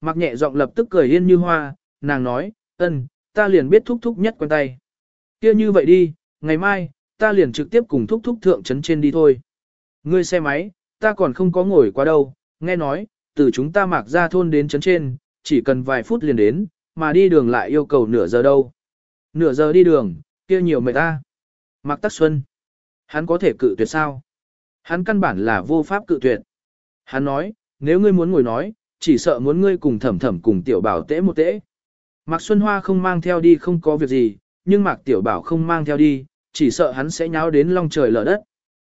Mặc nhẹ giọng lập tức cười yên như hoa, nàng nói, ân, ta liền biết thúc thúc nhất quen tay. kia như vậy đi, ngày mai, ta liền trực tiếp cùng thúc thúc thượng trấn trên đi thôi. Ngươi xe máy, ta còn không có ngồi qua đâu, nghe nói, từ chúng ta mặc ra thôn đến trấn trên, chỉ cần vài phút liền đến, mà đi đường lại yêu cầu nửa giờ đâu. Nửa giờ đi đường, kia nhiều mệt ta. Mạc Tắc Xuân, hắn có thể cự tuyệt sao? Hắn căn bản là vô pháp cự tuyệt. Hắn nói, nếu ngươi muốn ngồi nói, chỉ sợ muốn ngươi cùng thẩm thẩm cùng tiểu bảo tễ một tễ. Mạc Xuân Hoa không mang theo đi không có việc gì, nhưng Mạc Tiểu Bảo không mang theo đi, chỉ sợ hắn sẽ nháo đến long trời lở đất.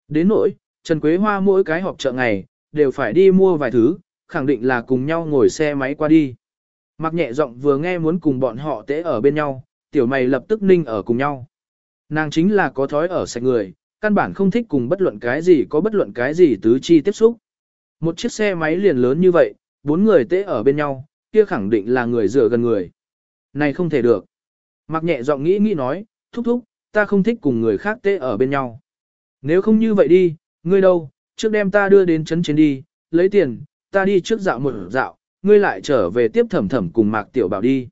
Đến nỗi, Trần Quế Hoa mỗi cái họp chợ ngày, đều phải đi mua vài thứ, khẳng định là cùng nhau ngồi xe máy qua đi. Mạc nhẹ giọng vừa nghe muốn cùng bọn họ tễ ở bên nhau, tiểu mày lập tức ninh ở cùng nhau. Nàng chính là có thói ở sạch người, căn bản không thích cùng bất luận cái gì có bất luận cái gì tứ chi tiếp xúc. Một chiếc xe máy liền lớn như vậy, bốn người tễ ở bên nhau, kia khẳng định là người rửa gần người. Này không thể được. Mạc nhẹ giọng nghĩ nghĩ nói, thúc thúc, ta không thích cùng người khác tê ở bên nhau. Nếu không như vậy đi, ngươi đâu, trước đem ta đưa đến trấn trên đi, lấy tiền, ta đi trước dạo một dạo, ngươi lại trở về tiếp thẩm thẩm cùng Mạc Tiểu Bảo đi.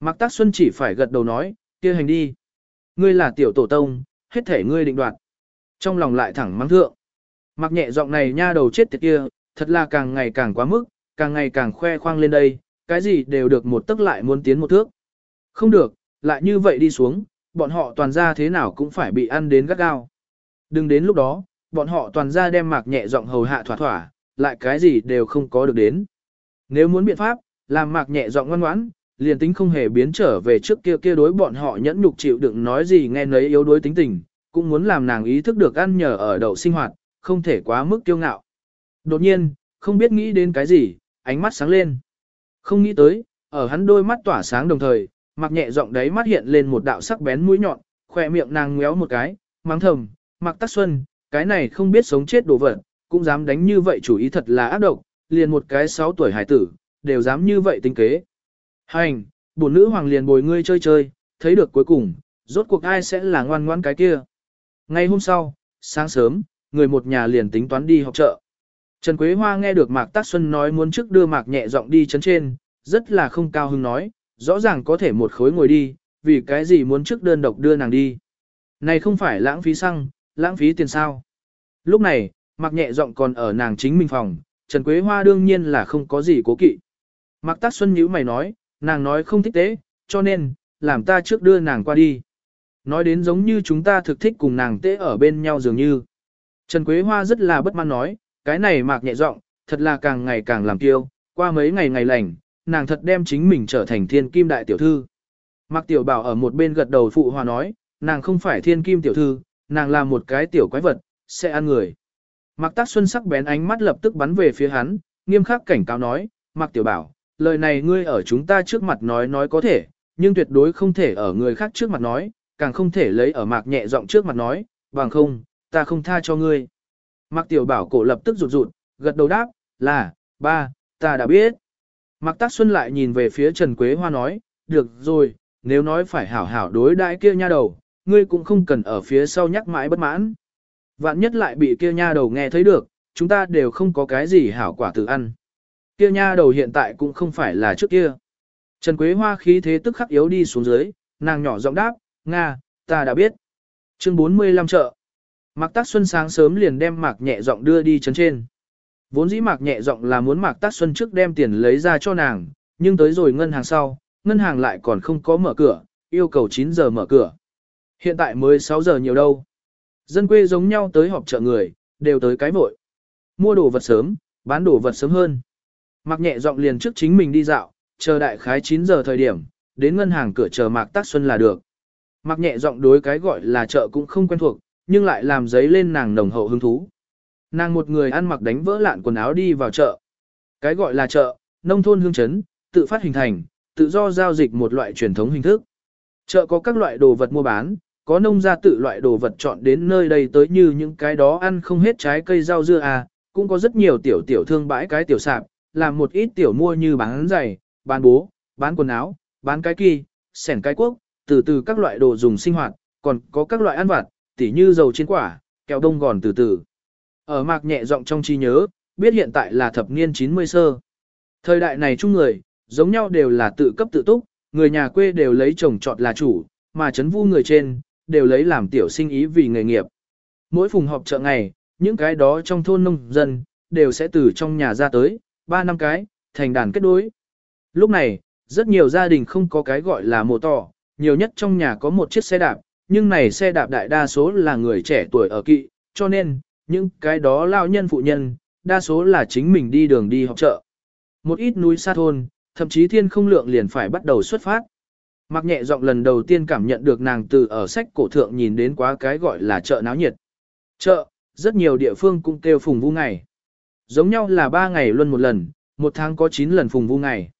Mạc Tác Xuân chỉ phải gật đầu nói, kia hành đi. Ngươi là tiểu tổ tông, hết thể ngươi định đoạt. Trong lòng lại thẳng mắng thượng. Mạc nhẹ giọng này nha đầu chết tiệt kia, thật là càng ngày càng quá mức, càng ngày càng khoe khoang lên đây, cái gì đều được một tức lại muốn tiến một thước. Không được, lại như vậy đi xuống, bọn họ toàn ra thế nào cũng phải bị ăn đến gắt gao. Đừng đến lúc đó, bọn họ toàn ra đem mạc nhẹ giọng hầu hạ thỏa thỏa, lại cái gì đều không có được đến. Nếu muốn biện pháp, làm mạc nhẹ giọng ngoan ngoãn, liền tính không hề biến trở về trước kia kia đối bọn họ nhẫn nhục chịu đựng nói gì nghe nấy yếu đuối tính tình, cũng muốn làm nàng ý thức được ăn nhờ ở đậu sinh hoạt, không thể quá mức kiêu ngạo. Đột nhiên, không biết nghĩ đến cái gì, ánh mắt sáng lên. Không nghĩ tới, ở hắn đôi mắt tỏa sáng đồng thời, mặc nhẹ giọng đấy mắt hiện lên một đạo sắc bén mũi nhọn, khỏe miệng nàng ngéo một cái, mắng thầm, mặc tắc xuân, cái này không biết sống chết đồ vật, cũng dám đánh như vậy chủ ý thật là ác độc, liền một cái 6 tuổi hải tử, đều dám như vậy tính kế. Hành, bổn nữ hoàng liền bồi ngươi chơi chơi, thấy được cuối cùng, rốt cuộc ai sẽ là ngoan ngoãn cái kia. Ngay hôm sau, sáng sớm, người một nhà liền tính toán đi học chợ. Trần Quế Hoa nghe được Mạc Tác Xuân nói muốn trước đưa Mạc nhẹ giọng đi chấn trên, rất là không cao hứng nói, rõ ràng có thể một khối ngồi đi, vì cái gì muốn trước đơn độc đưa nàng đi. Này không phải lãng phí xăng, lãng phí tiền sao. Lúc này, Mạc nhẹ giọng còn ở nàng chính mình phòng, Trần Quế Hoa đương nhiên là không có gì cố kỵ. Mạc Tác Xuân nhíu mày nói, nàng nói không thích tế, cho nên, làm ta trước đưa nàng qua đi. Nói đến giống như chúng ta thực thích cùng nàng tế ở bên nhau dường như. Trần Quế Hoa rất là bất mãn nói, cái này mạc nhẹ giọng, thật là càng ngày càng làm kiêu, qua mấy ngày ngày lành, nàng thật đem chính mình trở thành thiên kim đại tiểu thư. Mạc tiểu bảo ở một bên gật đầu phụ hòa nói, nàng không phải thiên kim tiểu thư, nàng là một cái tiểu quái vật, sẽ ăn người. Mạc tác xuân sắc bén ánh mắt lập tức bắn về phía hắn, nghiêm khắc cảnh cáo nói, Mạc tiểu bảo, lời này ngươi ở chúng ta trước mặt nói nói có thể, nhưng tuyệt đối không thể ở người khác trước mặt nói, càng không thể lấy ở mạc nhẹ giọng trước mặt nói, bằng không, ta không tha cho ngươi. Mạc Tiểu Bảo cổ lập tức rụt rụt, gật đầu đáp, là, ba, ta đã biết. Mạc Tác Xuân lại nhìn về phía Trần Quế Hoa nói, được rồi, nếu nói phải hảo hảo đối đãi kia nha đầu, ngươi cũng không cần ở phía sau nhắc mãi bất mãn. Vạn nhất lại bị kia nha đầu nghe thấy được, chúng ta đều không có cái gì hảo quả tự ăn. Kia nha đầu hiện tại cũng không phải là trước kia. Trần Quế Hoa khí thế tức khắc yếu đi xuống dưới, nàng nhỏ giọng đáp, Nga, ta đã biết. Chương 45 chợ. Mạc Tác Xuân sáng sớm liền đem Mạc Nhẹ Giọng đưa đi chấn trên. Vốn dĩ Mạc Nhẹ Giọng là muốn Mạc Tác Xuân trước đem tiền lấy ra cho nàng, nhưng tới rồi ngân hàng sau, ngân hàng lại còn không có mở cửa, yêu cầu 9 giờ mở cửa. Hiện tại mới 6 giờ nhiều đâu. Dân quê giống nhau tới họp chợ người, đều tới cái vội. Mua đồ vật sớm, bán đồ vật sớm hơn. Mạc Nhẹ Giọng liền trước chính mình đi dạo, chờ đại khái 9 giờ thời điểm, đến ngân hàng cửa chờ Mạc Tác Xuân là được. Mạc Nhẹ Giọng đối cái gọi là chợ cũng không quen thuộc, nhưng lại làm giấy lên nàng nồng hậu hứng thú. Nàng một người ăn mặc đánh vỡ lạn quần áo đi vào chợ. Cái gọi là chợ, nông thôn hương chấn, tự phát hình thành, tự do giao dịch một loại truyền thống hình thức. Chợ có các loại đồ vật mua bán, có nông gia tự loại đồ vật chọn đến nơi đây tới như những cái đó ăn không hết trái cây rau dưa à, cũng có rất nhiều tiểu tiểu thương bãi cái tiểu sạp, làm một ít tiểu mua như bán giày, bán bố, bán quần áo, bán cái kỳ, sẻn cái quốc, từ từ các loại đồ dùng sinh hoạt, còn có các loại ăn vặt, tỉ như dầu trên quả, kẹo đông gòn từ từ. Ở mạc nhẹ giọng trong trí nhớ, biết hiện tại là thập niên 90 sơ. Thời đại này chung người, giống nhau đều là tự cấp tự túc, người nhà quê đều lấy chồng chọn là chủ, mà chấn vu người trên, đều lấy làm tiểu sinh ý vì nghề nghiệp. Mỗi phùng họp chợ ngày, những cái đó trong thôn nông dân, đều sẽ từ trong nhà ra tới, ba năm cái, thành đàn kết đối. Lúc này, rất nhiều gia đình không có cái gọi là mồ tỏ, nhiều nhất trong nhà có một chiếc xe đạp, nhưng này xe đạp đại đa số là người trẻ tuổi ở kỵ, cho nên, những cái đó lao nhân phụ nhân, đa số là chính mình đi đường đi học chợ. Một ít núi xa thôn, thậm chí thiên không lượng liền phải bắt đầu xuất phát. Mặc nhẹ giọng lần đầu tiên cảm nhận được nàng từ ở sách cổ thượng nhìn đến quá cái gọi là chợ náo nhiệt. Chợ, rất nhiều địa phương cũng kêu phùng vu ngày. Giống nhau là 3 ngày luân một lần, một tháng có 9 lần phùng vu ngày.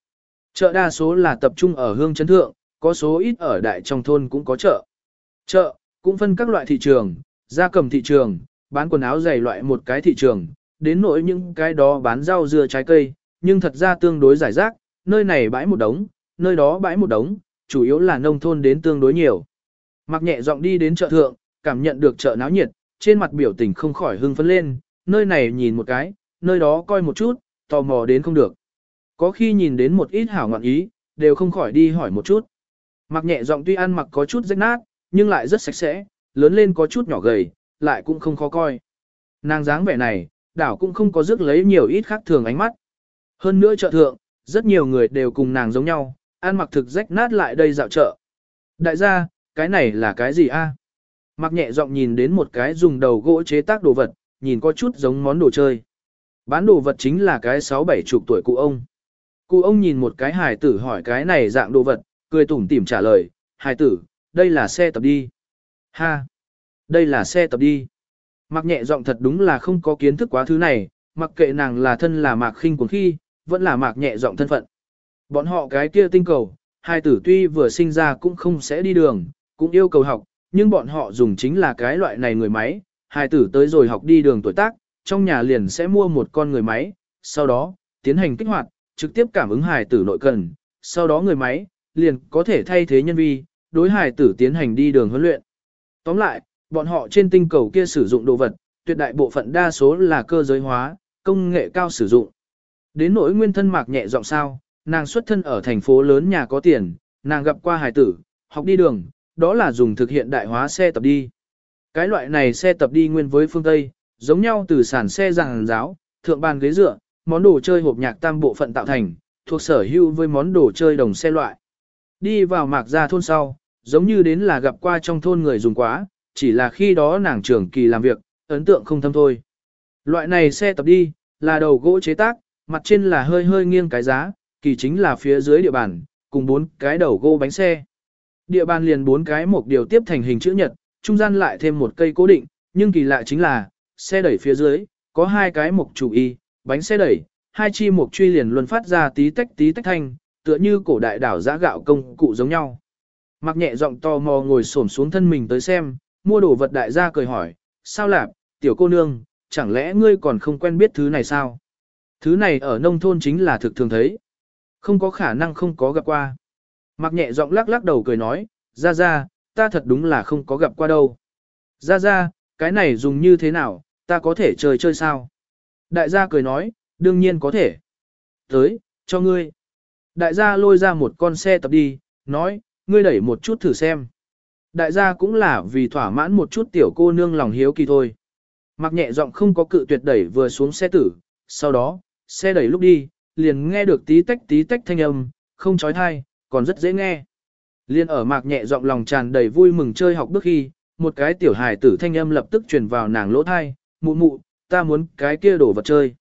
Chợ đa số là tập trung ở hương chấn thượng, có số ít ở đại trong thôn cũng có chợ. Chợ, cũng phân các loại thị trường, gia cầm thị trường, bán quần áo giày loại một cái thị trường, đến nỗi những cái đó bán rau dưa trái cây, nhưng thật ra tương đối giải rác, nơi này bãi một đống, nơi đó bãi một đống, chủ yếu là nông thôn đến tương đối nhiều. Mặc nhẹ giọng đi đến chợ thượng, cảm nhận được chợ náo nhiệt, trên mặt biểu tình không khỏi hưng phấn lên, nơi này nhìn một cái, nơi đó coi một chút, tò mò đến không được. Có khi nhìn đến một ít hảo ngọn ý, đều không khỏi đi hỏi một chút. Mặc nhẹ giọng tuy ăn mặc có chút rách nát, nhưng lại rất sạch sẽ, lớn lên có chút nhỏ gầy, lại cũng không khó coi. Nàng dáng vẻ này, đảo cũng không có rước lấy nhiều ít khác thường ánh mắt. Hơn nữa chợ thượng, rất nhiều người đều cùng nàng giống nhau, ăn mặc thực rách nát lại đây dạo chợ. Đại gia, cái này là cái gì a? À? Mặc nhẹ giọng nhìn đến một cái dùng đầu gỗ chế tác đồ vật, nhìn có chút giống món đồ chơi. Bán đồ vật chính là cái sáu bảy chục tuổi cụ ông. Cụ ông nhìn một cái hài tử hỏi cái này dạng đồ vật, cười tủm tỉm trả lời, hài tử, đây là xe tập đi. Ha! Đây là xe tập đi. Mặc nhẹ giọng thật đúng là không có kiến thức quá thứ này, mặc kệ nàng là thân là mạc khinh cuồng khi, vẫn là mạc nhẹ giọng thân phận. Bọn họ cái kia tinh cầu, hai tử tuy vừa sinh ra cũng không sẽ đi đường, cũng yêu cầu học, nhưng bọn họ dùng chính là cái loại này người máy, hai tử tới rồi học đi đường tuổi tác, trong nhà liền sẽ mua một con người máy, sau đó, tiến hành kích hoạt, trực tiếp cảm ứng hài tử nội cần, sau đó người máy, liền có thể thay thế nhân vi, đối hải tử tiến hành đi đường huấn luyện. Tóm lại, bọn họ trên tinh cầu kia sử dụng đồ vật, tuyệt đại bộ phận đa số là cơ giới hóa, công nghệ cao sử dụng. Đến nỗi nguyên thân mạc nhẹ giọng sao, nàng xuất thân ở thành phố lớn nhà có tiền, nàng gặp qua hải tử, học đi đường, đó là dùng thực hiện đại hóa xe tập đi. Cái loại này xe tập đi nguyên với phương Tây, giống nhau từ sản xe giảng giáo, thượng bàn ghế dựa, món đồ chơi hộp nhạc tam bộ phận tạo thành, thuộc sở hữu với món đồ chơi đồng xe loại. Đi vào mạc gia thôn sau, giống như đến là gặp qua trong thôn người dùng quá, chỉ là khi đó nàng trưởng kỳ làm việc, ấn tượng không thâm thôi. Loại này xe tập đi, là đầu gỗ chế tác, mặt trên là hơi hơi nghiêng cái giá, kỳ chính là phía dưới địa bàn, cùng bốn cái đầu gỗ bánh xe. Địa bàn liền bốn cái một điều tiếp thành hình chữ nhật, trung gian lại thêm một cây cố định, nhưng kỳ lạ chính là, xe đẩy phía dưới, có hai cái mục chủ y, bánh xe đẩy, hai chi mục truy liền luôn phát ra tí tách tí tách thanh, tựa như cổ đại đảo giã gạo công cụ giống nhau. Mặc nhẹ giọng to mò ngồi xổm xuống thân mình tới xem, mua đồ vật đại gia cười hỏi, sao lạp, tiểu cô nương, chẳng lẽ ngươi còn không quen biết thứ này sao? Thứ này ở nông thôn chính là thực thường thấy. Không có khả năng không có gặp qua. Mặc nhẹ giọng lắc lắc đầu cười nói, ra ra, ta thật đúng là không có gặp qua đâu. Ra ra, cái này dùng như thế nào, ta có thể chơi chơi sao? Đại gia cười nói, đương nhiên có thể. Tới, cho ngươi. Đại gia lôi ra một con xe tập đi, nói, ngươi đẩy một chút thử xem. Đại gia cũng là vì thỏa mãn một chút tiểu cô nương lòng hiếu kỳ thôi. Mặc nhẹ giọng không có cự tuyệt đẩy vừa xuống xe tử, sau đó, xe đẩy lúc đi, liền nghe được tí tách tí tách thanh âm, không chói tai, còn rất dễ nghe. Liên ở mạc nhẹ giọng lòng tràn đầy vui mừng chơi học bước khi, một cái tiểu hài tử thanh âm lập tức truyền vào nàng lỗ thai, mụ mụ, ta muốn cái kia đổ vật chơi.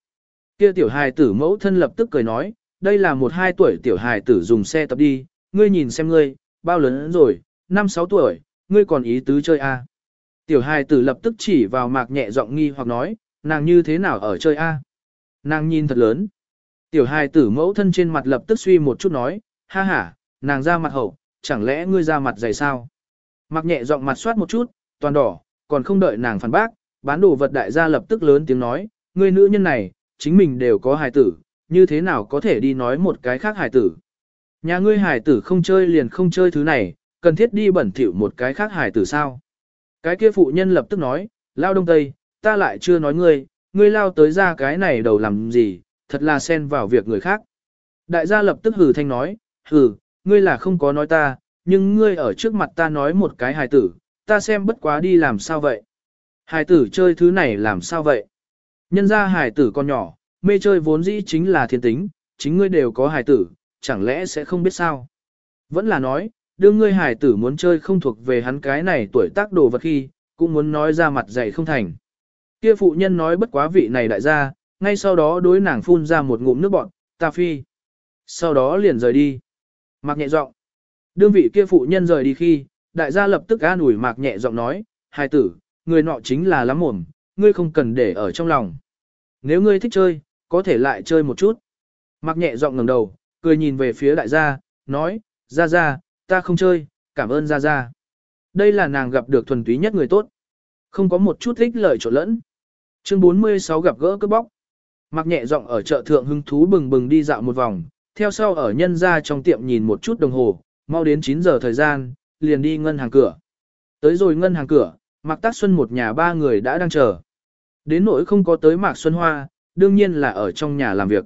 Kia tiểu hài tử mẫu thân lập tức cười nói, đây là một hai tuổi tiểu hài tử dùng xe tập đi, ngươi nhìn xem ngươi, bao lớn rồi, năm sáu tuổi, ngươi còn ý tứ chơi a? À? Tiểu hài tử lập tức chỉ vào mạc nhẹ giọng nghi hoặc nói, nàng như thế nào ở chơi a? À? Nàng nhìn thật lớn. Tiểu hài tử mẫu thân trên mặt lập tức suy một chút nói, ha ha, nàng ra mặt hậu, chẳng lẽ ngươi ra mặt dày sao? Mạc nhẹ giọng mặt soát một chút, toàn đỏ, còn không đợi nàng phản bác, bán đồ vật đại gia lập tức lớn tiếng nói, ngươi nữ nhân này, chính mình đều có hài tử, như thế nào có thể đi nói một cái khác hài tử. Nhà ngươi Hải tử không chơi liền không chơi thứ này, cần thiết đi bẩn thỉu một cái khác Hải tử sao. Cái kia phụ nhân lập tức nói, lao đông tây, ta lại chưa nói ngươi, ngươi lao tới ra cái này đầu làm gì, thật là xen vào việc người khác. Đại gia lập tức hừ thanh nói, hừ, ngươi là không có nói ta, nhưng ngươi ở trước mặt ta nói một cái hài tử, ta xem bất quá đi làm sao vậy. Hài tử chơi thứ này làm sao vậy? Nhân ra hài tử con nhỏ, mê chơi vốn dĩ chính là thiên tính, chính ngươi đều có hài tử, chẳng lẽ sẽ không biết sao? Vẫn là nói, đương ngươi hải tử muốn chơi không thuộc về hắn cái này tuổi tác đồ vật khi, cũng muốn nói ra mặt dày không thành. Kia phụ nhân nói bất quá vị này đại gia, ngay sau đó đối nàng phun ra một ngụm nước bọn, ta phi. Sau đó liền rời đi. Mặc nhẹ giọng. Đương vị kia phụ nhân rời đi khi, đại gia lập tức an ủi mạc nhẹ giọng nói, hài tử, người nọ chính là lắm mồm, ngươi không cần để ở trong lòng. Nếu ngươi thích chơi, có thể lại chơi một chút. Mạc nhẹ giọng ngẩng đầu, cười nhìn về phía đại gia, nói, gia gia, ta không chơi, cảm ơn gia gia. Đây là nàng gặp được thuần túy nhất người tốt. Không có một chút ích lợi trộn lẫn. Chương 46 gặp gỡ cướp bóc. mặc nhẹ giọng ở chợ thượng hứng thú bừng bừng đi dạo một vòng, theo sau ở nhân ra trong tiệm nhìn một chút đồng hồ, mau đến 9 giờ thời gian, liền đi ngân hàng cửa. Tới rồi ngân hàng cửa, Mạc Tác Xuân một nhà ba người đã đang chờ. Đến nỗi không có tới Mạc Xuân Hoa, đương nhiên là ở trong nhà làm việc.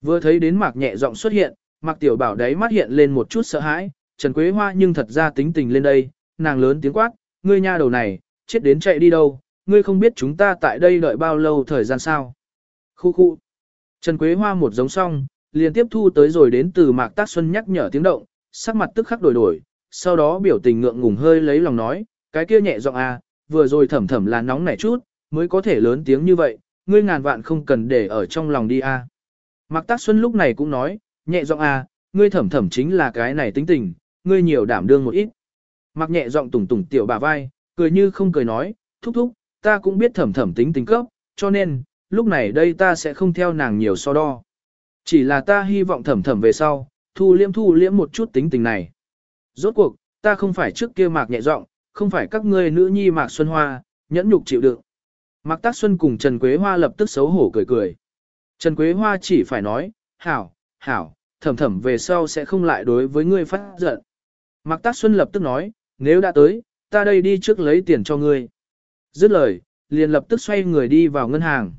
Vừa thấy đến Mạc nhẹ giọng xuất hiện, Mạc Tiểu Bảo đấy mắt hiện lên một chút sợ hãi, Trần Quế Hoa nhưng thật ra tính tình lên đây, nàng lớn tiếng quát, ngươi nha đầu này, chết đến chạy đi đâu, ngươi không biết chúng ta tại đây đợi bao lâu thời gian sao. Khu khu. Trần Quế Hoa một giống xong, liền tiếp thu tới rồi đến từ Mạc Tác Xuân nhắc nhở tiếng động, sắc mặt tức khắc đổi đổi, sau đó biểu tình ngượng ngùng hơi lấy lòng nói, cái kia nhẹ giọng à, vừa rồi thầm thầm là nóng nảy chút, mới có thể lớn tiếng như vậy, ngươi ngàn vạn không cần để ở trong lòng đi a. À. Mạc Tác Xuân lúc này cũng nói, nhẹ giọng à, ngươi thầm thầm chính là cái này tính tình, ngươi nhiều đảm đương một ít. Mạc nhẹ giọng tùng tùng tiểu bà vai, cười như không cười nói, thúc thúc, ta cũng biết thầm thầm tính tính cấp, cho nên, lúc này đây ta sẽ không theo nàng nhiều so đo. Chỉ là ta hy vọng thầm thầm về sau, thu liễm thu liễm một chút tính tình này. Rốt cuộc, ta không phải trước kia mạc nhẹ giọng, không phải các ngươi nữ nhi mạc xuân hoa, nhẫn nhục chịu đựng. Mạc Tác Xuân cùng Trần Quế Hoa lập tức xấu hổ cười cười. Trần Quế Hoa chỉ phải nói, hảo, hảo, thầm thầm về sau sẽ không lại đối với ngươi phát giận. Mạc Tác Xuân lập tức nói, nếu đã tới, ta đây đi trước lấy tiền cho ngươi. Dứt lời, liền lập tức xoay người đi vào ngân hàng.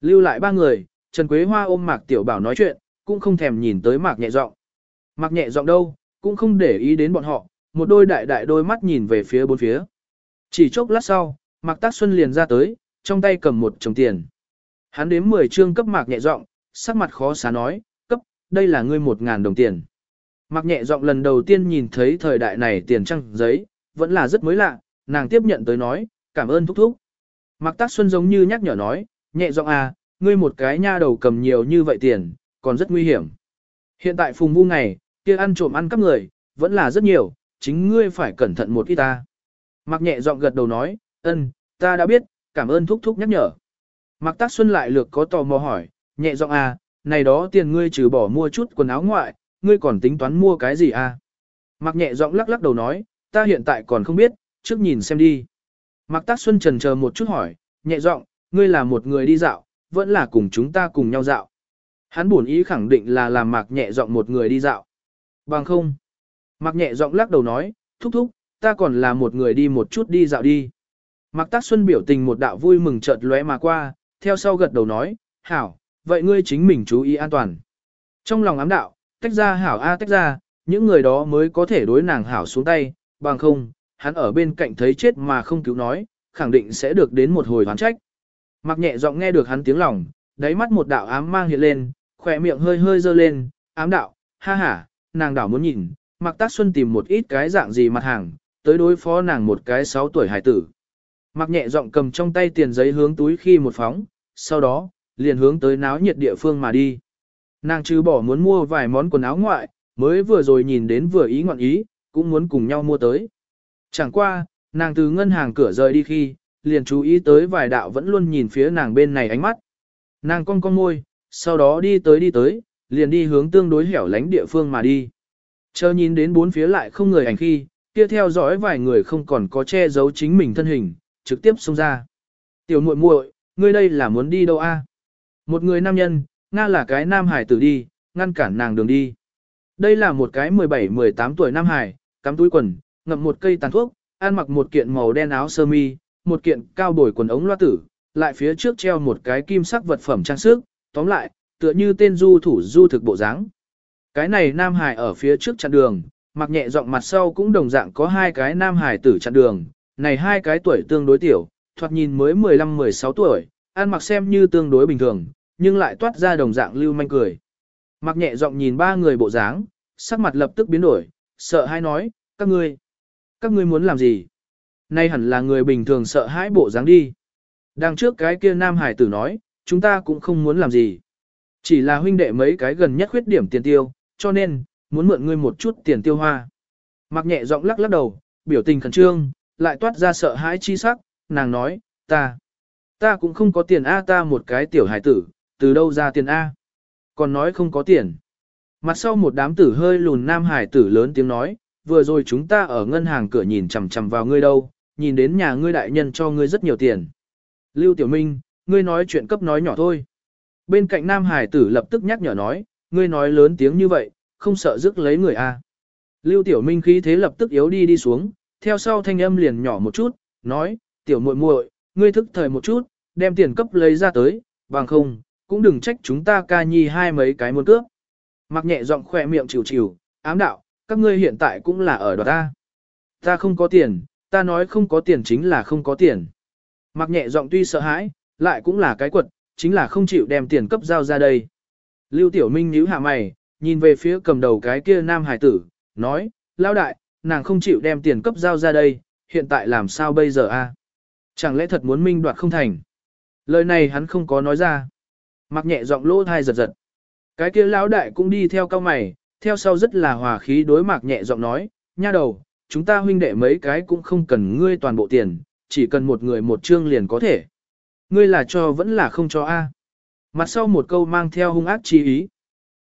Lưu lại ba người, Trần Quế Hoa ôm Mạc Tiểu Bảo nói chuyện, cũng không thèm nhìn tới Mạc nhẹ giọng. Mạc nhẹ giọng đâu, cũng không để ý đến bọn họ, một đôi đại đại đôi mắt nhìn về phía bốn phía. Chỉ chốc lát sau, Mạc Tác Xuân liền ra tới, trong tay cầm một chồng tiền. Hắn đếm 10 trương cấp Mạc nhẹ giọng, sắc mặt khó xá nói, cấp, đây là ngươi một ngàn đồng tiền. Mạc nhẹ giọng lần đầu tiên nhìn thấy thời đại này tiền trăng giấy, vẫn là rất mới lạ, nàng tiếp nhận tới nói, cảm ơn thúc thúc. Mạc Tác Xuân giống như nhắc nhở nói, nhẹ giọng à, ngươi một cái nha đầu cầm nhiều như vậy tiền, còn rất nguy hiểm. Hiện tại phùng vu ngày, kia ăn trộm ăn cắp người, vẫn là rất nhiều, chính ngươi phải cẩn thận một ít ta. Mạc nhẹ giọng gật đầu nói, ân, ta đã biết, cảm ơn thúc thúc nhắc nhở. Mạc Tác Xuân lại lược có tò mò hỏi, nhẹ giọng à, này đó tiền ngươi trừ bỏ mua chút quần áo ngoại, ngươi còn tính toán mua cái gì à? Mạc nhẹ giọng lắc lắc đầu nói, ta hiện tại còn không biết, trước nhìn xem đi. Mạc Tác Xuân trần chờ một chút hỏi, nhẹ giọng, ngươi là một người đi dạo, vẫn là cùng chúng ta cùng nhau dạo. Hắn buồn ý khẳng định là làm Mạc nhẹ giọng một người đi dạo. Bằng không. Mạc nhẹ giọng lắc đầu nói, thúc thúc, ta còn là một người đi một chút đi dạo đi. Mạc Tác Xuân biểu tình một đạo vui mừng chợt lóe mà qua, theo sau gật đầu nói, hảo, vậy ngươi chính mình chú ý an toàn. Trong lòng ám đạo, tách ra hảo a tách ra, những người đó mới có thể đối nàng hảo xuống tay, bằng không, hắn ở bên cạnh thấy chết mà không cứu nói, khẳng định sẽ được đến một hồi hoán trách. Mặc nhẹ giọng nghe được hắn tiếng lòng, đáy mắt một đạo ám mang hiện lên, khỏe miệng hơi hơi dơ lên, ám đạo, ha ha, nàng đảo muốn nhìn, Mặc Tác Xuân tìm một ít cái dạng gì mặt hàng, tới đối phó nàng một cái 6 tuổi hải tử. Mặc nhẹ giọng cầm trong tay tiền giấy hướng túi khi một phóng, sau đó, liền hướng tới náo nhiệt địa phương mà đi. Nàng trừ bỏ muốn mua vài món quần áo ngoại, mới vừa rồi nhìn đến vừa ý ngọn ý, cũng muốn cùng nhau mua tới. Chẳng qua, nàng từ ngân hàng cửa rời đi khi, liền chú ý tới vài đạo vẫn luôn nhìn phía nàng bên này ánh mắt. Nàng cong cong môi, sau đó đi tới đi tới, liền đi hướng tương đối hẻo lánh địa phương mà đi. Chờ nhìn đến bốn phía lại không người ảnh khi, kia theo dõi vài người không còn có che giấu chính mình thân hình, trực tiếp xông ra. Tiểu muội muội, ngươi đây là muốn đi đâu a? Một người nam nhân, Nga là cái nam hải tử đi, ngăn cản nàng đường đi. Đây là một cái 17-18 tuổi nam hải, cắm túi quần, ngậm một cây tàn thuốc, ăn mặc một kiện màu đen áo sơ mi, một kiện cao bồi quần ống loa tử, lại phía trước treo một cái kim sắc vật phẩm trang sức, tóm lại, tựa như tên du thủ du thực bộ dáng. Cái này Nam Hải ở phía trước chặn đường, mặc nhẹ giọng mặt sau cũng đồng dạng có hai cái Nam Hải tử chặn đường, này hai cái tuổi tương đối tiểu, thoạt nhìn mới 15-16 tuổi, ăn mặc xem như tương đối bình thường, nhưng lại toát ra đồng dạng lưu manh cười. Mặc nhẹ giọng nhìn ba người bộ dáng, sắc mặt lập tức biến đổi, sợ hãi nói, các ngươi, các ngươi muốn làm gì? Nay hẳn là người bình thường sợ hãi bộ dáng đi. Đằng trước cái kia nam hải tử nói, chúng ta cũng không muốn làm gì. Chỉ là huynh đệ mấy cái gần nhất khuyết điểm tiền tiêu, cho nên, muốn mượn ngươi một chút tiền tiêu hoa. Mặc nhẹ giọng lắc lắc đầu, biểu tình khẩn trương, lại toát ra sợ hãi chi sắc, nàng nói, ta, ta cũng không có tiền A ta một cái tiểu hải tử, từ đâu ra tiền A. Còn nói không có tiền. Mặt sau một đám tử hơi lùn nam hải tử lớn tiếng nói, vừa rồi chúng ta ở ngân hàng cửa nhìn chằm chằm vào ngươi đâu, nhìn đến nhà ngươi đại nhân cho ngươi rất nhiều tiền. Lưu Tiểu Minh, ngươi nói chuyện cấp nói nhỏ thôi. Bên cạnh nam hải tử lập tức nhắc nhở nói, ngươi nói lớn tiếng như vậy, không sợ rước lấy người a. Lưu Tiểu Minh khí thế lập tức yếu đi đi xuống, theo sau thanh âm liền nhỏ một chút, nói, tiểu muội muội, ngươi thức thời một chút, đem tiền cấp lấy ra tới, bằng không, cũng đừng trách chúng ta ca nhi hai mấy cái muốn cướp. Mặc nhẹ giọng khỏe miệng chịu chịu, ám đạo, các ngươi hiện tại cũng là ở đoạt ta. Ta không có tiền, ta nói không có tiền chính là không có tiền. Mặc nhẹ giọng tuy sợ hãi, lại cũng là cái quật, chính là không chịu đem tiền cấp giao ra đây. Lưu Tiểu Minh nhíu hạ mày, nhìn về phía cầm đầu cái kia nam hải tử, nói, lao đại, nàng không chịu đem tiền cấp giao ra đây, hiện tại làm sao bây giờ a? Chẳng lẽ thật muốn minh đoạt không thành? Lời này hắn không có nói ra. Mặc nhẹ giọng lỗ thai giật giật. Cái kia lão đại cũng đi theo cao mày, theo sau rất là hòa khí đối mạc nhẹ giọng nói, nha đầu, chúng ta huynh đệ mấy cái cũng không cần ngươi toàn bộ tiền, chỉ cần một người một chương liền có thể. Ngươi là cho vẫn là không cho a. Mặt sau một câu mang theo hung ác chi ý.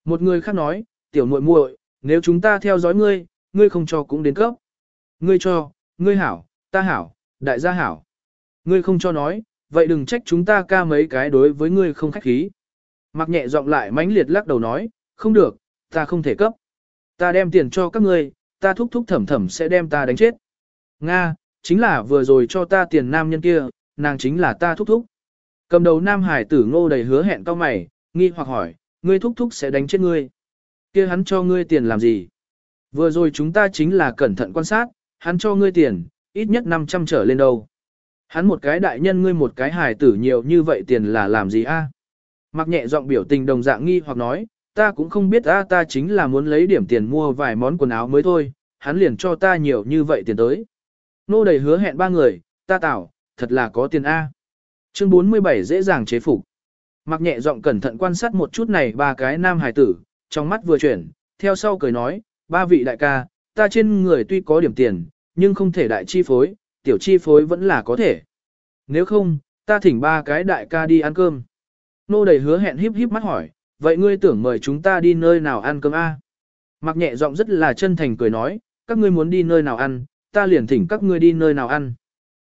Một người khác nói, tiểu muội muội, nếu chúng ta theo dõi ngươi, ngươi không cho cũng đến cấp. Ngươi cho, ngươi hảo, ta hảo, đại gia hảo. Ngươi không cho nói, vậy đừng trách chúng ta ca mấy cái đối với ngươi không khách khí. Mặc nhẹ giọng lại mãnh liệt lắc đầu nói, không được, ta không thể cấp. Ta đem tiền cho các ngươi, ta thúc thúc thẩm thẩm sẽ đem ta đánh chết. Nga, chính là vừa rồi cho ta tiền nam nhân kia, nàng chính là ta thúc thúc. Cầm đầu nam hải tử ngô đầy hứa hẹn cao mày, nghi hoặc hỏi, ngươi thúc thúc sẽ đánh chết ngươi. kia hắn cho ngươi tiền làm gì? Vừa rồi chúng ta chính là cẩn thận quan sát, hắn cho ngươi tiền, ít nhất 500 trở lên đâu. Hắn một cái đại nhân ngươi một cái hài tử nhiều như vậy tiền là làm gì a? Mặc nhẹ giọng biểu tình đồng dạng nghi hoặc nói, ta cũng không biết a ta chính là muốn lấy điểm tiền mua vài món quần áo mới thôi, hắn liền cho ta nhiều như vậy tiền tới. Nô đầy hứa hẹn ba người, ta tạo, thật là có tiền a. Chương 47 dễ dàng chế phục. Mặc nhẹ giọng cẩn thận quan sát một chút này ba cái nam hài tử, trong mắt vừa chuyển, theo sau cười nói, ba vị đại ca, ta trên người tuy có điểm tiền, nhưng không thể đại chi phối, tiểu chi phối vẫn là có thể. Nếu không, ta thỉnh ba cái đại ca đi ăn cơm. Nô đầy hứa hẹn híp híp mắt hỏi, vậy ngươi tưởng mời chúng ta đi nơi nào ăn cơm a? Mặc nhẹ giọng rất là chân thành cười nói, các ngươi muốn đi nơi nào ăn, ta liền thỉnh các ngươi đi nơi nào ăn.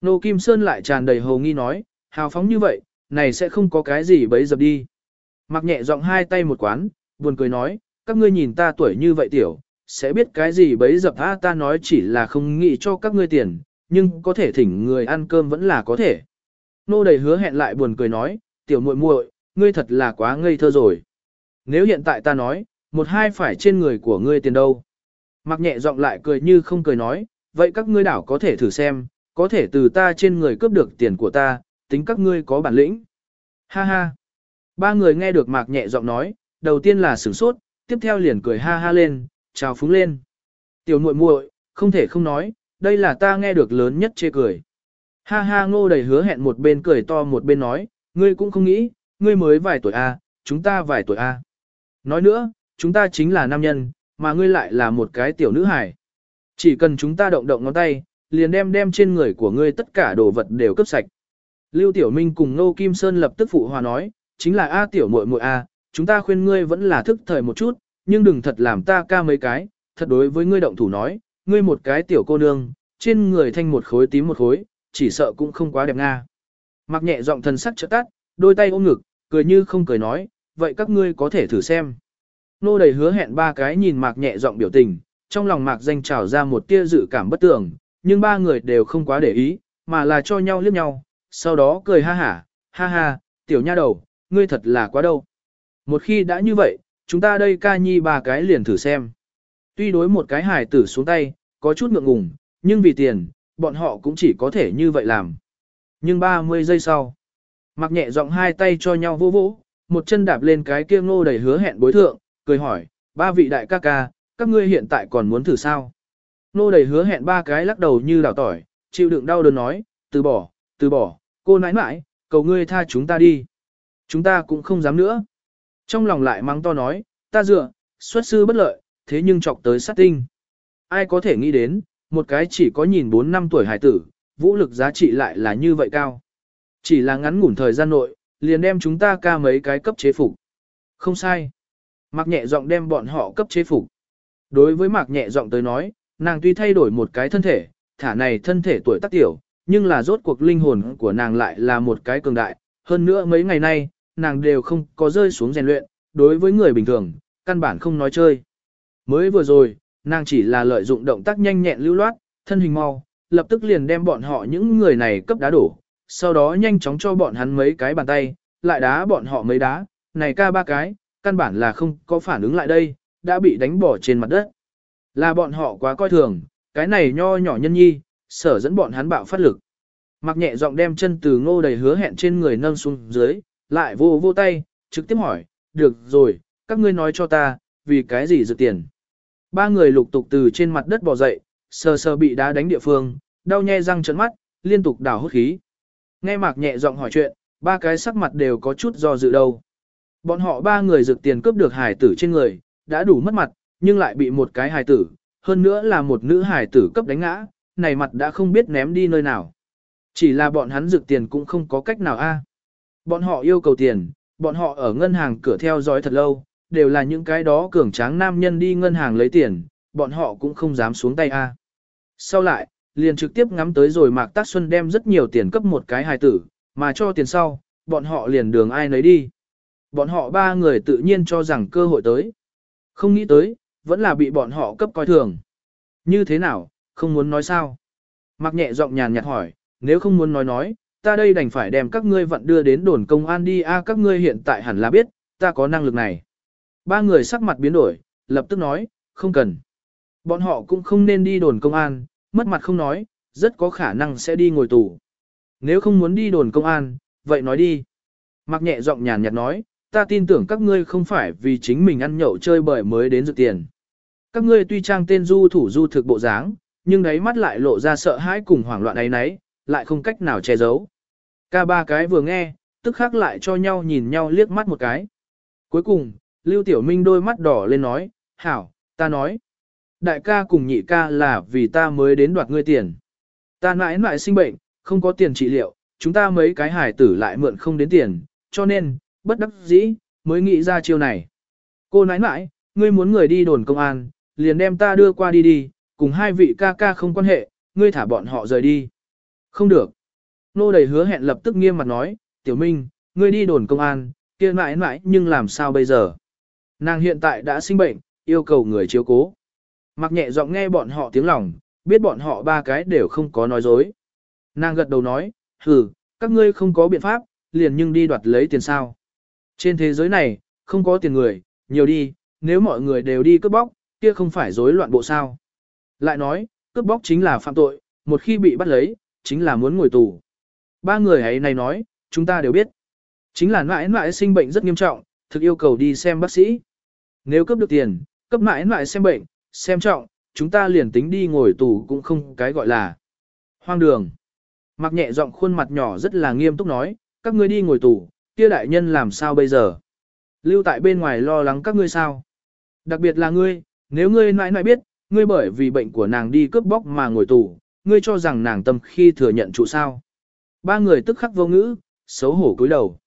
Nô Kim Sơn lại tràn đầy hồ nghi nói, hào phóng như vậy, này sẽ không có cái gì bấy dập đi. Mặc nhẹ giọng hai tay một quán, buồn cười nói, các ngươi nhìn ta tuổi như vậy tiểu, sẽ biết cái gì bấy dập a ta nói chỉ là không nghĩ cho các ngươi tiền, nhưng có thể thỉnh người ăn cơm vẫn là có thể. Nô đầy hứa hẹn lại buồn cười nói, tiểu muội muội, ngươi thật là quá ngây thơ rồi. Nếu hiện tại ta nói, một hai phải trên người của ngươi tiền đâu. Mặc nhẹ giọng lại cười như không cười nói, vậy các ngươi đảo có thể thử xem, có thể từ ta trên người cướp được tiền của ta, tính các ngươi có bản lĩnh. Ha ha. Ba người nghe được mạc nhẹ giọng nói, đầu tiên là sửng sốt, tiếp theo liền cười ha ha lên, chào phúng lên. Tiểu muội muội, không thể không nói, đây là ta nghe được lớn nhất chê cười. Ha ha ngô đầy hứa hẹn một bên cười to một bên nói, ngươi cũng không nghĩ, ngươi mới vài tuổi A, chúng ta vài tuổi A. Nói nữa, chúng ta chính là nam nhân, mà ngươi lại là một cái tiểu nữ hài. Chỉ cần chúng ta động động ngón tay, liền đem đem trên người của ngươi tất cả đồ vật đều cướp sạch. Lưu Tiểu Minh cùng Ngô Kim Sơn lập tức phụ hòa nói, chính là A tiểu muội muội A, chúng ta khuyên ngươi vẫn là thức thời một chút, nhưng đừng thật làm ta ca mấy cái, thật đối với ngươi động thủ nói, ngươi một cái tiểu cô nương, trên người thanh một khối tím một khối, chỉ sợ cũng không quá đẹp nga. Mặc nhẹ giọng thần sắc trợ tắt, đôi tay ôm ngực, cười như không cười nói, vậy các ngươi có thể thử xem. Nô đầy hứa hẹn ba cái nhìn mạc nhẹ giọng biểu tình, trong lòng mạc danh trào ra một tia dự cảm bất tường, nhưng ba người đều không quá để ý, mà là cho nhau liếc nhau, sau đó cười ha hả, ha ha, tiểu nha đầu, ngươi thật là quá đâu. Một khi đã như vậy, chúng ta đây ca nhi ba cái liền thử xem. Tuy đối một cái hài tử xuống tay, có chút ngượng ngùng, nhưng vì tiền, bọn họ cũng chỉ có thể như vậy làm. Nhưng 30 giây sau, mặc nhẹ giọng hai tay cho nhau vô vỗ, một chân đạp lên cái kia ngô đầy hứa hẹn bối thượng, cười hỏi, ba vị đại ca ca, các ngươi hiện tại còn muốn thử sao? Ngô đầy hứa hẹn ba cái lắc đầu như đảo tỏi, chịu đựng đau đớn nói, từ bỏ, từ bỏ, cô nãi nãi, cầu ngươi tha chúng ta đi. Chúng ta cũng không dám nữa. Trong lòng lại mắng to nói, ta dựa, xuất sư bất lợi, thế nhưng chọc tới sát tinh. Ai có thể nghĩ đến, một cái chỉ có nhìn 4 năm tuổi hải tử, vũ lực giá trị lại là như vậy cao. Chỉ là ngắn ngủn thời gian nội, liền đem chúng ta ca mấy cái cấp chế phục. Không sai. Mạc nhẹ giọng đem bọn họ cấp chế phục. Đối với mạc nhẹ giọng tới nói, nàng tuy thay đổi một cái thân thể, thả này thân thể tuổi tác tiểu, nhưng là rốt cuộc linh hồn của nàng lại là một cái cường đại. Hơn nữa mấy ngày nay, nàng đều không có rơi xuống rèn luyện, đối với người bình thường, căn bản không nói chơi. Mới vừa rồi, nàng chỉ là lợi dụng động tác nhanh nhẹn lưu loát, thân hình mau, lập tức liền đem bọn họ những người này cấp đá đổ, sau đó nhanh chóng cho bọn hắn mấy cái bàn tay, lại đá bọn họ mấy đá, này ca ba cái, căn bản là không có phản ứng lại đây, đã bị đánh bỏ trên mặt đất. Là bọn họ quá coi thường, cái này nho nhỏ nhân nhi, sở dẫn bọn hắn bạo phát lực. Mặc nhẹ giọng đem chân từ ngô đầy hứa hẹn trên người nâng xuống dưới, lại vô vô tay, trực tiếp hỏi, được rồi, các ngươi nói cho ta, vì cái gì dự tiền. Ba người lục tục từ trên mặt đất bò dậy, sờ sờ bị đá đánh địa phương, đau nhe răng trấn mắt, liên tục đảo hốt khí. Nghe mạc nhẹ giọng hỏi chuyện, ba cái sắc mặt đều có chút do dự đâu. Bọn họ ba người rực tiền cướp được hải tử trên người, đã đủ mất mặt, nhưng lại bị một cái hải tử, hơn nữa là một nữ hải tử cấp đánh ngã, này mặt đã không biết ném đi nơi nào. Chỉ là bọn hắn rực tiền cũng không có cách nào a. Bọn họ yêu cầu tiền, bọn họ ở ngân hàng cửa theo dõi thật lâu, đều là những cái đó cường tráng nam nhân đi ngân hàng lấy tiền, bọn họ cũng không dám xuống tay a. Sau lại, liền trực tiếp ngắm tới rồi Mạc Tác Xuân đem rất nhiều tiền cấp một cái hài tử, mà cho tiền sau, bọn họ liền đường ai nấy đi. Bọn họ ba người tự nhiên cho rằng cơ hội tới. Không nghĩ tới, vẫn là bị bọn họ cấp coi thường. Như thế nào, không muốn nói sao? Mạc nhẹ giọng nhàn nhạt hỏi, nếu không muốn nói nói, ta đây đành phải đem các ngươi vận đưa đến đồn công an đi a các ngươi hiện tại hẳn là biết, ta có năng lực này. Ba người sắc mặt biến đổi, lập tức nói, không cần. Bọn họ cũng không nên đi đồn công an, mất mặt không nói, rất có khả năng sẽ đi ngồi tù. Nếu không muốn đi đồn công an, vậy nói đi. Mặc nhẹ giọng nhàn nhạt nói, ta tin tưởng các ngươi không phải vì chính mình ăn nhậu chơi bời mới đến dự tiền. Các ngươi tuy trang tên du thủ du thực bộ dáng, nhưng đáy mắt lại lộ ra sợ hãi cùng hoảng loạn ấy nấy, lại không cách nào che giấu. Ca ba cái vừa nghe, tức khắc lại cho nhau nhìn nhau liếc mắt một cái. Cuối cùng, Lưu Tiểu Minh đôi mắt đỏ lên nói, hảo, ta nói. Đại ca cùng nhị ca là vì ta mới đến đoạt ngươi tiền. Ta mãi mãi sinh bệnh, không có tiền trị liệu, chúng ta mấy cái hải tử lại mượn không đến tiền, cho nên, bất đắc dĩ, mới nghĩ ra chiêu này. Cô nãi mãi ngươi muốn người đi đồn công an, liền đem ta đưa qua đi đi, cùng hai vị ca ca không quan hệ, ngươi thả bọn họ rời đi. Không được. Nô đầy hứa hẹn lập tức nghiêm mặt nói, tiểu minh, ngươi đi đồn công an, kia mãi mãi nhưng làm sao bây giờ? Nàng hiện tại đã sinh bệnh, yêu cầu người chiếu cố. Mặc nhẹ giọng nghe bọn họ tiếng lòng, biết bọn họ ba cái đều không có nói dối. Nàng gật đầu nói, hừ, các ngươi không có biện pháp, liền nhưng đi đoạt lấy tiền sao. Trên thế giới này, không có tiền người, nhiều đi, nếu mọi người đều đi cướp bóc, kia không phải rối loạn bộ sao. Lại nói, cướp bóc chính là phạm tội, một khi bị bắt lấy, chính là muốn ngồi tù. Ba người ấy này nói, chúng ta đều biết. Chính là mãi mãi sinh bệnh rất nghiêm trọng, thực yêu cầu đi xem bác sĩ. Nếu cấp được tiền, cấp mãi mãi xem bệnh, xem trọng, chúng ta liền tính đi ngồi tù cũng không cái gọi là hoang đường. Mặc nhẹ giọng khuôn mặt nhỏ rất là nghiêm túc nói, các ngươi đi ngồi tù, kia đại nhân làm sao bây giờ? Lưu tại bên ngoài lo lắng các ngươi sao? Đặc biệt là ngươi, nếu ngươi nãi nãi biết, ngươi bởi vì bệnh của nàng đi cướp bóc mà ngồi tù, ngươi cho rằng nàng tâm khi thừa nhận trụ sao. Ba người tức khắc vô ngữ, xấu hổ cúi đầu.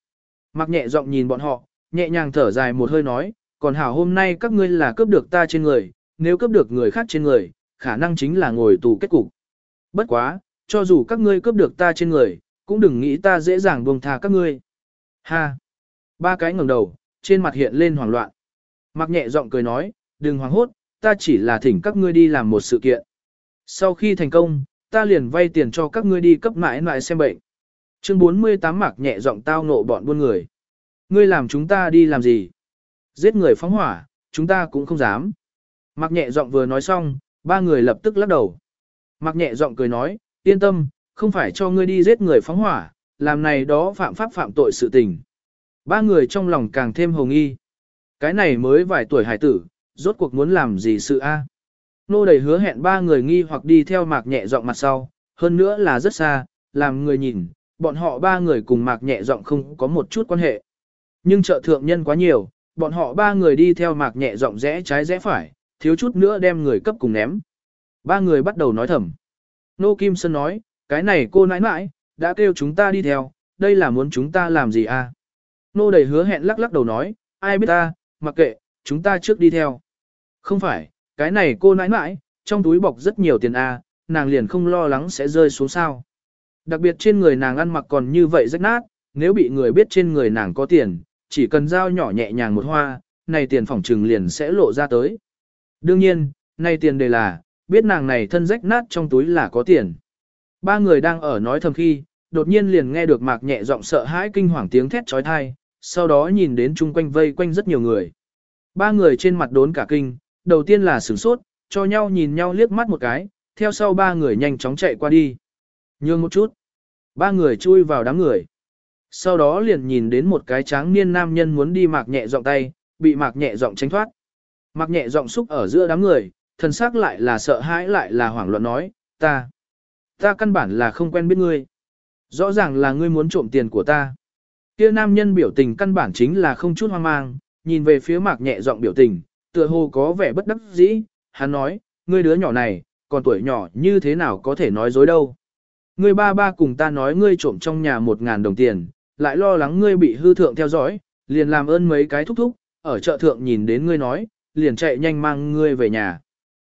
Mặc nhẹ giọng nhìn bọn họ, nhẹ nhàng thở dài một hơi nói, còn hảo hôm nay các ngươi là cướp được ta trên người, nếu cướp được người khác trên người, khả năng chính là ngồi tù kết cục. Bất quá, cho dù các ngươi cướp được ta trên người, cũng đừng nghĩ ta dễ dàng buông tha các ngươi. Ha! Ba cái ngẩng đầu, trên mặt hiện lên hoảng loạn. Mặc nhẹ giọng cười nói, đừng hoảng hốt, ta chỉ là thỉnh các ngươi đi làm một sự kiện. Sau khi thành công, ta liền vay tiền cho các ngươi đi cấp mãi mãi xem bệnh. Chương 48 mặc nhẹ giọng tao nộ bọn buôn người. Ngươi làm chúng ta đi làm gì? giết người phóng hỏa, chúng ta cũng không dám. Mạc nhẹ giọng vừa nói xong, ba người lập tức lắc đầu. Mạc nhẹ giọng cười nói, yên tâm, không phải cho ngươi đi giết người phóng hỏa, làm này đó phạm pháp phạm tội sự tình. Ba người trong lòng càng thêm hồng y. Cái này mới vài tuổi hải tử, rốt cuộc muốn làm gì sự a? Nô đầy hứa hẹn ba người nghi hoặc đi theo mạc nhẹ giọng mặt sau, hơn nữa là rất xa, làm người nhìn, bọn họ ba người cùng mạc nhẹ giọng không có một chút quan hệ. Nhưng trợ thượng nhân quá nhiều, bọn họ ba người đi theo mạc nhẹ giọng rẽ trái rẽ phải, thiếu chút nữa đem người cấp cùng ném. Ba người bắt đầu nói thầm. Nô Kim Sơn nói, cái này cô nãi nãi, đã kêu chúng ta đi theo, đây là muốn chúng ta làm gì à? Nô đầy hứa hẹn lắc lắc đầu nói, ai biết ta, mặc kệ, chúng ta trước đi theo. Không phải, cái này cô nãi nãi, trong túi bọc rất nhiều tiền a, à, nàng liền không lo lắng sẽ rơi xuống sao. Đặc biệt trên người nàng ăn mặc còn như vậy rách nát, nếu bị người biết trên người nàng có tiền, chỉ cần dao nhỏ nhẹ nhàng một hoa, này tiền phỏng trừng liền sẽ lộ ra tới. Đương nhiên, này tiền đề là, biết nàng này thân rách nát trong túi là có tiền. Ba người đang ở nói thầm khi, đột nhiên liền nghe được mạc nhẹ giọng sợ hãi kinh hoàng tiếng thét trói thai, sau đó nhìn đến chung quanh vây quanh rất nhiều người. Ba người trên mặt đốn cả kinh, đầu tiên là sửng sốt, cho nhau nhìn nhau liếc mắt một cái, theo sau ba người nhanh chóng chạy qua đi. Nhường một chút. Ba người chui vào đám người. Sau đó liền nhìn đến một cái tráng niên nam nhân muốn đi mạc nhẹ giọng tay, bị mạc nhẹ giọng tránh thoát. Mạc nhẹ giọng xúc ở giữa đám người, thần sắc lại là sợ hãi lại là hoảng loạn nói, ta, ta căn bản là không quen biết ngươi. Rõ ràng là ngươi muốn trộm tiền của ta. Kia nam nhân biểu tình căn bản chính là không chút hoang mang, nhìn về phía mạc nhẹ giọng biểu tình, tựa hồ có vẻ bất đắc dĩ, hắn nói, ngươi đứa nhỏ này, còn tuổi nhỏ như thế nào có thể nói dối đâu. Ngươi ba ba cùng ta nói ngươi trộm trong nhà một ngàn đồng tiền, lại lo lắng ngươi bị hư thượng theo dõi, liền làm ơn mấy cái thúc thúc, ở chợ thượng nhìn đến ngươi nói, liền chạy nhanh mang ngươi về nhà.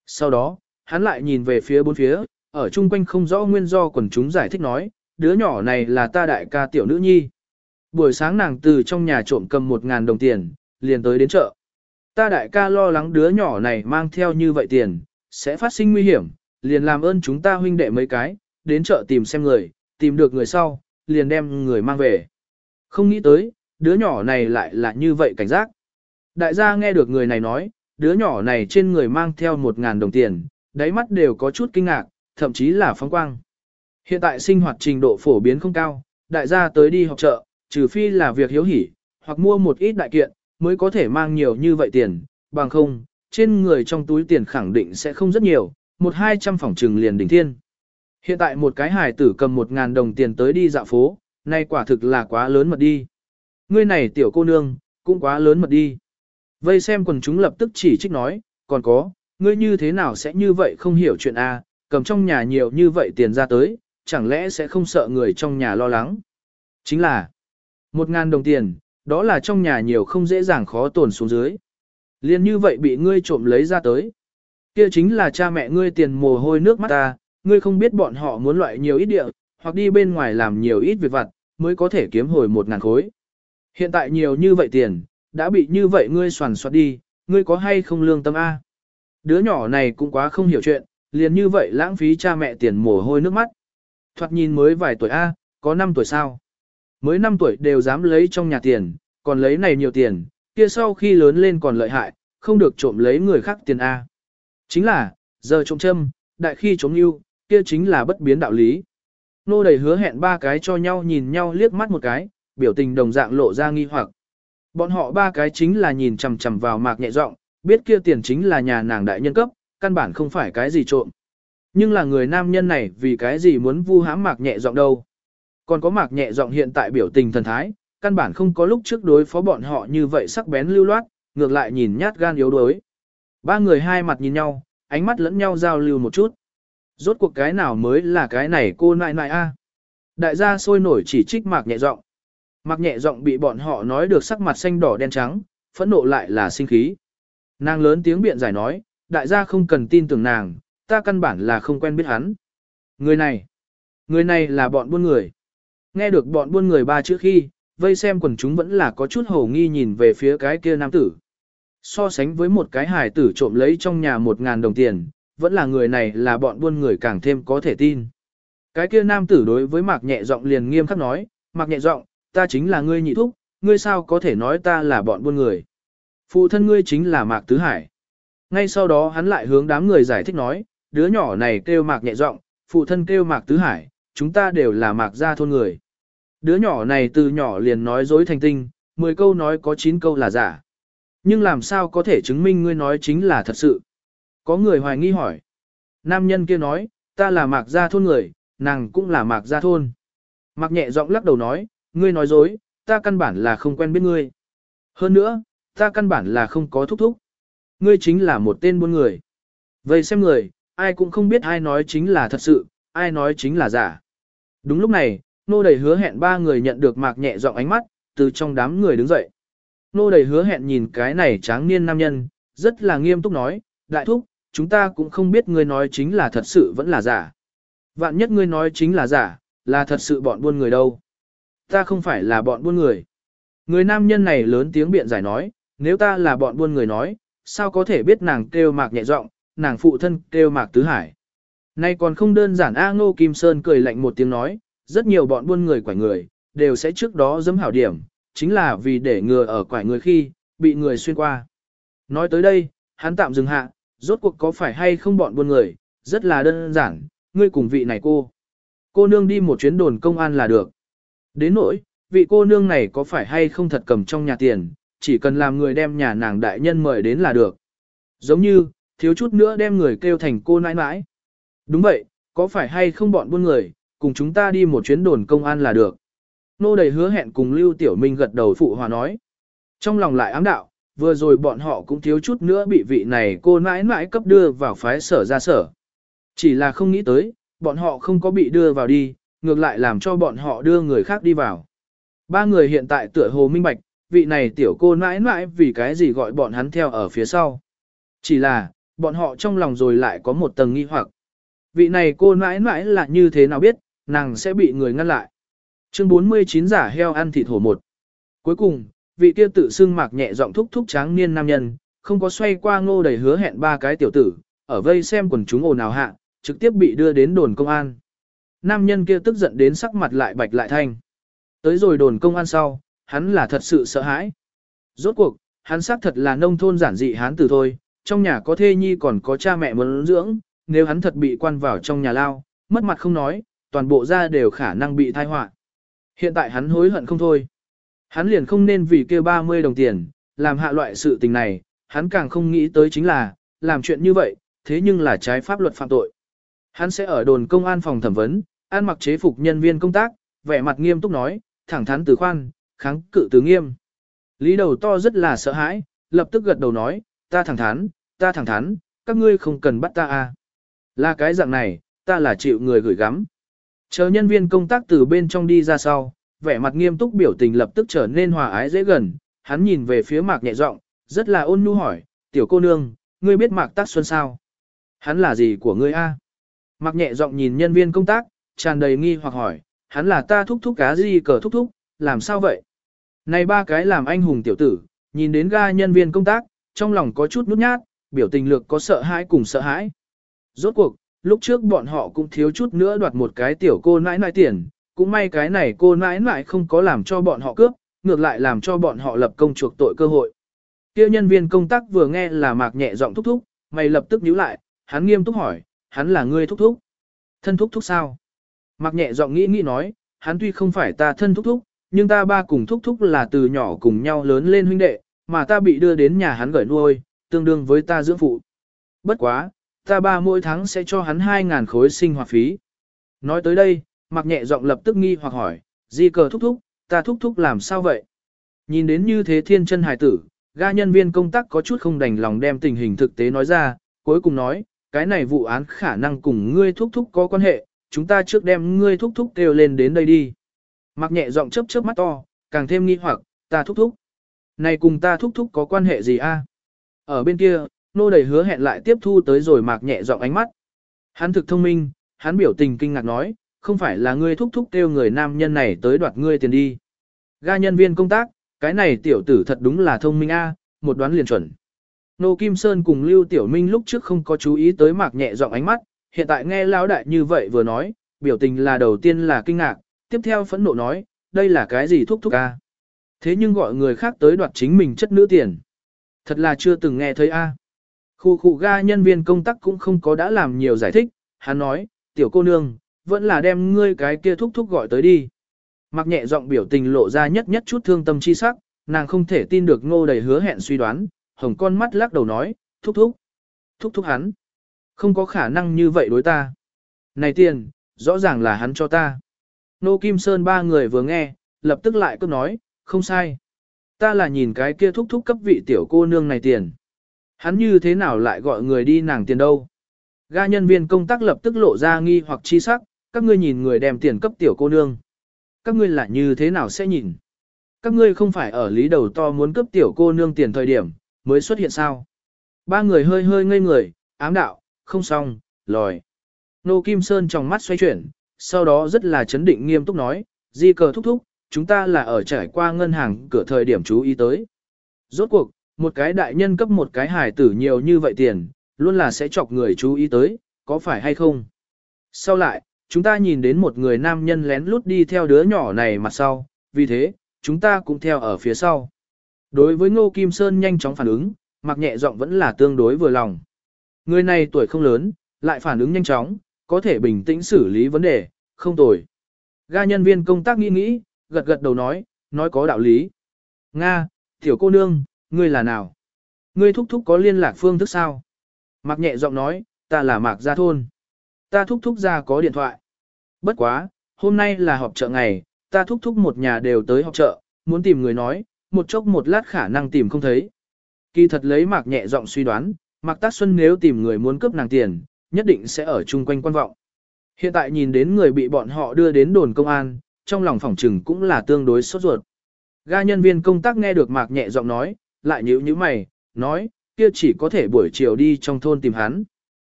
Sau đó, hắn lại nhìn về phía bốn phía, ở chung quanh không rõ nguyên do quần chúng giải thích nói, đứa nhỏ này là ta đại ca tiểu nữ nhi. Buổi sáng nàng từ trong nhà trộm cầm một ngàn đồng tiền, liền tới đến chợ. Ta đại ca lo lắng đứa nhỏ này mang theo như vậy tiền, sẽ phát sinh nguy hiểm, liền làm ơn chúng ta huynh đệ mấy cái, đến chợ tìm xem người, tìm được người sau, liền đem người mang về. Không nghĩ tới, đứa nhỏ này lại là như vậy cảnh giác. Đại gia nghe được người này nói, đứa nhỏ này trên người mang theo một ngàn đồng tiền, đáy mắt đều có chút kinh ngạc, thậm chí là phóng quang. Hiện tại sinh hoạt trình độ phổ biến không cao, đại gia tới đi học chợ, trừ phi là việc hiếu hỉ, hoặc mua một ít đại kiện, mới có thể mang nhiều như vậy tiền, bằng không, trên người trong túi tiền khẳng định sẽ không rất nhiều, một hai trăm phòng trừng liền đỉnh thiên. Hiện tại một cái hài tử cầm một ngàn đồng tiền tới đi dạo phố, nay quả thực là quá lớn mật đi. Ngươi này tiểu cô nương, cũng quá lớn mật đi. Vây xem quần chúng lập tức chỉ trích nói, còn có, ngươi như thế nào sẽ như vậy không hiểu chuyện a, cầm trong nhà nhiều như vậy tiền ra tới, chẳng lẽ sẽ không sợ người trong nhà lo lắng. Chính là, một ngàn đồng tiền, đó là trong nhà nhiều không dễ dàng khó tồn xuống dưới. Liên như vậy bị ngươi trộm lấy ra tới. Kia chính là cha mẹ ngươi tiền mồ hôi nước mắt ta, ngươi không biết bọn họ muốn loại nhiều ít địa, hoặc đi bên ngoài làm nhiều ít việc vặt, mới có thể kiếm hồi một ngàn khối. Hiện tại nhiều như vậy tiền, đã bị như vậy ngươi soàn soát đi, ngươi có hay không lương tâm A. Đứa nhỏ này cũng quá không hiểu chuyện, liền như vậy lãng phí cha mẹ tiền mồ hôi nước mắt. Thoạt nhìn mới vài tuổi A, có 5 tuổi sao. Mới 5 tuổi đều dám lấy trong nhà tiền, còn lấy này nhiều tiền, kia sau khi lớn lên còn lợi hại, không được trộm lấy người khác tiền A. Chính là, giờ trộm châm, đại khi trộm yêu, kia chính là bất biến đạo lý. Nô đầy hứa hẹn ba cái cho nhau nhìn nhau liếc mắt một cái, biểu tình đồng dạng lộ ra nghi hoặc. Bọn họ ba cái chính là nhìn chằm chằm vào mạc nhẹ giọng, biết kia tiền chính là nhà nàng đại nhân cấp, căn bản không phải cái gì trộm. Nhưng là người nam nhân này vì cái gì muốn vu hãm mạc nhẹ giọng đâu. Còn có mạc nhẹ giọng hiện tại biểu tình thần thái, căn bản không có lúc trước đối phó bọn họ như vậy sắc bén lưu loát, ngược lại nhìn nhát gan yếu đuối. Ba người hai mặt nhìn nhau, ánh mắt lẫn nhau giao lưu một chút. Rốt cuộc cái nào mới là cái này cô nại nại a? Đại gia sôi nổi chỉ trích mạc nhẹ giọng. Mạc nhẹ giọng bị bọn họ nói được sắc mặt xanh đỏ đen trắng, phẫn nộ lại là sinh khí. Nàng lớn tiếng biện giải nói, đại gia không cần tin tưởng nàng, ta căn bản là không quen biết hắn. Người này, người này là bọn buôn người. Nghe được bọn buôn người ba chữ khi, vây xem quần chúng vẫn là có chút hổ nghi nhìn về phía cái kia nam tử. So sánh với một cái hài tử trộm lấy trong nhà một ngàn đồng tiền, vẫn là người này là bọn buôn người càng thêm có thể tin. Cái kia nam tử đối với mạc nhẹ giọng liền nghiêm khắc nói, mạc nhẹ giọng, ta chính là ngươi nhị thúc, ngươi sao có thể nói ta là bọn buôn người. Phụ thân ngươi chính là Mạc Tứ Hải. Ngay sau đó hắn lại hướng đám người giải thích nói, đứa nhỏ này kêu Mạc nhẹ giọng, phụ thân kêu Mạc Tứ Hải, chúng ta đều là Mạc gia thôn người. Đứa nhỏ này từ nhỏ liền nói dối thành tinh, 10 câu nói có 9 câu là giả. Nhưng làm sao có thể chứng minh ngươi nói chính là thật sự? Có người hoài nghi hỏi. Nam nhân kia nói, ta là Mạc gia thôn người, nàng cũng là Mạc gia thôn. Mạc nhẹ giọng lắc đầu nói, ngươi nói dối, ta căn bản là không quen biết ngươi. Hơn nữa, ta căn bản là không có thúc thúc. Ngươi chính là một tên buôn người. Vậy xem người, ai cũng không biết ai nói chính là thật sự, ai nói chính là giả. Đúng lúc này, nô đầy hứa hẹn ba người nhận được mạc nhẹ giọng ánh mắt, từ trong đám người đứng dậy. Nô đầy hứa hẹn nhìn cái này tráng niên nam nhân, rất là nghiêm túc nói, đại thúc, chúng ta cũng không biết ngươi nói chính là thật sự vẫn là giả. Vạn nhất ngươi nói chính là giả, là thật sự bọn buôn người đâu. Ta không phải là bọn buôn người. Người nam nhân này lớn tiếng biện giải nói, nếu ta là bọn buôn người nói, sao có thể biết nàng kêu mạc nhẹ giọng, nàng phụ thân kêu mạc tứ hải. Nay còn không đơn giản A Ngô Kim Sơn cười lạnh một tiếng nói, rất nhiều bọn buôn người quải người, đều sẽ trước đó dấm hảo điểm, chính là vì để ngừa ở quải người khi, bị người xuyên qua. Nói tới đây, hắn tạm dừng hạ, rốt cuộc có phải hay không bọn buôn người, rất là đơn giản, ngươi cùng vị này cô. Cô nương đi một chuyến đồn công an là được. Đến nỗi, vị cô nương này có phải hay không thật cầm trong nhà tiền, chỉ cần làm người đem nhà nàng đại nhân mời đến là được. Giống như, thiếu chút nữa đem người kêu thành cô nãi nãi. Đúng vậy, có phải hay không bọn buôn người, cùng chúng ta đi một chuyến đồn công an là được. Nô đầy hứa hẹn cùng Lưu Tiểu Minh gật đầu phụ hòa nói. Trong lòng lại ám đạo, vừa rồi bọn họ cũng thiếu chút nữa bị vị này cô nãi nãi cấp đưa vào phái sở ra sở. Chỉ là không nghĩ tới, bọn họ không có bị đưa vào đi, ngược lại làm cho bọn họ đưa người khác đi vào. Ba người hiện tại tựa hồ minh bạch, vị này tiểu cô nãi nãi vì cái gì gọi bọn hắn theo ở phía sau. Chỉ là, bọn họ trong lòng rồi lại có một tầng nghi hoặc. Vị này cô nãi nãi là như thế nào biết, nàng sẽ bị người ngăn lại. Chương 49 giả heo ăn thịt hổ một. Cuối cùng, vị kia tự xưng mạc nhẹ giọng thúc thúc tráng niên nam nhân, không có xoay qua ngô đầy hứa hẹn ba cái tiểu tử, ở vây xem quần chúng ồn ào hạ, trực tiếp bị đưa đến đồn công an. Nam nhân kia tức giận đến sắc mặt lại bạch lại thanh. Tới rồi đồn công an sau, hắn là thật sự sợ hãi. Rốt cuộc, hắn xác thật là nông thôn giản dị hán tử thôi, trong nhà có thê nhi còn có cha mẹ muốn dưỡng, nếu hắn thật bị quan vào trong nhà lao, mất mặt không nói, toàn bộ gia đều khả năng bị tai họa. Hiện tại hắn hối hận không thôi. Hắn liền không nên vì kêu 30 đồng tiền, làm hạ loại sự tình này, hắn càng không nghĩ tới chính là, làm chuyện như vậy, thế nhưng là trái pháp luật phạm tội. Hắn sẽ ở đồn công an phòng thẩm vấn, an mặc chế phục nhân viên công tác, vẻ mặt nghiêm túc nói, thẳng thắn từ khoan, kháng cự từ nghiêm. Lý đầu to rất là sợ hãi, lập tức gật đầu nói, ta thẳng thắn, ta thẳng thắn, các ngươi không cần bắt ta à. Là cái dạng này, ta là chịu người gửi gắm. Chờ nhân viên công tác từ bên trong đi ra sau, vẻ mặt nghiêm túc biểu tình lập tức trở nên hòa ái dễ gần, hắn nhìn về phía mạc nhẹ giọng, rất là ôn nhu hỏi, tiểu cô nương, ngươi biết mạc tác xuân sao? Hắn là gì của ngươi a? Mạc nhẹ giọng nhìn nhân viên công tác, tràn đầy nghi hoặc hỏi, hắn là ta thúc thúc cá gì cờ thúc thúc, làm sao vậy? Này ba cái làm anh hùng tiểu tử, nhìn đến ga nhân viên công tác, trong lòng có chút nút nhát, biểu tình lược có sợ hãi cùng sợ hãi. Rốt cuộc, lúc trước bọn họ cũng thiếu chút nữa đoạt một cái tiểu cô nãi nãi tiền, cũng may cái này cô nãi nãi không có làm cho bọn họ cướp, ngược lại làm cho bọn họ lập công chuộc tội cơ hội. Kêu nhân viên công tác vừa nghe là mạc nhẹ giọng thúc thúc, mày lập tức nhíu lại, hắn nghiêm túc hỏi, hắn là ngươi thúc thúc. Thân thúc thúc sao? Mạc nhẹ giọng nghĩ nghĩ nói, hắn tuy không phải ta thân thúc thúc, nhưng ta ba cùng thúc thúc là từ nhỏ cùng nhau lớn lên huynh đệ, mà ta bị đưa đến nhà hắn gửi nuôi, tương đương với ta dưỡng phụ. Bất quá, ta ba mỗi tháng sẽ cho hắn 2.000 khối sinh hoạt phí. Nói tới đây, mặc nhẹ giọng lập tức nghi hoặc hỏi, di cờ thúc thúc, ta thúc thúc làm sao vậy? Nhìn đến như thế thiên chân hải tử, ga nhân viên công tác có chút không đành lòng đem tình hình thực tế nói ra, cuối cùng nói, cái này vụ án khả năng cùng ngươi thúc thúc có quan hệ, chúng ta trước đem ngươi thúc thúc kêu lên đến đây đi. Mặc nhẹ giọng chớp chớp mắt to, càng thêm nghi hoặc, ta thúc thúc. Này cùng ta thúc thúc có quan hệ gì a? Ở bên kia, nô đầy hứa hẹn lại tiếp thu tới rồi mạc nhẹ giọng ánh mắt. Hắn thực thông minh, hắn biểu tình kinh ngạc nói, không phải là ngươi thúc thúc kêu người nam nhân này tới đoạt ngươi tiền đi. Ga nhân viên công tác, cái này tiểu tử thật đúng là thông minh a, một đoán liền chuẩn. Nô Kim Sơn cùng Lưu Tiểu Minh lúc trước không có chú ý tới mạc nhẹ giọng ánh mắt, hiện tại nghe lão đại như vậy vừa nói, biểu tình là đầu tiên là kinh ngạc, tiếp theo phẫn nộ nói, đây là cái gì thúc thúc a? Thế nhưng gọi người khác tới đoạt chính mình chất nữ tiền. Thật là chưa từng nghe thấy a. Khu khu ga nhân viên công tác cũng không có đã làm nhiều giải thích, hắn nói, tiểu cô nương, vẫn là đem ngươi cái kia thúc thúc gọi tới đi. Mặc nhẹ giọng biểu tình lộ ra nhất nhất chút thương tâm chi sắc, nàng không thể tin được ngô đầy hứa hẹn suy đoán, hồng con mắt lắc đầu nói, thúc thúc, thúc thúc hắn. Không có khả năng như vậy đối ta. Này tiền, rõ ràng là hắn cho ta. Nô Kim Sơn ba người vừa nghe, lập tức lại cứ nói, không sai. Ta là nhìn cái kia thúc thúc cấp vị tiểu cô nương này tiền. Hắn như thế nào lại gọi người đi nàng tiền đâu? Ga nhân viên công tác lập tức lộ ra nghi hoặc chi sắc, các ngươi nhìn người đem tiền cấp tiểu cô nương. Các ngươi lại như thế nào sẽ nhìn? Các ngươi không phải ở lý đầu to muốn cấp tiểu cô nương tiền thời điểm, mới xuất hiện sao? Ba người hơi hơi ngây người, ám đạo, không xong, lòi. Nô Kim Sơn trong mắt xoay chuyển, sau đó rất là chấn định nghiêm túc nói, di cờ thúc thúc, chúng ta là ở trải qua ngân hàng cửa thời điểm chú ý tới. Rốt cuộc, một cái đại nhân cấp một cái hài tử nhiều như vậy tiền, luôn là sẽ chọc người chú ý tới, có phải hay không? Sau lại, chúng ta nhìn đến một người nam nhân lén lút đi theo đứa nhỏ này mặt sau, vì thế, chúng ta cũng theo ở phía sau. Đối với Ngô Kim Sơn nhanh chóng phản ứng, mặc nhẹ giọng vẫn là tương đối vừa lòng. Người này tuổi không lớn, lại phản ứng nhanh chóng, có thể bình tĩnh xử lý vấn đề, không tồi. Ga nhân viên công tác nghĩ nghĩ, gật gật đầu nói, nói có đạo lý. Nga, tiểu cô nương, ngươi là nào? Ngươi thúc thúc có liên lạc phương thức sao? Mạc nhẹ giọng nói, ta là Mạc Gia Thôn. Ta thúc thúc ra có điện thoại. Bất quá, hôm nay là họp chợ ngày, ta thúc thúc một nhà đều tới họp chợ, muốn tìm người nói, một chốc một lát khả năng tìm không thấy. Kỳ thật lấy Mạc nhẹ giọng suy đoán, Mạc Tác Xuân nếu tìm người muốn cướp nàng tiền, nhất định sẽ ở chung quanh quan vọng. Hiện tại nhìn đến người bị bọn họ đưa đến đồn công an, trong lòng phỏng trừng cũng là tương đối sốt ruột. Ga nhân viên công tác nghe được Mạc nhẹ giọng nói, lại nhíu nhíu mày, nói, kia chỉ có thể buổi chiều đi trong thôn tìm hắn.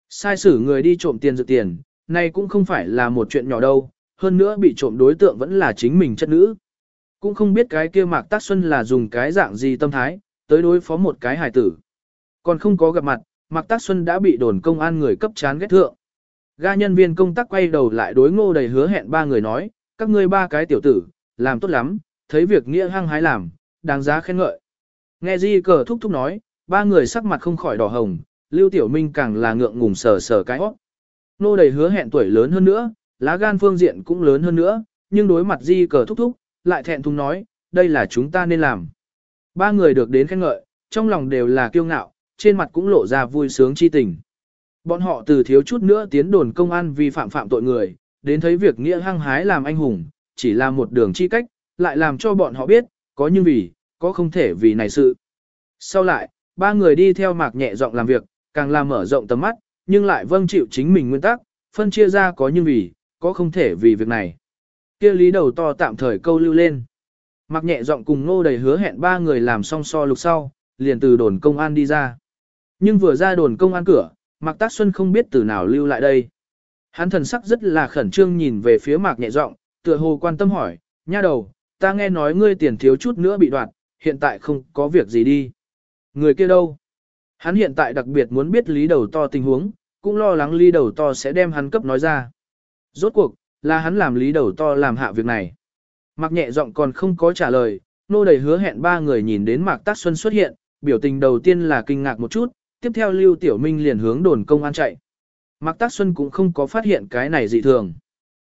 Sai xử người đi trộm tiền dự tiền, này cũng không phải là một chuyện nhỏ đâu, hơn nữa bị trộm đối tượng vẫn là chính mình chất nữ. Cũng không biết cái kia Mạc Tác Xuân là dùng cái dạng gì tâm thái, tới đối phó một cái hài tử. Còn không có gặp mặt, Mạc Tác Xuân đã bị đồn công an người cấp chán ghét thượng. Ga nhân viên công tác quay đầu lại đối ngô đầy hứa hẹn ba người nói, các ngươi ba cái tiểu tử, làm tốt lắm, thấy việc nghĩa hăng hái làm, đáng giá khen ngợi. Nghe Di cờ thúc thúc nói, ba người sắc mặt không khỏi đỏ hồng, Lưu Tiểu Minh càng là ngượng ngùng sờ sờ cái hót. Nô đầy hứa hẹn tuổi lớn hơn nữa, lá gan phương diện cũng lớn hơn nữa, nhưng đối mặt Di cờ thúc thúc, lại thẹn thùng nói, đây là chúng ta nên làm. Ba người được đến khen ngợi, trong lòng đều là kiêu ngạo, trên mặt cũng lộ ra vui sướng chi tình. Bọn họ từ thiếu chút nữa tiến đồn công an vi phạm phạm tội người, đến thấy việc nghĩa hăng hái làm anh hùng, chỉ là một đường chi cách, lại làm cho bọn họ biết, có nhưng vì, có không thể vì này sự. Sau lại, ba người đi theo mạc nhẹ giọng làm việc, càng làm mở rộng tầm mắt, nhưng lại vâng chịu chính mình nguyên tắc, phân chia ra có nhưng vì, có không thể vì việc này. kia lý đầu to tạm thời câu lưu lên. Mạc nhẹ giọng cùng ngô đầy hứa hẹn ba người làm song so lục sau, liền từ đồn công an đi ra. Nhưng vừa ra đồn công an cửa, Mạc Tác Xuân không biết từ nào lưu lại đây. Hắn thần sắc rất là khẩn trương nhìn về phía Mạc nhẹ giọng, tựa hồ quan tâm hỏi, nha đầu, ta nghe nói ngươi tiền thiếu chút nữa bị đoạt, hiện tại không có việc gì đi. Người kia đâu? Hắn hiện tại đặc biệt muốn biết lý đầu to tình huống, cũng lo lắng lý đầu to sẽ đem hắn cấp nói ra. Rốt cuộc, là hắn làm lý đầu to làm hạ việc này. Mạc nhẹ giọng còn không có trả lời, nô đầy hứa hẹn ba người nhìn đến Mạc Tác Xuân xuất hiện, biểu tình đầu tiên là kinh ngạc một chút, tiếp theo Lưu Tiểu Minh liền hướng đồn công an chạy. Mạc Tác Xuân cũng không có phát hiện cái này dị thường.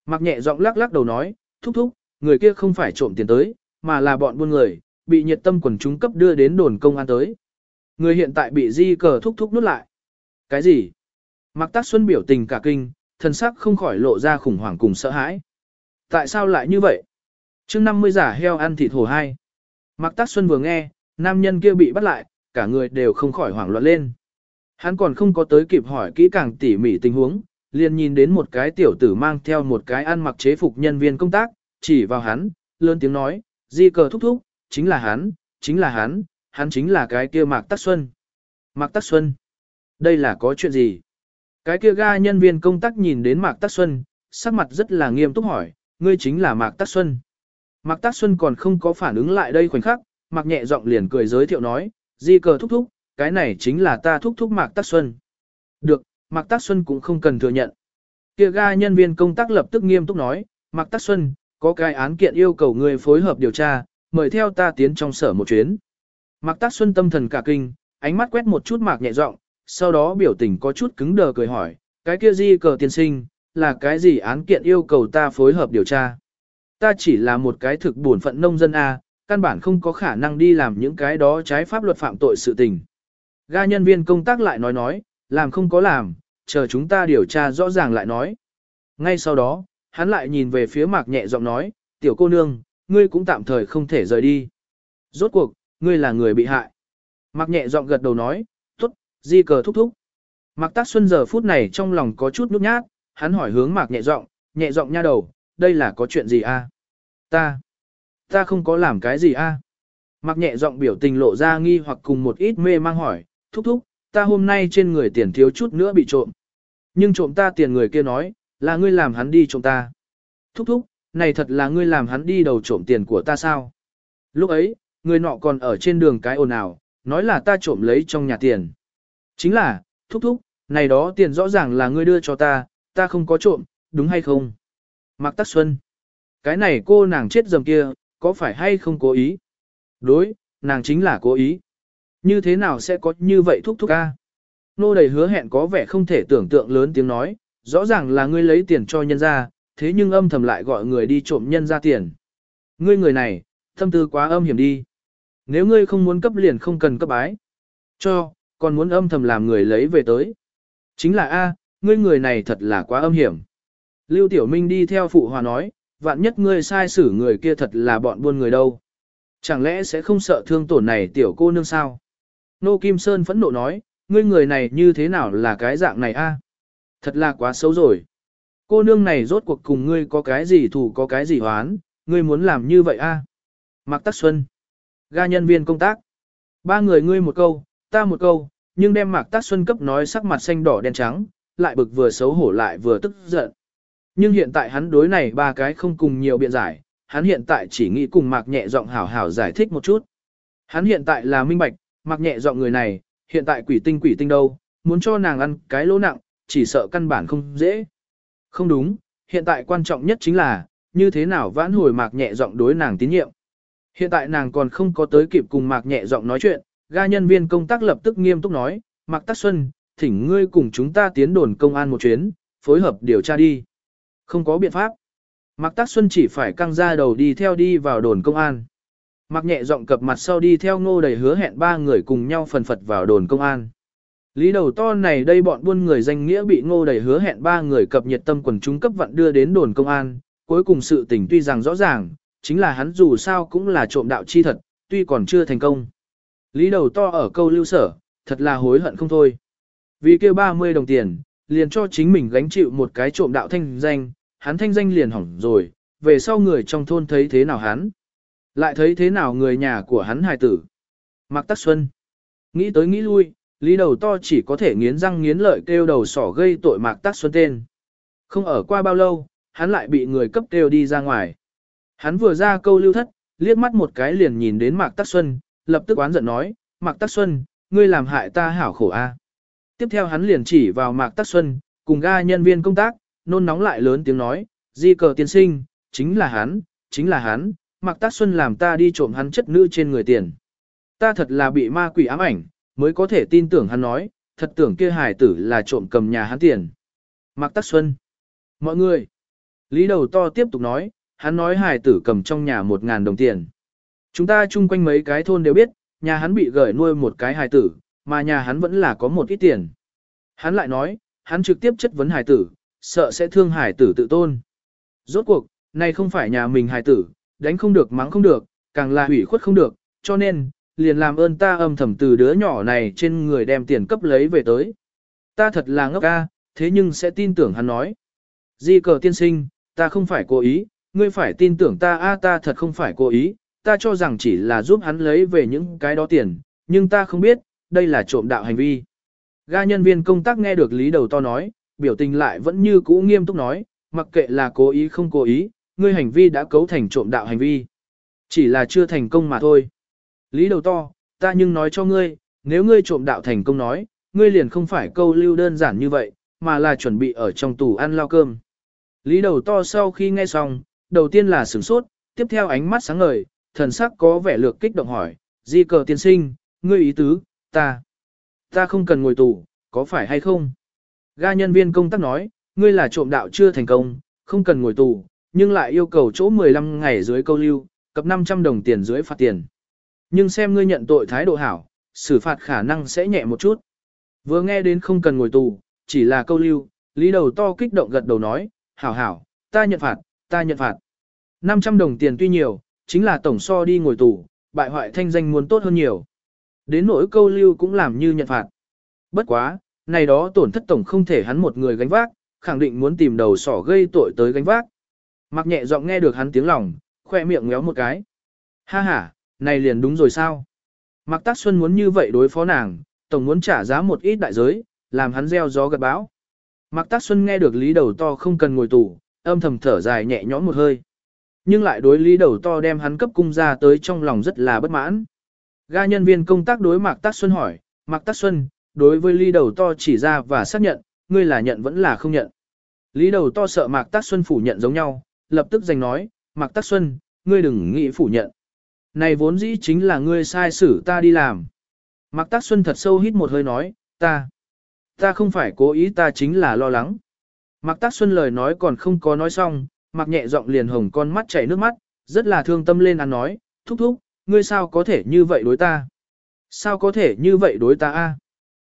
Mạc nhẹ giọng lắc lắc đầu nói, thúc thúc, người kia không phải trộm tiền tới, mà là bọn buôn người, bị nhiệt tâm quần chúng cấp đưa đến đồn công an tới. Người hiện tại bị di cờ thúc thúc nút lại. Cái gì? Mạc Tác Xuân biểu tình cả kinh, thần sắc không khỏi lộ ra khủng hoảng cùng sợ hãi. Tại sao lại như vậy? chương 50 giả heo ăn thịt hổ hai. Mạc Tác Xuân vừa nghe, nam nhân kia bị bắt lại, cả người đều không khỏi hoảng loạn lên. Hắn còn không có tới kịp hỏi kỹ càng tỉ mỉ tình huống, liền nhìn đến một cái tiểu tử mang theo một cái ăn mặc chế phục nhân viên công tác, chỉ vào hắn, lớn tiếng nói, di cờ thúc thúc, chính là hắn, chính là hắn, hắn chính là cái kia Mạc Tắc Xuân. Mạc Tắc Xuân, đây là có chuyện gì? Cái kia ga nhân viên công tác nhìn đến Mạc Tắc Xuân, sắc mặt rất là nghiêm túc hỏi, ngươi chính là Mạc Tắc Xuân. Mạc Tắc Xuân còn không có phản ứng lại đây khoảnh khắc, Mạc nhẹ giọng liền cười giới thiệu nói, di cờ thúc thúc, cái này chính là ta thúc thúc Mạc Tắc Xuân. Được, Mạc Tắc Xuân cũng không cần thừa nhận. Kia ga nhân viên công tác lập tức nghiêm túc nói, Mạc Tắc Xuân, có cái án kiện yêu cầu người phối hợp điều tra, mời theo ta tiến trong sở một chuyến. Mạc Tác Xuân tâm thần cả kinh, ánh mắt quét một chút mạc nhẹ giọng, sau đó biểu tình có chút cứng đờ cười hỏi, cái kia di cờ tiên sinh, là cái gì án kiện yêu cầu ta phối hợp điều tra. Ta chỉ là một cái thực buồn phận nông dân A, căn bản không có khả năng đi làm những cái đó trái pháp luật phạm tội sự tình. Ga nhân viên công tác lại nói nói, làm không có làm, chờ chúng ta điều tra rõ ràng lại nói. Ngay sau đó, hắn lại nhìn về phía mạc nhẹ giọng nói, tiểu cô nương, ngươi cũng tạm thời không thể rời đi. Rốt cuộc, ngươi là người bị hại. Mạc nhẹ giọng gật đầu nói, tốt, di cờ thúc thúc. Mạc tác xuân giờ phút này trong lòng có chút nhút nhát, hắn hỏi hướng mạc nhẹ giọng, nhẹ giọng nha đầu, đây là có chuyện gì a? Ta, ta không có làm cái gì a? Mạc nhẹ giọng biểu tình lộ ra nghi hoặc cùng một ít mê mang hỏi, thúc thúc, ta hôm nay trên người tiền thiếu chút nữa bị trộm. Nhưng trộm ta tiền người kia nói, là ngươi làm hắn đi trộm ta. Thúc thúc, này thật là ngươi làm hắn đi đầu trộm tiền của ta sao? Lúc ấy, người nọ còn ở trên đường cái ồn ào, nói là ta trộm lấy trong nhà tiền. Chính là, thúc thúc, này đó tiền rõ ràng là ngươi đưa cho ta, ta không có trộm, đúng hay không? Mạc Tắc Xuân. Cái này cô nàng chết dầm kia, có phải hay không cố ý? Đối, nàng chính là cố ý. Như thế nào sẽ có như vậy thúc thúc ca? Nô đầy hứa hẹn có vẻ không thể tưởng tượng lớn tiếng nói, rõ ràng là ngươi lấy tiền cho nhân ra, thế nhưng âm thầm lại gọi người đi trộm nhân ra tiền. Ngươi người này, tâm tư quá âm hiểm đi. Nếu ngươi không muốn cấp liền không cần cấp ái. Cho, còn muốn âm thầm làm người lấy về tới. Chính là A, ngươi người này thật là quá âm hiểm. Lưu Tiểu Minh đi theo phụ hòa nói, vạn nhất ngươi sai xử người kia thật là bọn buôn người đâu. Chẳng lẽ sẽ không sợ thương tổn này tiểu cô nương sao? Nô Kim Sơn phẫn nộ nói, ngươi người này như thế nào là cái dạng này a? Thật là quá xấu rồi. Cô nương này rốt cuộc cùng ngươi có cái gì thù có cái gì hoán, ngươi muốn làm như vậy a? À? Mạc Tắc Xuân. Ga nhân viên công tác. Ba người ngươi một câu, ta một câu, nhưng đem Mạc Tắc Xuân cấp nói sắc mặt xanh đỏ đen trắng, lại bực vừa xấu hổ lại vừa tức giận. Nhưng hiện tại hắn đối này ba cái không cùng nhiều biện giải, hắn hiện tại chỉ nghĩ cùng Mạc nhẹ giọng hảo hảo giải thích một chút. Hắn hiện tại là minh bạch, Mạc nhẹ giọng người này, hiện tại quỷ tinh quỷ tinh đâu, muốn cho nàng ăn cái lỗ nặng, chỉ sợ căn bản không dễ. Không đúng, hiện tại quan trọng nhất chính là, như thế nào vãn hồi Mạc nhẹ giọng đối nàng tín nhiệm. Hiện tại nàng còn không có tới kịp cùng Mạc nhẹ giọng nói chuyện, ga nhân viên công tác lập tức nghiêm túc nói, Mạc Tắc Xuân, thỉnh ngươi cùng chúng ta tiến đồn công an một chuyến, phối hợp điều tra đi. Không có biện pháp. Mạc Tắc Xuân chỉ phải căng ra đầu đi theo đi vào đồn công an. Mạc nhẹ giọng cập mặt sau đi theo ngô đầy hứa hẹn ba người cùng nhau phần phật vào đồn công an. Lý đầu to này đây bọn buôn người danh nghĩa bị ngô đầy hứa hẹn ba người cập nhiệt tâm quần chúng cấp vận đưa đến đồn công an, cuối cùng sự tình tuy rằng rõ ràng, chính là hắn dù sao cũng là trộm đạo chi thật, tuy còn chưa thành công. Lý đầu to ở câu lưu sở, thật là hối hận không thôi. Vì kêu 30 đồng tiền, liền cho chính mình gánh chịu một cái trộm đạo thanh danh, hắn thanh danh liền hỏng rồi, về sau người trong thôn thấy thế nào hắn. Lại thấy thế nào người nhà của hắn hài tử. Mạc Tắc Xuân. Nghĩ tới nghĩ lui, lý đầu to chỉ có thể nghiến răng nghiến lợi kêu đầu sỏ gây tội Mạc Tắc Xuân tên. Không ở qua bao lâu, hắn lại bị người cấp kêu đi ra ngoài. Hắn vừa ra câu lưu thất, liếc mắt một cái liền nhìn đến Mạc Tắc Xuân, lập tức oán giận nói, Mạc Tắc Xuân, ngươi làm hại ta hảo khổ a. Tiếp theo hắn liền chỉ vào Mạc Tắc Xuân, cùng ga nhân viên công tác, nôn nóng lại lớn tiếng nói, di cờ tiên sinh, chính là hắn, chính là hắn, Mạc Tác Xuân làm ta đi trộm hắn chất nữ trên người tiền. Ta thật là bị ma quỷ ám ảnh, mới có thể tin tưởng hắn nói, thật tưởng kia hài tử là trộm cầm nhà hắn tiền. Mạc Tắc Xuân. Mọi người. Lý đầu to tiếp tục nói, hắn nói hài tử cầm trong nhà một ngàn đồng tiền. Chúng ta chung quanh mấy cái thôn đều biết, nhà hắn bị gửi nuôi một cái hài tử, mà nhà hắn vẫn là có một ít tiền. Hắn lại nói, hắn trực tiếp chất vấn hài tử, sợ sẽ thương hài tử tự tôn. Rốt cuộc, này không phải nhà mình hài tử, đánh không được mắng không được, càng là hủy khuất không được, cho nên, liền làm ơn ta âm thầm từ đứa nhỏ này trên người đem tiền cấp lấy về tới. Ta thật là ngốc ca, thế nhưng sẽ tin tưởng hắn nói. Di cờ tiên sinh, ta không phải cố ý, ngươi phải tin tưởng ta a ta thật không phải cố ý, ta cho rằng chỉ là giúp hắn lấy về những cái đó tiền, nhưng ta không biết, đây là trộm đạo hành vi. Ga nhân viên công tác nghe được lý đầu to nói, biểu tình lại vẫn như cũ nghiêm túc nói, mặc kệ là cố ý không cố ý, ngươi hành vi đã cấu thành trộm đạo hành vi. Chỉ là chưa thành công mà thôi. Lý đầu to, ta nhưng nói cho ngươi, nếu ngươi trộm đạo thành công nói, ngươi liền không phải câu lưu đơn giản như vậy, mà là chuẩn bị ở trong tủ ăn lao cơm. Lý đầu to sau khi nghe xong, đầu tiên là sửng sốt, tiếp theo ánh mắt sáng ngời, thần sắc có vẻ lược kích động hỏi, Di cờ tiên sinh, ngươi ý tứ, ta, ta không cần ngồi tù, có phải hay không? Ga nhân viên công tác nói, ngươi là trộm đạo chưa thành công, không cần ngồi tù, nhưng lại yêu cầu chỗ 15 ngày dưới câu lưu, cập 500 đồng tiền dưới phạt tiền. Nhưng xem ngươi nhận tội thái độ hảo, xử phạt khả năng sẽ nhẹ một chút. Vừa nghe đến không cần ngồi tù, chỉ là câu lưu, lý đầu to kích động gật đầu nói, hảo hảo, ta nhận phạt, ta nhận phạt. 500 đồng tiền tuy nhiều, chính là tổng so đi ngồi tù, bại hoại thanh danh muốn tốt hơn nhiều. Đến nỗi câu lưu cũng làm như nhận phạt. Bất quá, này đó tổn thất tổng không thể hắn một người gánh vác, khẳng định muốn tìm đầu sỏ gây tội tới gánh vác. Mặc nhẹ giọng nghe được hắn tiếng lòng, khoe miệng ngéo một cái. Ha ha, này liền đúng rồi sao? Mạc Tác Xuân muốn như vậy đối phó nàng, tổng muốn trả giá một ít đại giới, làm hắn gieo gió gặt bão. Mạc Tác Xuân nghe được lý đầu to không cần ngồi tù, âm thầm thở dài nhẹ nhõm một hơi. Nhưng lại đối lý đầu to đem hắn cấp cung ra tới trong lòng rất là bất mãn. Ga nhân viên công tác đối Mạc Tác Xuân hỏi, Mạc Tác Xuân, đối với lý đầu to chỉ ra và xác nhận, ngươi là nhận vẫn là không nhận. Lý đầu to sợ Mạc Tác Xuân phủ nhận giống nhau, lập tức giành nói, Mạc Tác Xuân, ngươi đừng nghĩ phủ nhận. Này vốn dĩ chính là ngươi sai xử ta đi làm. Mạc Tác Xuân thật sâu hít một hơi nói, ta, ta không phải cố ý ta chính là lo lắng. Mạc Tác Xuân lời nói còn không có nói xong, Mạc nhẹ giọng liền hồng con mắt chảy nước mắt, rất là thương tâm lên ăn nói, thúc thúc, ngươi sao có thể như vậy đối ta? Sao có thể như vậy đối ta a?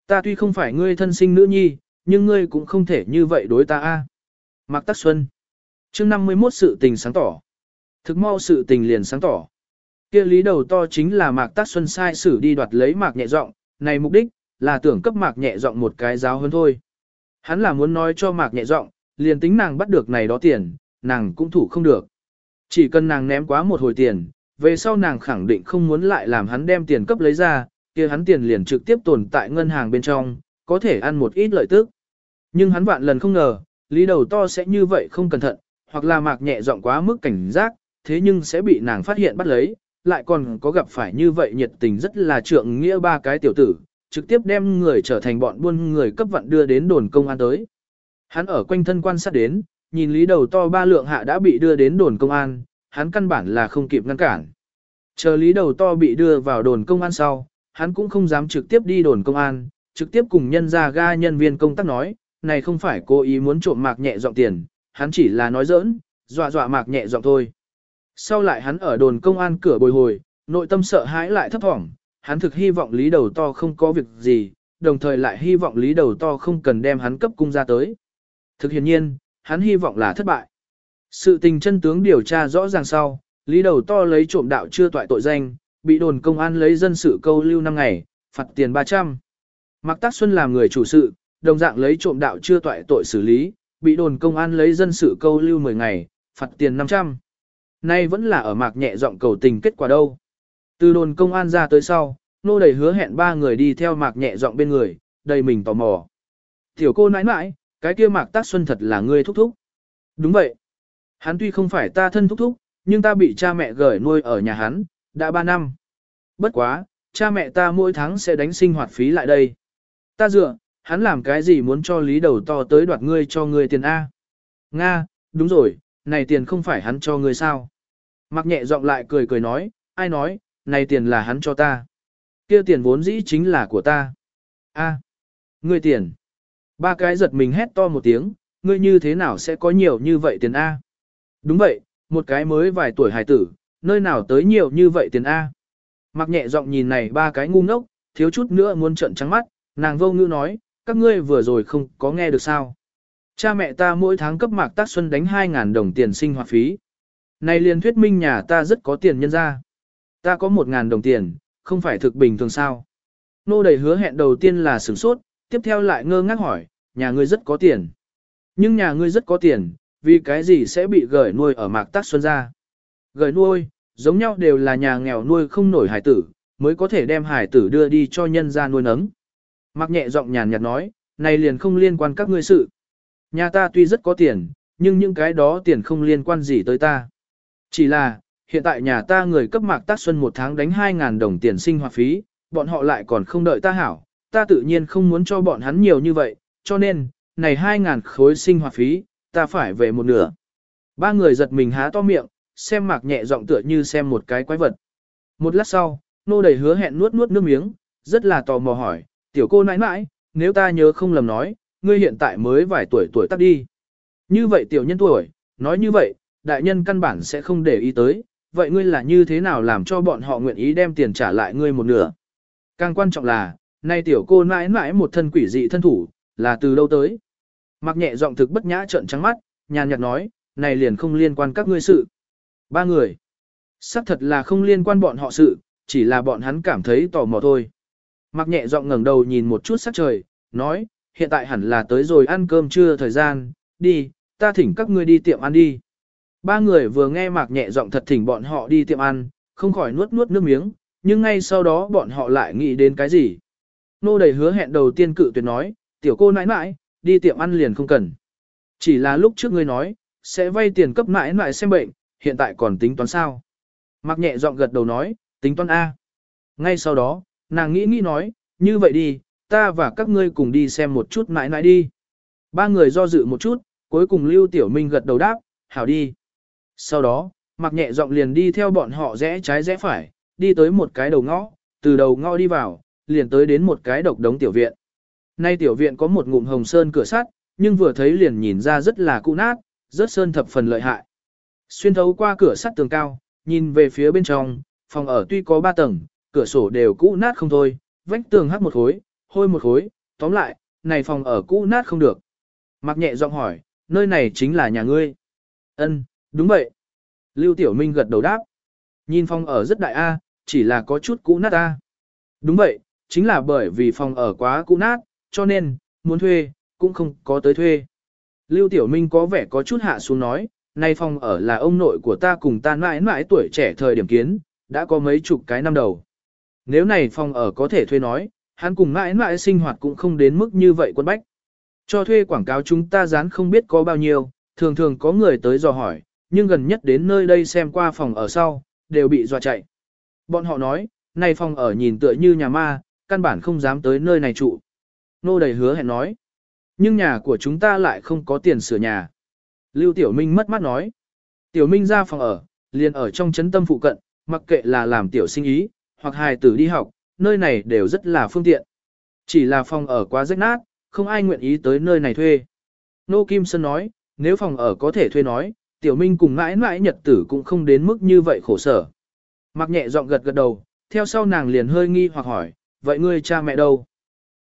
Ta tuy không phải ngươi thân sinh nữ nhi, nhưng ngươi cũng không thể như vậy đối ta a. Mạc Tắc Xuân chương 51 sự tình sáng tỏ. Thực mau sự tình liền sáng tỏ. Kia lý đầu to chính là Mạc Tác Xuân sai sử đi đoạt lấy Mạc nhẹ giọng, này mục đích là tưởng cấp Mạc nhẹ giọng một cái giáo hơn thôi. Hắn là muốn nói cho Mạc nhẹ giọng, liền tính nàng bắt được này đó tiền, nàng cũng thủ không được. Chỉ cần nàng ném quá một hồi tiền, về sau nàng khẳng định không muốn lại làm hắn đem tiền cấp lấy ra, kia hắn tiền liền trực tiếp tồn tại ngân hàng bên trong, có thể ăn một ít lợi tức. Nhưng hắn vạn lần không ngờ, lý đầu to sẽ như vậy không cẩn thận, hoặc là mạc nhẹ giọng quá mức cảnh giác, thế nhưng sẽ bị nàng phát hiện bắt lấy, lại còn có gặp phải như vậy nhiệt tình rất là trượng nghĩa ba cái tiểu tử, trực tiếp đem người trở thành bọn buôn người cấp vận đưa đến đồn công an tới. Hắn ở quanh thân quan sát đến, nhìn lý đầu to ba lượng hạ đã bị đưa đến đồn công an, hắn căn bản là không kịp ngăn cản. Chờ lý đầu to bị đưa vào đồn công an sau, hắn cũng không dám trực tiếp đi đồn công an, trực tiếp cùng nhân ra ga nhân viên công tác nói, này không phải cố ý muốn trộm mạc nhẹ giọng tiền, hắn chỉ là nói giỡn, dọa dọa mạc nhẹ giọng thôi. Sau lại hắn ở đồn công an cửa bồi hồi, nội tâm sợ hãi lại thấp thỏm, hắn thực hy vọng lý đầu to không có việc gì, đồng thời lại hy vọng lý đầu to không cần đem hắn cấp cung ra tới. Thực hiện nhiên, hắn hy vọng là thất bại. Sự tình chân tướng điều tra rõ ràng sau, lý đầu to lấy trộm đạo chưa toại tội danh, bị đồn công an lấy dân sự câu lưu 5 ngày, phạt tiền 300. Mạc Tác Xuân làm người chủ sự, đồng dạng lấy trộm đạo chưa toại tội xử lý, bị đồn công an lấy dân sự câu lưu 10 ngày, phạt tiền 500. Nay vẫn là ở mạc nhẹ giọng cầu tình kết quả đâu. Từ đồn công an ra tới sau, nô đầy hứa hẹn ba người đi theo mạc nhẹ giọng bên người, đầy mình tò mò. Tiểu cô nãi nãi, cái kia mạc tác xuân thật là ngươi thúc thúc. Đúng vậy. Hắn tuy không phải ta thân thúc thúc, nhưng ta bị cha mẹ gửi nuôi ở nhà hắn, đã 3 năm. Bất quá, cha mẹ ta mỗi tháng sẽ đánh sinh hoạt phí lại đây. Ta dựa, hắn làm cái gì muốn cho lý đầu to tới đoạt ngươi cho ngươi tiền A. Nga, đúng rồi, này tiền không phải hắn cho ngươi sao. Mặc nhẹ giọng lại cười cười nói, ai nói, này tiền là hắn cho ta. kia tiền vốn dĩ chính là của ta. A, ngươi tiền. Ba cái giật mình hét to một tiếng, ngươi như thế nào sẽ có nhiều như vậy tiền A. Đúng vậy, một cái mới vài tuổi hài tử, nơi nào tới nhiều như vậy tiền A. Mặc nhẹ giọng nhìn này ba cái ngu ngốc, thiếu chút nữa muốn trận trắng mắt, nàng vô ngữ nói, các ngươi vừa rồi không có nghe được sao. Cha mẹ ta mỗi tháng cấp mạc tác xuân đánh 2.000 đồng tiền sinh hoạt phí. Này liền thuyết minh nhà ta rất có tiền nhân ra. Ta có một ngàn đồng tiền, không phải thực bình thường sao. Nô đầy hứa hẹn đầu tiên là sửng sốt, tiếp theo lại ngơ ngác hỏi, nhà ngươi rất có tiền. Nhưng nhà ngươi rất có tiền, vì cái gì sẽ bị gửi nuôi ở mạc tác xuân ra. Gửi nuôi, giống nhau đều là nhà nghèo nuôi không nổi hải tử, mới có thể đem hải tử đưa đi cho nhân ra nuôi nấng. Mạc nhẹ giọng nhàn nhạt nói, này liền không liên quan các ngươi sự. Nhà ta tuy rất có tiền, nhưng những cái đó tiền không liên quan gì tới ta. Chỉ là, hiện tại nhà ta người cấp mạc tác xuân một tháng đánh 2.000 đồng tiền sinh hoạt phí, bọn họ lại còn không đợi ta hảo, ta tự nhiên không muốn cho bọn hắn nhiều như vậy, cho nên, này 2.000 khối sinh hoạt phí, ta phải về một nửa. Ba người giật mình há to miệng, xem mạc nhẹ giọng tựa như xem một cái quái vật. Một lát sau, nô đầy hứa hẹn nuốt nuốt nước miếng, rất là tò mò hỏi, tiểu cô nãi nãi, nếu ta nhớ không lầm nói, ngươi hiện tại mới vài tuổi tuổi tác đi. Như vậy tiểu nhân tuổi, nói như vậy, đại nhân căn bản sẽ không để ý tới, vậy ngươi là như thế nào làm cho bọn họ nguyện ý đem tiền trả lại ngươi một nửa. Càng quan trọng là, nay tiểu cô mãi mãi một thân quỷ dị thân thủ, là từ đâu tới. Mặc nhẹ giọng thực bất nhã trợn trắng mắt, nhàn nhạt nói, này liền không liên quan các ngươi sự. Ba người. xác thật là không liên quan bọn họ sự, chỉ là bọn hắn cảm thấy tò mò thôi. Mặc nhẹ giọng ngẩng đầu nhìn một chút sắc trời, nói, hiện tại hẳn là tới rồi ăn cơm trưa thời gian, đi, ta thỉnh các ngươi đi tiệm ăn đi. Ba người vừa nghe mạc nhẹ giọng thật thỉnh bọn họ đi tiệm ăn, không khỏi nuốt nuốt nước miếng, nhưng ngay sau đó bọn họ lại nghĩ đến cái gì. Nô đầy hứa hẹn đầu tiên cự tuyệt nói, tiểu cô nãi nãi, đi tiệm ăn liền không cần. Chỉ là lúc trước ngươi nói, sẽ vay tiền cấp nãi nãi xem bệnh, hiện tại còn tính toán sao. Mạc nhẹ giọng gật đầu nói, tính toán A. Ngay sau đó, nàng nghĩ nghĩ nói, như vậy đi, ta và các ngươi cùng đi xem một chút nãi nãi đi. Ba người do dự một chút, cuối cùng Lưu Tiểu Minh gật đầu đáp, hảo đi. Sau đó, mặc nhẹ giọng liền đi theo bọn họ rẽ trái rẽ phải, đi tới một cái đầu ngõ, từ đầu ngõ đi vào, liền tới đến một cái độc đống tiểu viện. Nay tiểu viện có một ngụm hồng sơn cửa sắt, nhưng vừa thấy liền nhìn ra rất là cũ nát, rất sơn thập phần lợi hại. Xuyên thấu qua cửa sắt tường cao, nhìn về phía bên trong, phòng ở tuy có ba tầng, cửa sổ đều cũ nát không thôi, vách tường hắt một khối, hôi một khối, tóm lại, này phòng ở cũ nát không được. Mặc nhẹ giọng hỏi, nơi này chính là nhà ngươi. Ân, đúng vậy. Lưu Tiểu Minh gật đầu đáp. Nhìn phòng ở rất đại A, chỉ là có chút cũ nát A. Đúng vậy, chính là bởi vì phòng ở quá cũ nát, cho nên, muốn thuê, cũng không có tới thuê. Lưu Tiểu Minh có vẻ có chút hạ xuống nói, nay phòng ở là ông nội của ta cùng ta mãi mãi tuổi trẻ thời điểm kiến, đã có mấy chục cái năm đầu. Nếu này phòng ở có thể thuê nói, hắn cùng mãi mãi sinh hoạt cũng không đến mức như vậy quân bách. Cho thuê quảng cáo chúng ta dán không biết có bao nhiêu, thường thường có người tới dò hỏi, nhưng gần nhất đến nơi đây xem qua phòng ở sau, đều bị dọa chạy. Bọn họ nói, này phòng ở nhìn tựa như nhà ma, căn bản không dám tới nơi này trụ. Nô đầy hứa hẹn nói, nhưng nhà của chúng ta lại không có tiền sửa nhà. Lưu Tiểu Minh mất mắt nói, Tiểu Minh ra phòng ở, liền ở trong chấn tâm phụ cận, mặc kệ là làm tiểu sinh ý, hoặc hài tử đi học, nơi này đều rất là phương tiện. Chỉ là phòng ở quá rách nát, không ai nguyện ý tới nơi này thuê. Nô Kim Sơn nói, nếu phòng ở có thể thuê nói, Tiểu Minh cùng mãi mãi nhật tử cũng không đến mức như vậy khổ sở. Mặc nhẹ giọng gật gật đầu, theo sau nàng liền hơi nghi hoặc hỏi, vậy ngươi cha mẹ đâu?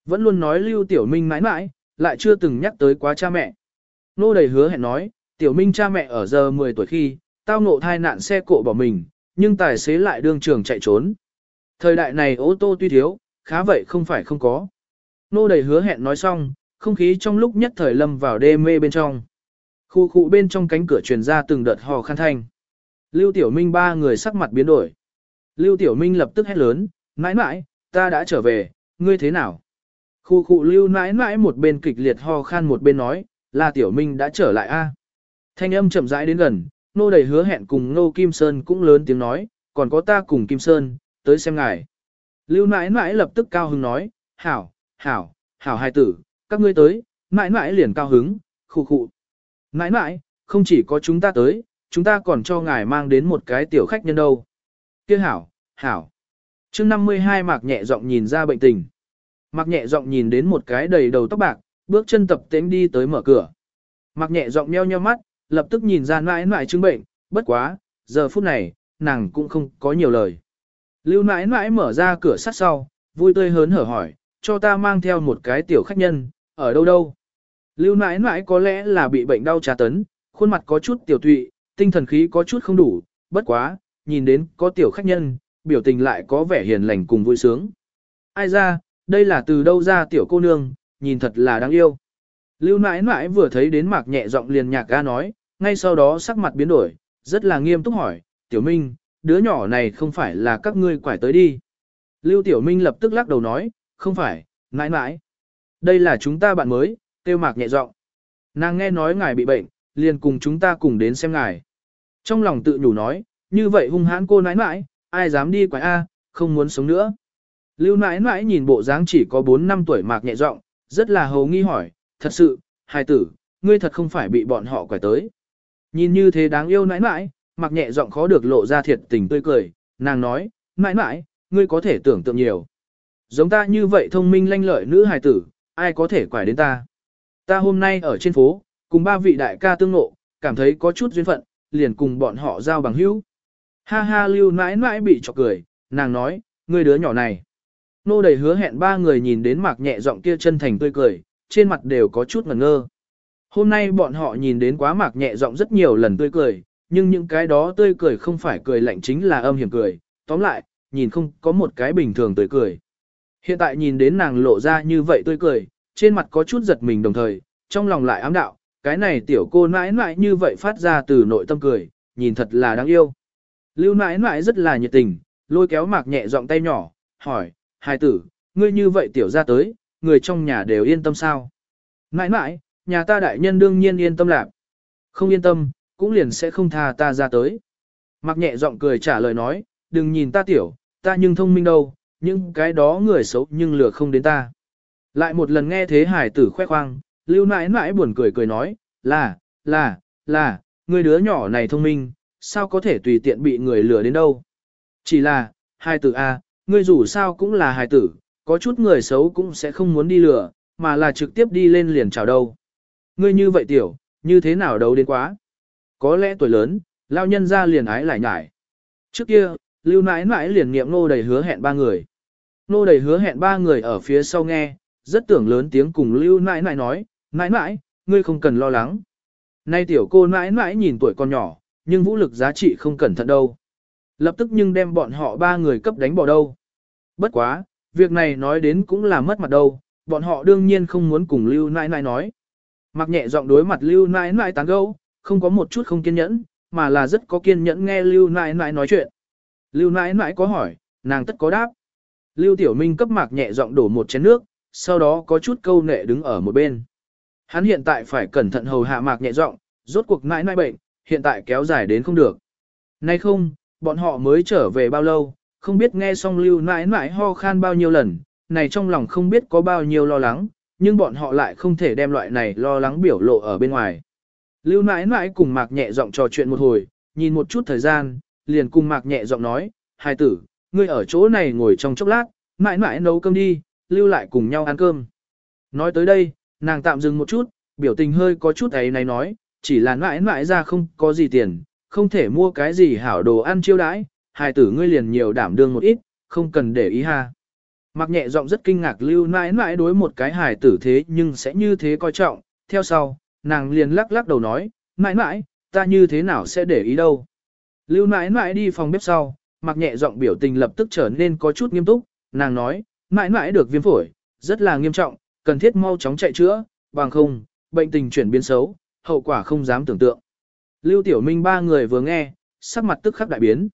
Vẫn luôn nói Lưu Tiểu Minh mãi mãi, lại chưa từng nhắc tới quá cha mẹ. Nô đầy hứa hẹn nói, Tiểu Minh cha mẹ ở giờ 10 tuổi khi, tao ngộ thai nạn xe cộ bỏ mình, nhưng tài xế lại đương trường chạy trốn. Thời đại này ô tô tuy thiếu, khá vậy không phải không có. Nô đầy hứa hẹn nói xong, không khí trong lúc nhất thời lâm vào đê mê bên trong. Khu khu bên trong cánh cửa truyền ra từng đợt hò khăn thanh. Lưu Tiểu Minh ba người sắc mặt biến đổi. Lưu Tiểu Minh lập tức hét lớn, mãi mãi, ta đã trở về, ngươi thế nào? Khu khu Lưu mãi mãi một bên kịch liệt ho khan một bên nói, là Tiểu Minh đã trở lại a. Thanh âm chậm rãi đến gần, nô đầy hứa hẹn cùng nô Kim Sơn cũng lớn tiếng nói, còn có ta cùng Kim Sơn, tới xem ngài. Lưu mãi mãi lập tức cao hứng nói, hảo, hảo, hảo hai tử, các ngươi tới, mãi mãi liền cao hứng, khu khu nãi nãi, không chỉ có chúng ta tới, chúng ta còn cho ngài mang đến một cái tiểu khách nhân đâu. Kia hảo, hảo. Trước 52 mạc nhẹ giọng nhìn ra bệnh tình. Mạc nhẹ giọng nhìn đến một cái đầy đầu tóc bạc, bước chân tập tễnh đi tới mở cửa. Mạc nhẹ giọng meo nheo mắt, lập tức nhìn ra nãi nãi chứng bệnh, bất quá, giờ phút này, nàng cũng không có nhiều lời. Lưu nãi nãi mở ra cửa sắt sau, vui tươi hớn hở hỏi, cho ta mang theo một cái tiểu khách nhân, ở đâu đâu. Lưu nãi nãi có lẽ là bị bệnh đau trà tấn, khuôn mặt có chút tiểu tụy, tinh thần khí có chút không đủ, bất quá, nhìn đến có tiểu khách nhân, biểu tình lại có vẻ hiền lành cùng vui sướng. Ai ra, đây là từ đâu ra tiểu cô nương, nhìn thật là đáng yêu. Lưu nãi nãi vừa thấy đến mạc nhẹ giọng liền nhạc ga nói, ngay sau đó sắc mặt biến đổi, rất là nghiêm túc hỏi, tiểu minh, đứa nhỏ này không phải là các ngươi quải tới đi. Lưu Tiểu Minh lập tức lắc đầu nói, không phải, Nãi Nãi, Đây là chúng ta bạn mới, tiêu mạc nhẹ giọng. Nàng nghe nói ngài bị bệnh, liền cùng chúng ta cùng đến xem ngài. Trong lòng tự nhủ nói, như vậy hung hãn cô nãi nãi, ai dám đi quái A, không muốn sống nữa. Lưu nãi nãi nhìn bộ dáng chỉ có 4 năm tuổi mạc nhẹ giọng, rất là hầu nghi hỏi, thật sự, hài tử, ngươi thật không phải bị bọn họ quải tới. Nhìn như thế đáng yêu nãi nãi, mặc nhẹ giọng khó được lộ ra thiệt tình tươi cười, nàng nói, mãi mãi, ngươi có thể tưởng tượng nhiều. Giống ta như vậy thông minh lanh lợi nữ hài tử, ai có thể quải đến ta. Ta hôm nay ở trên phố, cùng ba vị đại ca tương ngộ, cảm thấy có chút duyên phận, liền cùng bọn họ giao bằng hữu. Ha ha lưu nãi nãi bị chọc cười, nàng nói, ngươi đứa nhỏ này. Nô đầy hứa hẹn ba người nhìn đến mạc nhẹ giọng kia chân thành tươi cười, trên mặt đều có chút ngẩn ngơ. Hôm nay bọn họ nhìn đến quá mạc nhẹ giọng rất nhiều lần tươi cười, nhưng những cái đó tươi cười không phải cười lạnh chính là âm hiểm cười. Tóm lại, nhìn không có một cái bình thường tươi cười. Hiện tại nhìn đến nàng lộ ra như vậy tươi cười, trên mặt có chút giật mình đồng thời, trong lòng lại ám đạo, cái này tiểu cô nãi nãi như vậy phát ra từ nội tâm cười, nhìn thật là đáng yêu. Lưu nãi nãi rất là nhiệt tình, lôi kéo mạc nhẹ giọng tay nhỏ, hỏi, hài tử, ngươi như vậy tiểu ra tới, người trong nhà đều yên tâm sao? Nãi nãi, nhà ta đại nhân đương nhiên yên tâm lạc. Không yên tâm, cũng liền sẽ không tha ta ra tới. Mạc nhẹ giọng cười trả lời nói, đừng nhìn ta tiểu, ta nhưng thông minh đâu, nhưng cái đó người xấu nhưng lừa không đến ta. Lại một lần nghe thế hải tử khoe khoang, lưu nãi nãi buồn cười cười nói, là, là, là, người đứa nhỏ này thông minh, sao có thể tùy tiện bị người lừa đến đâu. Chỉ là, hải tử A, ngươi dù sao cũng là hải tử, có chút người xấu cũng sẽ không muốn đi lừa, mà là trực tiếp đi lên liền chào đâu. Ngươi như vậy tiểu, như thế nào đâu đến quá. Có lẽ tuổi lớn, lao nhân ra liền ái lại nhải. Trước kia, lưu nãi nãi liền nghiệm nô đầy hứa hẹn ba người. Nô đầy hứa hẹn ba người ở phía sau nghe, rất tưởng lớn tiếng cùng lưu nãi nãi nói, nãi nãi, ngươi không cần lo lắng. Nay tiểu cô nãi nãi nhìn tuổi còn nhỏ, nhưng vũ lực giá trị không cẩn thận đâu. Lập tức nhưng đem bọn họ ba người cấp đánh bỏ đâu. Bất quá, việc này nói đến cũng là mất mặt đâu, bọn họ đương nhiên không muốn cùng lưu nãi nãi nói. Mặc nhẹ giọng đối mặt lưu nãi nãi tán gẫu, không có một chút không kiên nhẫn, mà là rất có kiên nhẫn nghe lưu nãi nãi nói chuyện. Lưu nãi nãi có hỏi, nàng tất có đáp. Lưu Tiểu Minh cấp mạc nhẹ giọng đổ một chén nước, sau đó có chút câu nệ đứng ở một bên. Hắn hiện tại phải cẩn thận hầu hạ mạc nhẹ giọng, rốt cuộc nãi nãi bệnh, hiện tại kéo dài đến không được. Nay không, bọn họ mới trở về bao lâu, không biết nghe xong lưu nãi nãi ho khan bao nhiêu lần, này trong lòng không biết có bao nhiêu lo lắng, nhưng bọn họ lại không thể đem loại này lo lắng biểu lộ ở bên ngoài. Lưu nãi nãi cùng mạc nhẹ giọng trò chuyện một hồi, nhìn một chút thời gian, liền cùng mạc nhẹ giọng nói, hai tử, ngươi ở chỗ này ngồi trong chốc lát, mãi mãi nấu cơm đi, lưu lại cùng nhau ăn cơm. Nói tới đây, nàng tạm dừng một chút, biểu tình hơi có chút ấy này nói, chỉ là mãi mãi ra không có gì tiền, không thể mua cái gì hảo đồ ăn chiêu đãi, hài tử ngươi liền nhiều đảm đương một ít, không cần để ý ha. Mặc nhẹ giọng rất kinh ngạc lưu mãi mãi đối một cái hài tử thế nhưng sẽ như thế coi trọng, theo sau, nàng liền lắc lắc đầu nói, mãi mãi, ta như thế nào sẽ để ý đâu. Lưu mãi mãi đi phòng bếp sau, mặc nhẹ giọng biểu tình lập tức trở nên có chút nghiêm túc, nàng nói, mãi mãi được viêm phổi, rất là nghiêm trọng, cần thiết mau chóng chạy chữa, bằng không, bệnh tình chuyển biến xấu, hậu quả không dám tưởng tượng. Lưu Tiểu Minh ba người vừa nghe, sắc mặt tức khắc đại biến.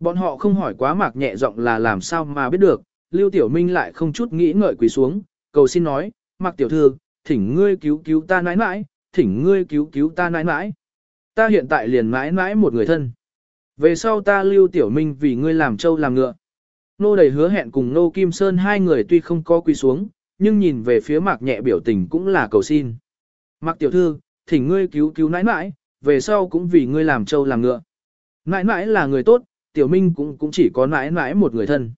Bọn họ không hỏi quá mạc nhẹ giọng là làm sao mà biết được, Lưu Tiểu Minh lại không chút nghĩ ngợi quỳ xuống, cầu xin nói, mạc tiểu thư, thỉnh ngươi cứu cứu ta nãi nãi, thỉnh ngươi cứu cứu ta nãi nãi. Ta hiện tại liền mãi mãi một người thân. Về sau ta Lưu Tiểu Minh vì ngươi làm trâu làm ngựa. Nô đầy hứa hẹn cùng Nô Kim Sơn hai người tuy không có quỳ xuống, nhưng nhìn về phía mạc nhẹ biểu tình cũng là cầu xin. Mạc tiểu thư, thỉnh ngươi cứu cứu nãi nãi, về sau cũng vì ngươi làm trâu làm ngựa. Nãi nãi là người tốt, tiểu minh cũng cũng chỉ có nãi nãi một người thân.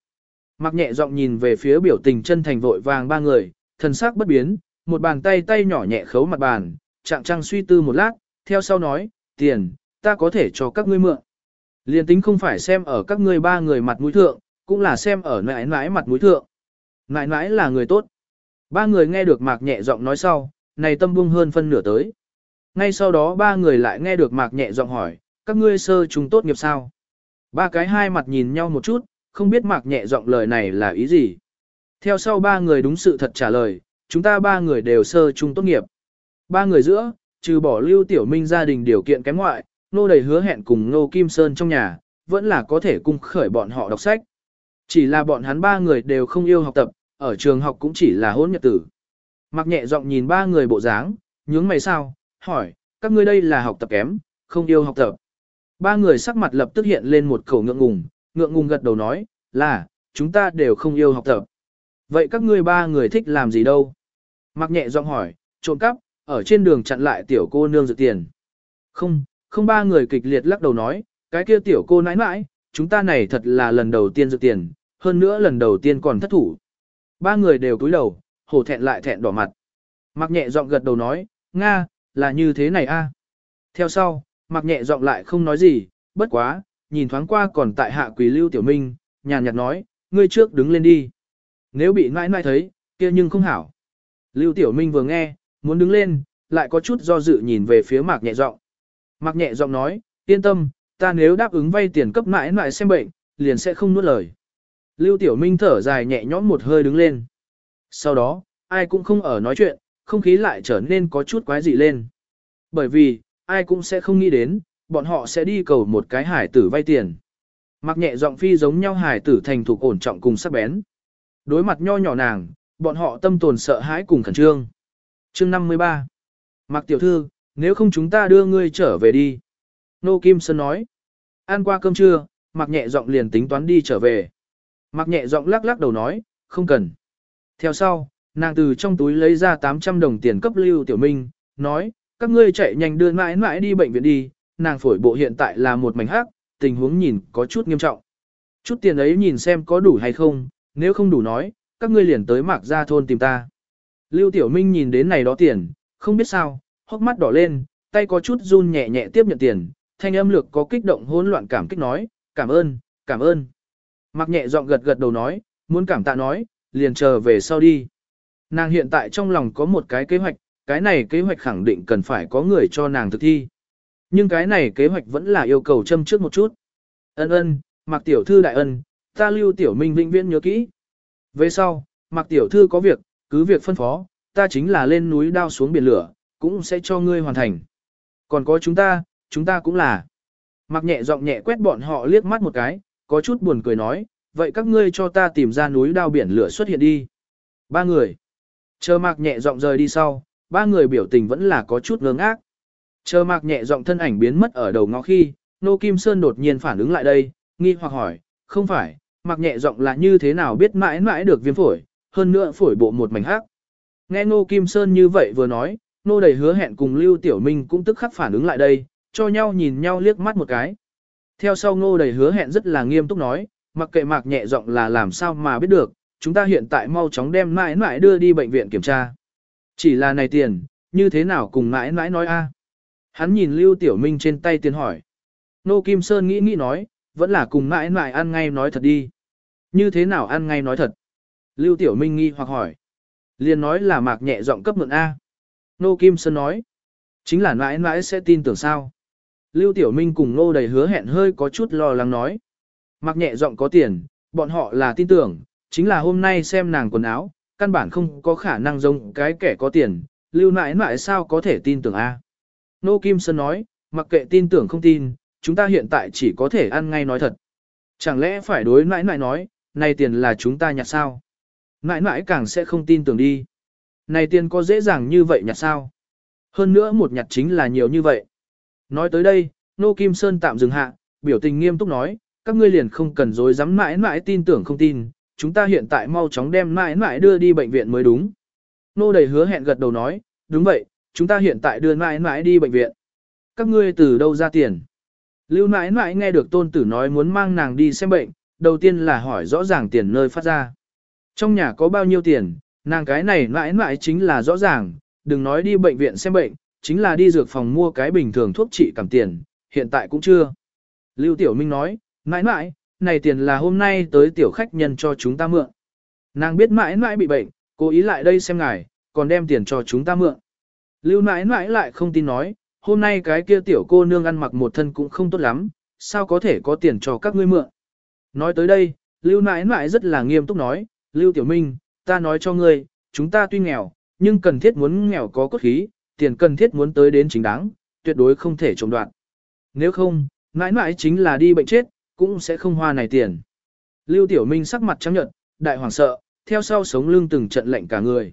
Mặc nhẹ giọng nhìn về phía biểu tình chân thành vội vàng ba người, thần sắc bất biến, một bàn tay tay nhỏ nhẹ khấu mặt bàn, trạng trăng suy tư một lát, theo sau nói, tiền, ta có thể cho các ngươi mượn. Liên tính không phải xem ở các ngươi ba người mặt mũi thượng, cũng là xem ở nãi nãi mặt mũi thượng. Nãi nãi là người tốt. Ba người nghe được mạc nhẹ giọng nói sau, này tâm buông hơn phân nửa tới. Ngay sau đó ba người lại nghe được mạc nhẹ giọng hỏi, các ngươi sơ chúng tốt nghiệp sao? Ba cái hai mặt nhìn nhau một chút, không biết mạc nhẹ giọng lời này là ý gì. Theo sau ba người đúng sự thật trả lời, chúng ta ba người đều sơ trung tốt nghiệp. Ba người giữa, trừ bỏ lưu tiểu minh gia đình điều kiện kém ngoại, nô đầy hứa hẹn cùng nô kim sơn trong nhà, vẫn là có thể cung khởi bọn họ đọc sách. Chỉ là bọn hắn ba người đều không yêu học tập, ở trường học cũng chỉ là hôn nhật tử. Mặc nhẹ giọng nhìn ba người bộ dáng, nhướng mày sao, hỏi, các ngươi đây là học tập kém, không yêu học tập. Ba người sắc mặt lập tức hiện lên một khẩu ngượng ngùng, ngượng ngùng gật đầu nói, là, chúng ta đều không yêu học tập. Vậy các ngươi ba người thích làm gì đâu? Mặc nhẹ giọng hỏi, trộm cắp, ở trên đường chặn lại tiểu cô nương dự tiền. Không, không ba người kịch liệt lắc đầu nói, cái kia tiểu cô nãi nãi, chúng ta này thật là lần đầu tiên dự tiền, hơn nữa lần đầu tiên còn thất thủ. Ba người đều cúi đầu, hổ thẹn lại thẹn đỏ mặt. Mặc nhẹ giọng gật đầu nói, Nga, là như thế này a. Theo sau, mặc nhẹ giọng lại không nói gì, bất quá, nhìn thoáng qua còn tại hạ quỷ lưu tiểu minh, nhàn nhạt nói, ngươi trước đứng lên đi. Nếu bị nãi nãi thấy, kia nhưng không hảo. Lưu tiểu minh vừa nghe, muốn đứng lên, lại có chút do dự nhìn về phía mạc nhẹ giọng. Mạc nhẹ giọng nói, yên tâm, ta nếu đáp ứng vay tiền cấp nãi nãi xem bệnh, liền sẽ không nuốt lời. Lưu tiểu minh thở dài nhẹ nhõm một hơi đứng lên. Sau đó, ai cũng không ở nói chuyện, không khí lại trở nên có chút quái dị lên. Bởi vì, ai cũng sẽ không nghĩ đến, bọn họ sẽ đi cầu một cái hải tử vay tiền. Mặc nhẹ giọng phi giống nhau hải tử thành thục ổn trọng cùng sắc bén. Đối mặt nho nhỏ nàng, bọn họ tâm tồn sợ hãi cùng khẩn trương. Chương 53 Mặc tiểu thư, nếu không chúng ta đưa ngươi trở về đi. Nô Kim Sơn nói. Ăn qua cơm trưa, mặc nhẹ giọng liền tính toán đi trở về. Mặc nhẹ giọng lắc lắc đầu nói, không cần. Theo sau, nàng từ trong túi lấy ra 800 đồng tiền cấp lưu tiểu minh, nói, các ngươi chạy nhanh đưa mãi mãi đi bệnh viện đi, nàng phổi bộ hiện tại là một mảnh hắc, tình huống nhìn có chút nghiêm trọng. Chút tiền ấy nhìn xem có đủ hay không, nếu không đủ nói, các ngươi liền tới mạc ra thôn tìm ta. Lưu Tiểu Minh nhìn đến này đó tiền, không biết sao, hốc mắt đỏ lên, tay có chút run nhẹ nhẹ tiếp nhận tiền, thanh âm lược có kích động hỗn loạn cảm kích nói, cảm ơn, cảm ơn. Mạc nhẹ giọng gật gật đầu nói, muốn cảm tạ nói, liền chờ về sau đi. Nàng hiện tại trong lòng có một cái kế hoạch, cái này kế hoạch khẳng định cần phải có người cho nàng thực thi. Nhưng cái này kế hoạch vẫn là yêu cầu châm trước một chút. Ân ân, Mạc Tiểu Thư đại ân, ta lưu Tiểu Minh vĩnh viễn nhớ kỹ. Về sau, Mạc Tiểu Thư có việc, cứ việc phân phó, ta chính là lên núi đao xuống biển lửa, cũng sẽ cho ngươi hoàn thành. Còn có chúng ta, chúng ta cũng là. Mạc nhẹ giọng nhẹ quét bọn họ liếc mắt một cái, có chút buồn cười nói, vậy các ngươi cho ta tìm ra núi đao biển lửa xuất hiện đi. Ba người. Chờ Mạc nhẹ giọng rời đi sau, ba người biểu tình vẫn là có chút ngơ ngác. Chờ Mạc nhẹ giọng thân ảnh biến mất ở đầu ngõ khi, Nô Kim Sơn đột nhiên phản ứng lại đây, nghi hoặc hỏi, không phải, Mạc nhẹ giọng là như thế nào biết mãi mãi được viêm phổi, hơn nữa phổi bộ một mảnh hắc. Nghe Nô Kim Sơn như vậy vừa nói, Nô đầy hứa hẹn cùng Lưu Tiểu Minh cũng tức khắc phản ứng lại đây, cho nhau nhìn nhau liếc mắt một cái. Theo sau Ngô đầy hứa hẹn rất là nghiêm túc nói, mặc kệ Mạc nhẹ giọng là làm sao mà biết được, chúng ta hiện tại mau chóng đem mãi mãi đưa đi bệnh viện kiểm tra. Chỉ là này tiền, như thế nào cùng mãi mãi nói a? Hắn nhìn Lưu Tiểu Minh trên tay tiền hỏi. Nô Kim Sơn nghĩ nghĩ nói, vẫn là cùng mãi mãi ăn ngay nói thật đi. Như thế nào ăn ngay nói thật? Lưu Tiểu Minh nghi hoặc hỏi. Liền nói là mạc nhẹ giọng cấp mượn A. Nô Kim Sơn nói. Chính là mãi mãi sẽ tin tưởng sao? Lưu Tiểu Minh cùng nô đầy hứa hẹn hơi có chút lo lắng nói. Mặc nhẹ giọng có tiền, bọn họ là tin tưởng, chính là hôm nay xem nàng quần áo, căn bản không có khả năng giống cái kẻ có tiền, lưu nãi nãi sao có thể tin tưởng A. Nô Kim Sơn nói, mặc kệ tin tưởng không tin, chúng ta hiện tại chỉ có thể ăn ngay nói thật. Chẳng lẽ phải đối nãi nãi nói, này tiền là chúng ta nhặt sao? Nãi nãi càng sẽ không tin tưởng đi. Này tiền có dễ dàng như vậy nhặt sao? Hơn nữa một nhặt chính là nhiều như vậy. Nói tới đây, Nô Kim Sơn tạm dừng hạ, biểu tình nghiêm túc nói, các ngươi liền không cần dối dám mãi mãi tin tưởng không tin, chúng ta hiện tại mau chóng đem mãi mãi đưa đi bệnh viện mới đúng. Nô đầy hứa hẹn gật đầu nói, đúng vậy, chúng ta hiện tại đưa mãi mãi đi bệnh viện. Các ngươi từ đâu ra tiền? Lưu mãi mãi nghe được tôn tử nói muốn mang nàng đi xem bệnh, đầu tiên là hỏi rõ ràng tiền nơi phát ra. Trong nhà có bao nhiêu tiền, nàng cái này mãi mãi chính là rõ ràng, đừng nói đi bệnh viện xem bệnh, chính là đi dược phòng mua cái bình thường thuốc trị cảm tiền, hiện tại cũng chưa. Lưu Tiểu Minh nói, mãi mãi, này tiền là hôm nay tới tiểu khách nhân cho chúng ta mượn. Nàng biết mãi mãi bị bệnh, cố ý lại đây xem ngài, còn đem tiền cho chúng ta mượn. Lưu mãi mãi lại không tin nói, hôm nay cái kia tiểu cô nương ăn mặc một thân cũng không tốt lắm, sao có thể có tiền cho các ngươi mượn. Nói tới đây, Lưu mãi mãi rất là nghiêm túc nói, Lưu Tiểu Minh, ta nói cho ngươi, chúng ta tuy nghèo, nhưng cần thiết muốn nghèo có cốt khí, tiền cần thiết muốn tới đến chính đáng, tuyệt đối không thể trộm đoạn. Nếu không, mãi mãi chính là đi bệnh chết, cũng sẽ không hoa này tiền. Lưu Tiểu Minh sắc mặt trắng nhợt, đại hoàng sợ, theo sau sống lưng từng trận lệnh cả người.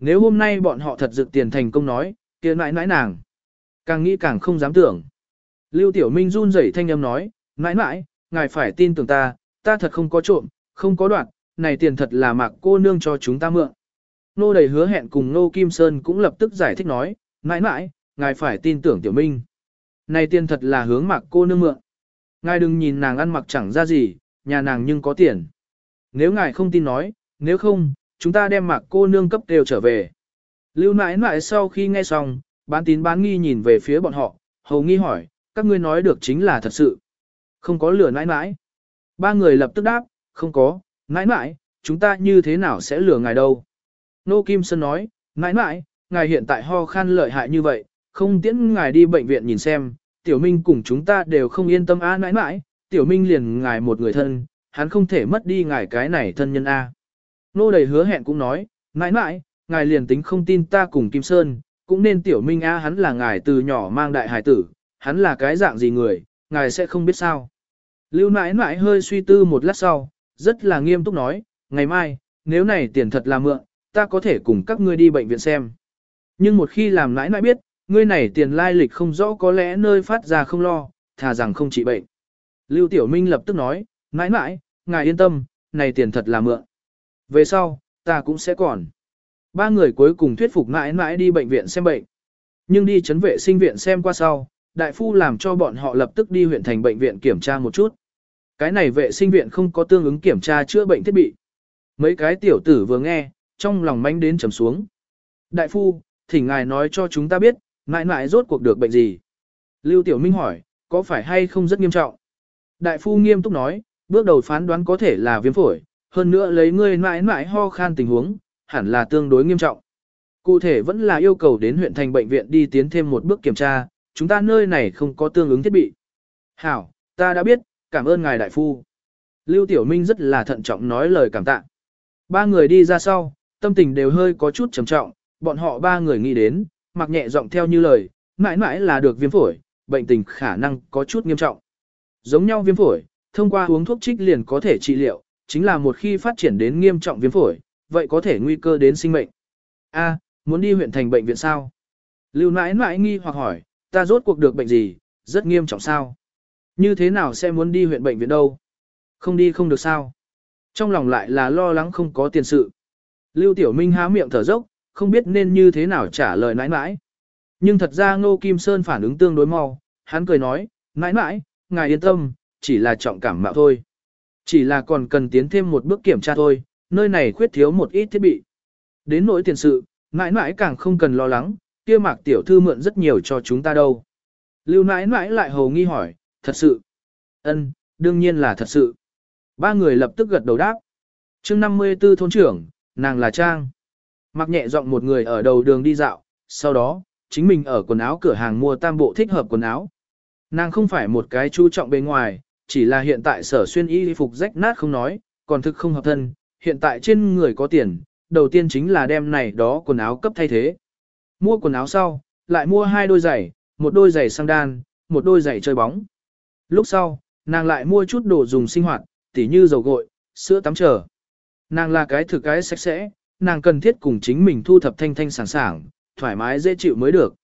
Nếu hôm nay bọn họ thật dự tiền thành công nói, kia nãi nãi nàng. Càng nghĩ càng không dám tưởng. Lưu Tiểu Minh run rẩy thanh âm nói, nãi nãi, ngài phải tin tưởng ta, ta thật không có trộm, không có đoạn, này tiền thật là mạc cô nương cho chúng ta mượn. Nô đầy hứa hẹn cùng Nô Kim Sơn cũng lập tức giải thích nói, nãi nãi, ngài phải tin tưởng Tiểu Minh. Này tiền thật là hướng mạc cô nương mượn. Ngài đừng nhìn nàng ăn mặc chẳng ra gì, nhà nàng nhưng có tiền. Nếu ngài không tin nói, nếu không, chúng ta đem mạc cô nương cấp đều trở về. Lưu nãi nãi sau khi nghe xong, bán tín bán nghi nhìn về phía bọn họ, hầu nghi hỏi, các ngươi nói được chính là thật sự. Không có lừa nãi nãi. Ba người lập tức đáp, không có, nãi nãi, chúng ta như thế nào sẽ lừa ngài đâu. Nô Kim Sơn nói, nãi nãi, ngài hiện tại ho khan lợi hại như vậy, không tiễn ngài đi bệnh viện nhìn xem, tiểu minh cùng chúng ta đều không yên tâm a nãi nãi, tiểu minh liền ngài một người thân, hắn không thể mất đi ngài cái này thân nhân a. Nô đầy hứa hẹn cũng nói, nãi nãi, ngài liền tính không tin ta cùng Kim Sơn, cũng nên tiểu minh a hắn là ngài từ nhỏ mang đại hải tử, hắn là cái dạng gì người, ngài sẽ không biết sao. Lưu nãi nãi hơi suy tư một lát sau, rất là nghiêm túc nói, ngày mai, nếu này tiền thật là mượn, ta có thể cùng các ngươi đi bệnh viện xem. Nhưng một khi làm nãi nãi biết, ngươi này tiền lai lịch không rõ có lẽ nơi phát ra không lo, thà rằng không trị bệnh. Lưu Tiểu Minh lập tức nói, nãi nãi, ngài yên tâm, này tiền thật là mượn. Về sau, ta cũng sẽ còn. Ba người cuối cùng thuyết phục nãi nãi đi bệnh viện xem bệnh. Nhưng đi chấn vệ sinh viện xem qua sau, đại phu làm cho bọn họ lập tức đi huyện thành bệnh viện kiểm tra một chút. Cái này vệ sinh viện không có tương ứng kiểm tra chữa bệnh thiết bị. Mấy cái tiểu tử vừa nghe, trong lòng manh đến trầm xuống. Đại phu, thỉnh ngài nói cho chúng ta biết, mãi mãi rốt cuộc được bệnh gì. Lưu Tiểu Minh hỏi, có phải hay không rất nghiêm trọng? Đại phu nghiêm túc nói, bước đầu phán đoán có thể là viêm phổi, hơn nữa lấy ngươi mãi mãi ho khan tình huống, hẳn là tương đối nghiêm trọng. Cụ thể vẫn là yêu cầu đến huyện thành bệnh viện đi tiến thêm một bước kiểm tra, chúng ta nơi này không có tương ứng thiết bị. Hảo, ta đã biết, cảm ơn ngài đại phu. Lưu Tiểu Minh rất là thận trọng nói lời cảm tạ. Ba người đi ra sau, tâm tình đều hơi có chút trầm trọng, bọn họ ba người nghĩ đến, mặc nhẹ giọng theo như lời, mãi mãi là được viêm phổi, bệnh tình khả năng có chút nghiêm trọng. Giống nhau viêm phổi, thông qua uống thuốc trích liền có thể trị liệu, chính là một khi phát triển đến nghiêm trọng viêm phổi, vậy có thể nguy cơ đến sinh mệnh. A, muốn đi huyện thành bệnh viện sao? Lưu nãi nãi nghi hoặc hỏi, ta rốt cuộc được bệnh gì, rất nghiêm trọng sao? Như thế nào sẽ muốn đi huyện bệnh viện đâu? Không đi không được sao? Trong lòng lại là lo lắng không có tiền sự. Lưu Tiểu Minh há miệng thở dốc, không biết nên như thế nào trả lời nãi nãi. Nhưng thật ra Ngô Kim Sơn phản ứng tương đối mau, hắn cười nói, nãi nãi, ngài yên tâm, chỉ là trọng cảm mạo thôi. Chỉ là còn cần tiến thêm một bước kiểm tra thôi, nơi này khuyết thiếu một ít thiết bị. Đến nỗi tiền sự, nãi nãi càng không cần lo lắng, kia mạc tiểu thư mượn rất nhiều cho chúng ta đâu. Lưu nãi nãi lại hầu nghi hỏi, thật sự. ân đương nhiên là thật sự. Ba người lập tức gật đầu đáp. chương 54 thôn trưởng, nàng là Trang. Mặc nhẹ giọng một người ở đầu đường đi dạo, sau đó, chính mình ở quần áo cửa hàng mua tam bộ thích hợp quần áo. Nàng không phải một cái chú trọng bên ngoài, chỉ là hiện tại sở xuyên y phục rách nát không nói, còn thực không hợp thân, hiện tại trên người có tiền, đầu tiên chính là đem này đó quần áo cấp thay thế. Mua quần áo sau, lại mua hai đôi giày, một đôi giày sang đan, một đôi giày chơi bóng. Lúc sau, nàng lại mua chút đồ dùng sinh hoạt, tỉ như dầu gội, sữa tắm trở. Nàng là cái thực cái sạch sẽ, nàng cần thiết cùng chính mình thu thập thanh thanh sảng sảng, thoải mái dễ chịu mới được.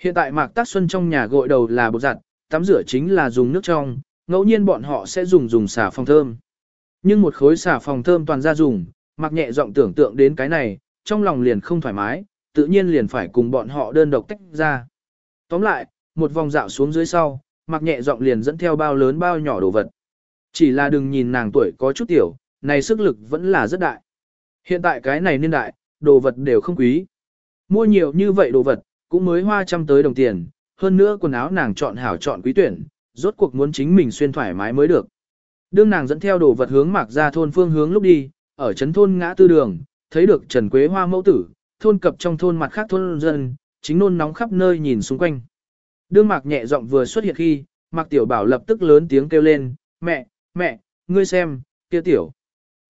Hiện tại Mạc Tác Xuân trong nhà gội đầu là bột giặt, tắm rửa chính là dùng nước trong, ngẫu nhiên bọn họ sẽ dùng dùng xả phòng thơm. Nhưng một khối xả phòng thơm toàn ra dùng, Mạc nhẹ giọng tưởng tượng đến cái này, trong lòng liền không thoải mái, tự nhiên liền phải cùng bọn họ đơn độc tách ra. Tóm lại, một vòng dạo xuống dưới sau, Mạc nhẹ giọng liền dẫn theo bao lớn bao nhỏ đồ vật. Chỉ là đừng nhìn nàng tuổi có chút tiểu, này sức lực vẫn là rất đại. Hiện tại cái này niên đại, đồ vật đều không quý. Mua nhiều như vậy đồ vật, cũng mới hoa trăm tới đồng tiền, hơn nữa quần áo nàng chọn hảo chọn quý tuyển, rốt cuộc muốn chính mình xuyên thoải mái mới được. Đương nàng dẫn theo đồ vật hướng mạc ra thôn phương hướng lúc đi, ở trấn thôn ngã tư đường, thấy được Trần Quế Hoa mẫu tử, thôn cập trong thôn mặt khác thôn dân, chính nôn nóng khắp nơi nhìn xung quanh. Đương mạc nhẹ giọng vừa xuất hiện khi, mạc tiểu bảo lập tức lớn tiếng kêu lên, mẹ, mẹ, ngươi xem, kia tiểu.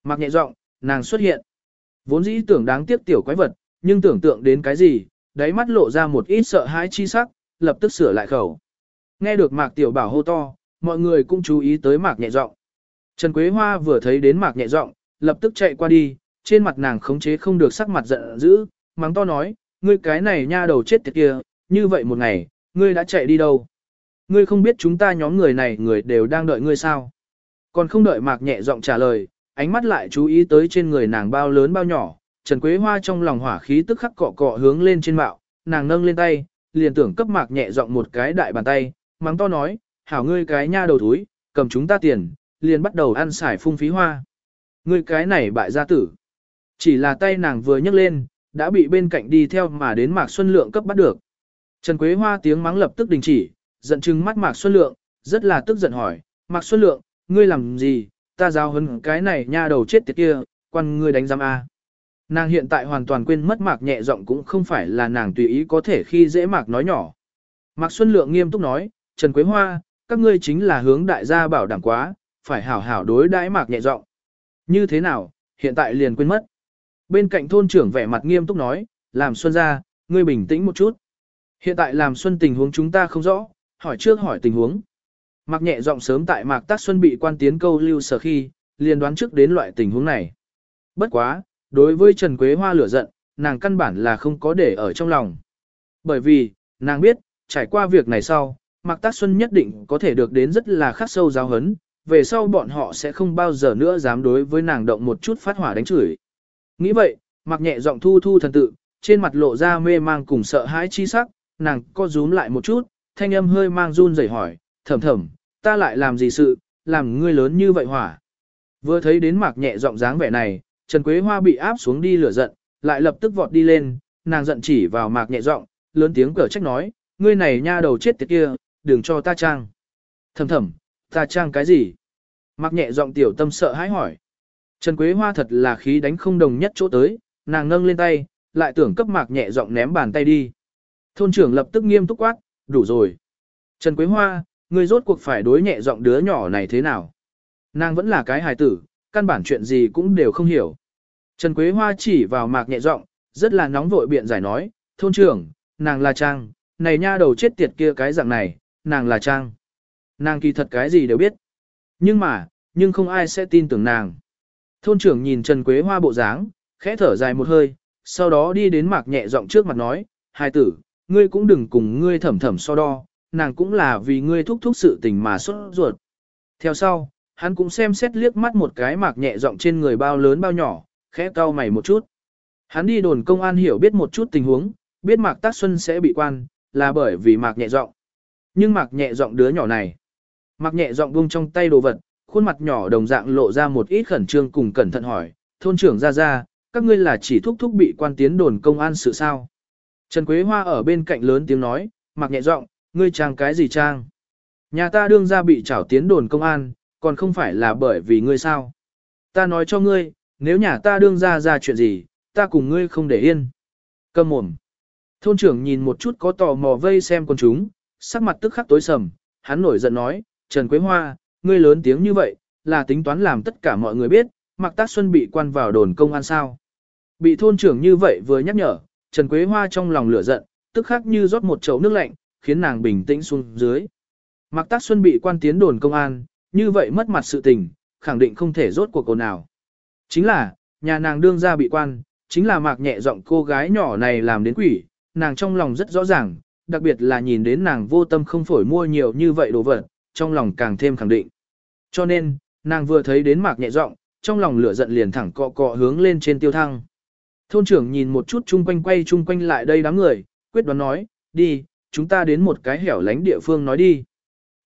Mạc nhẹ giọng, nàng xuất hiện. Vốn dĩ tưởng đáng tiếc tiểu quái vật, nhưng tưởng tượng đến cái gì, đáy mắt lộ ra một ít sợ hãi chi sắc, lập tức sửa lại khẩu. Nghe được Mạc Tiểu Bảo hô to, mọi người cũng chú ý tới Mạc nhẹ giọng. Trần Quế Hoa vừa thấy đến Mạc nhẹ giọng, lập tức chạy qua đi, trên mặt nàng khống chế không được sắc mặt giận dữ, mắng to nói, ngươi cái này nha đầu chết tiệt kia, như vậy một ngày, ngươi đã chạy đi đâu? Ngươi không biết chúng ta nhóm người này người đều đang đợi ngươi sao? Còn không đợi Mạc nhẹ giọng trả lời, ánh mắt lại chú ý tới trên người nàng bao lớn bao nhỏ, Trần Quế Hoa trong lòng hỏa khí tức khắc cọ cọ hướng lên trên mạo, nàng nâng lên tay, liền tưởng cấp mạc nhẹ giọng một cái đại bàn tay, mắng to nói, hảo ngươi cái nha đầu thúi, cầm chúng ta tiền, liền bắt đầu ăn xài phung phí hoa. Ngươi cái này bại gia tử. Chỉ là tay nàng vừa nhấc lên, đã bị bên cạnh đi theo mà đến Mạc Xuân Lượng cấp bắt được. Trần Quế Hoa tiếng mắng lập tức đình chỉ, giận chừng mắt Mạc Xuân Lượng, rất là tức giận hỏi, Mạc Xuân Lượng, ngươi làm gì, ta giao hấn cái này nha đầu chết tiệt kia, quan ngươi đánh giam A. Nàng hiện tại hoàn toàn quên mất Mạc nhẹ giọng cũng không phải là nàng tùy ý có thể khi dễ Mạc nói nhỏ. Mạc Xuân Lượng nghiêm túc nói, Trần Quế Hoa, các ngươi chính là hướng đại gia bảo đảm quá, phải hảo hảo đối đãi Mạc nhẹ giọng. Như thế nào, hiện tại liền quên mất. Bên cạnh thôn trưởng vẻ mặt nghiêm túc nói, làm Xuân ra, ngươi bình tĩnh một chút. Hiện tại làm Xuân tình huống chúng ta không rõ, hỏi trước hỏi tình huống. Mạc nhẹ giọng sớm tại Mạc Tác Xuân bị quan tiến câu lưu sở khi, liền đoán trước đến loại tình huống này. Bất quá, đối với Trần Quế Hoa lửa giận, nàng căn bản là không có để ở trong lòng. Bởi vì, nàng biết, trải qua việc này sau, Mạc Tác Xuân nhất định có thể được đến rất là khắc sâu giáo hấn, về sau bọn họ sẽ không bao giờ nữa dám đối với nàng động một chút phát hỏa đánh chửi. Nghĩ vậy, Mạc nhẹ giọng thu thu thần tự, trên mặt lộ ra mê mang cùng sợ hãi chi sắc, nàng co rúm lại một chút, thanh âm hơi mang run rẩy hỏi, thầm thầm, ta lại làm gì sự, làm ngươi lớn như vậy hỏa. Vừa thấy đến Mạc nhẹ giọng dáng vẻ này, Trần Quế Hoa bị áp xuống đi lửa giận, lại lập tức vọt đi lên, nàng giận chỉ vào Mạc nhẹ giọng, lớn tiếng cở trách nói, ngươi này nha đầu chết tiệt kia, đừng cho ta trang. Thầm thầm, ta trang cái gì? Mạc nhẹ giọng tiểu tâm sợ hãi hỏi. Trần Quế Hoa thật là khí đánh không đồng nhất chỗ tới, nàng nâng lên tay, lại tưởng cấp Mạc nhẹ giọng ném bàn tay đi. Thôn trưởng lập tức nghiêm túc quát, đủ rồi. Trần Quế Hoa, ngươi rốt cuộc phải đối nhẹ giọng đứa nhỏ này thế nào? Nàng vẫn là cái hài tử, căn bản chuyện gì cũng đều không hiểu. Trần Quế Hoa chỉ vào mạc nhẹ giọng, rất là nóng vội biện giải nói, thôn trưởng, nàng là Trang, này nha đầu chết tiệt kia cái dạng này, nàng là Trang. Nàng kỳ thật cái gì đều biết. Nhưng mà, nhưng không ai sẽ tin tưởng nàng. Thôn trưởng nhìn Trần Quế Hoa bộ dáng, khẽ thở dài một hơi, sau đó đi đến mạc nhẹ giọng trước mặt nói, hài tử, ngươi cũng đừng cùng ngươi thẩm thẩm so đo, nàng cũng là vì ngươi thúc thúc sự tình mà xuất ruột. Theo sau, hắn cũng xem xét liếc mắt một cái mạc nhẹ giọng trên người bao lớn bao nhỏ, khẽ cau mày một chút. Hắn đi đồn công an hiểu biết một chút tình huống, biết mạc tác xuân sẽ bị quan, là bởi vì mạc nhẹ giọng. Nhưng mạc nhẹ giọng đứa nhỏ này, mạc nhẹ giọng buông trong tay đồ vật, khuôn mặt nhỏ đồng dạng lộ ra một ít khẩn trương cùng cẩn thận hỏi, thôn trưởng ra ra, các ngươi là chỉ thúc thúc bị quan tiến đồn công an sự sao. Trần Quế Hoa ở bên cạnh lớn tiếng nói, mạc nhẹ giọng, ngươi trang cái gì trang? Nhà ta đương ra bị trảo tiến đồn công an, còn không phải là bởi vì ngươi sao? Ta nói cho ngươi, nếu nhà ta đương ra ra chuyện gì, ta cùng ngươi không để yên. Cầm mồm. Thôn trưởng nhìn một chút có tò mò vây xem con chúng, sắc mặt tức khắc tối sầm, hắn nổi giận nói, Trần Quế Hoa, ngươi lớn tiếng như vậy, là tính toán làm tất cả mọi người biết, Mặc Tác Xuân bị quan vào đồn công an sao. Bị thôn trưởng như vậy vừa nhắc nhở, Trần Quế Hoa trong lòng lửa giận, tức khắc như rót một chậu nước lạnh, khiến nàng bình tĩnh xuống dưới. Mặc Tác Xuân bị quan tiến đồn công an, như vậy mất mặt sự tình, khẳng định không thể rốt cuộc cô nào. Chính là, nhà nàng đương ra bị quan, chính là Mạc nhẹ giọng cô gái nhỏ này làm đến quỷ, nàng trong lòng rất rõ ràng, đặc biệt là nhìn đến nàng vô tâm không phổi mua nhiều như vậy đồ vật, trong lòng càng thêm khẳng định. Cho nên, nàng vừa thấy đến Mạc nhẹ giọng, trong lòng lửa giận liền thẳng cọ cọ hướng lên trên tiêu thăng. Thôn trưởng nhìn một chút chung quanh quay chung quanh lại đây đám người, quyết đoán nói, đi, chúng ta đến một cái hẻo lánh địa phương nói đi.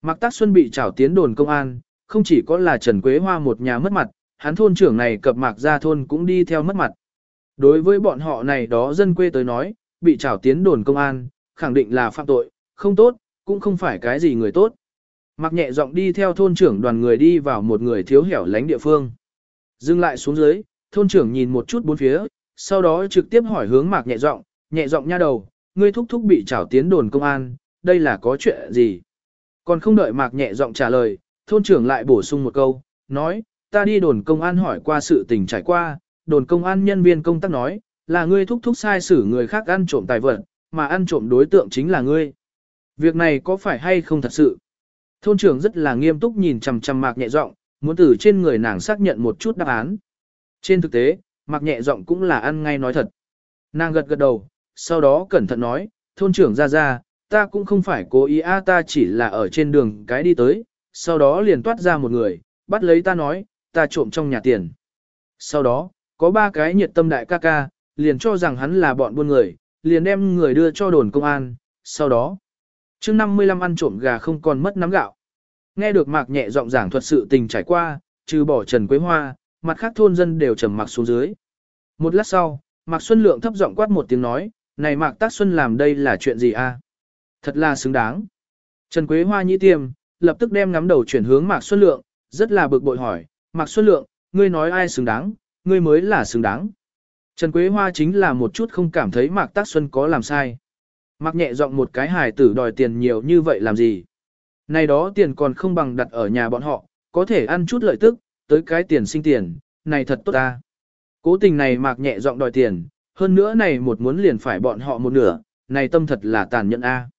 Mạc Tác Xuân bị trảo tiến đồn công an, không chỉ có là Trần Quế Hoa một nhà mất mặt, hắn thôn trưởng này cập Mạc ra thôn cũng đi theo mất mặt. Đối với bọn họ này đó dân quê tới nói, bị trảo tiến đồn công an, khẳng định là phạm tội, không tốt, cũng không phải cái gì người tốt. Mạc nhẹ giọng đi theo thôn trưởng đoàn người đi vào một người thiếu hẻo lánh địa phương. Dừng lại xuống dưới, thôn trưởng nhìn một chút bốn phía, sau đó trực tiếp hỏi hướng Mạc nhẹ giọng, nhẹ giọng nha đầu, ngươi thúc thúc bị trảo tiến đồn công an, đây là có chuyện gì? Còn không đợi Mạc nhẹ giọng trả lời, thôn trưởng lại bổ sung một câu, nói, ta đi đồn công an hỏi qua sự tình trải qua, đồn công an nhân viên công tác nói, là ngươi thúc thúc sai xử người khác ăn trộm tài vật, mà ăn trộm đối tượng chính là ngươi. Việc này có phải hay không thật sự? Thôn trưởng rất là nghiêm túc nhìn chằm chằm Mạc nhẹ giọng, muốn từ trên người nàng xác nhận một chút đáp án. Trên thực tế, Mạc nhẹ giọng cũng là ăn ngay nói thật. Nàng gật gật đầu, sau đó cẩn thận nói, thôn trưởng ra ra, ta cũng không phải cố ý a ta chỉ là ở trên đường cái đi tới, sau đó liền toát ra một người, bắt lấy ta nói, ta trộm trong nhà tiền. Sau đó, có ba cái nhiệt tâm đại ca ca, liền cho rằng hắn là bọn buôn người, liền đem người đưa cho đồn công an, sau đó, chương 55 ăn trộm gà không còn mất nắm gạo. Nghe được mạc nhẹ giọng giảng thuật sự tình trải qua, trừ bỏ Trần Quế Hoa, mặt khác thôn dân đều trầm mặc xuống dưới. Một lát sau, Mạc Xuân Lượng thấp giọng quát một tiếng nói, này Mạc Tác Xuân làm đây là chuyện gì a? Thật là xứng đáng. Trần Quế Hoa nhĩ tiêm, lập tức đem ngắm đầu chuyển hướng Mạc Xuân Lượng, rất là bực bội hỏi, Mạc Xuân Lượng, ngươi nói ai xứng đáng, ngươi mới là xứng đáng. Trần Quế Hoa chính là một chút không cảm thấy Mạc Tác Xuân có làm sai. Mạc nhẹ giọng một cái hài tử đòi tiền nhiều như vậy làm gì. Này đó tiền còn không bằng đặt ở nhà bọn họ, có thể ăn chút lợi tức, tới cái tiền sinh tiền, này thật tốt ta. Cố tình này Mạc nhẹ giọng đòi tiền, hơn nữa này một muốn liền phải bọn họ một nửa, này tâm thật là tàn nhẫn a.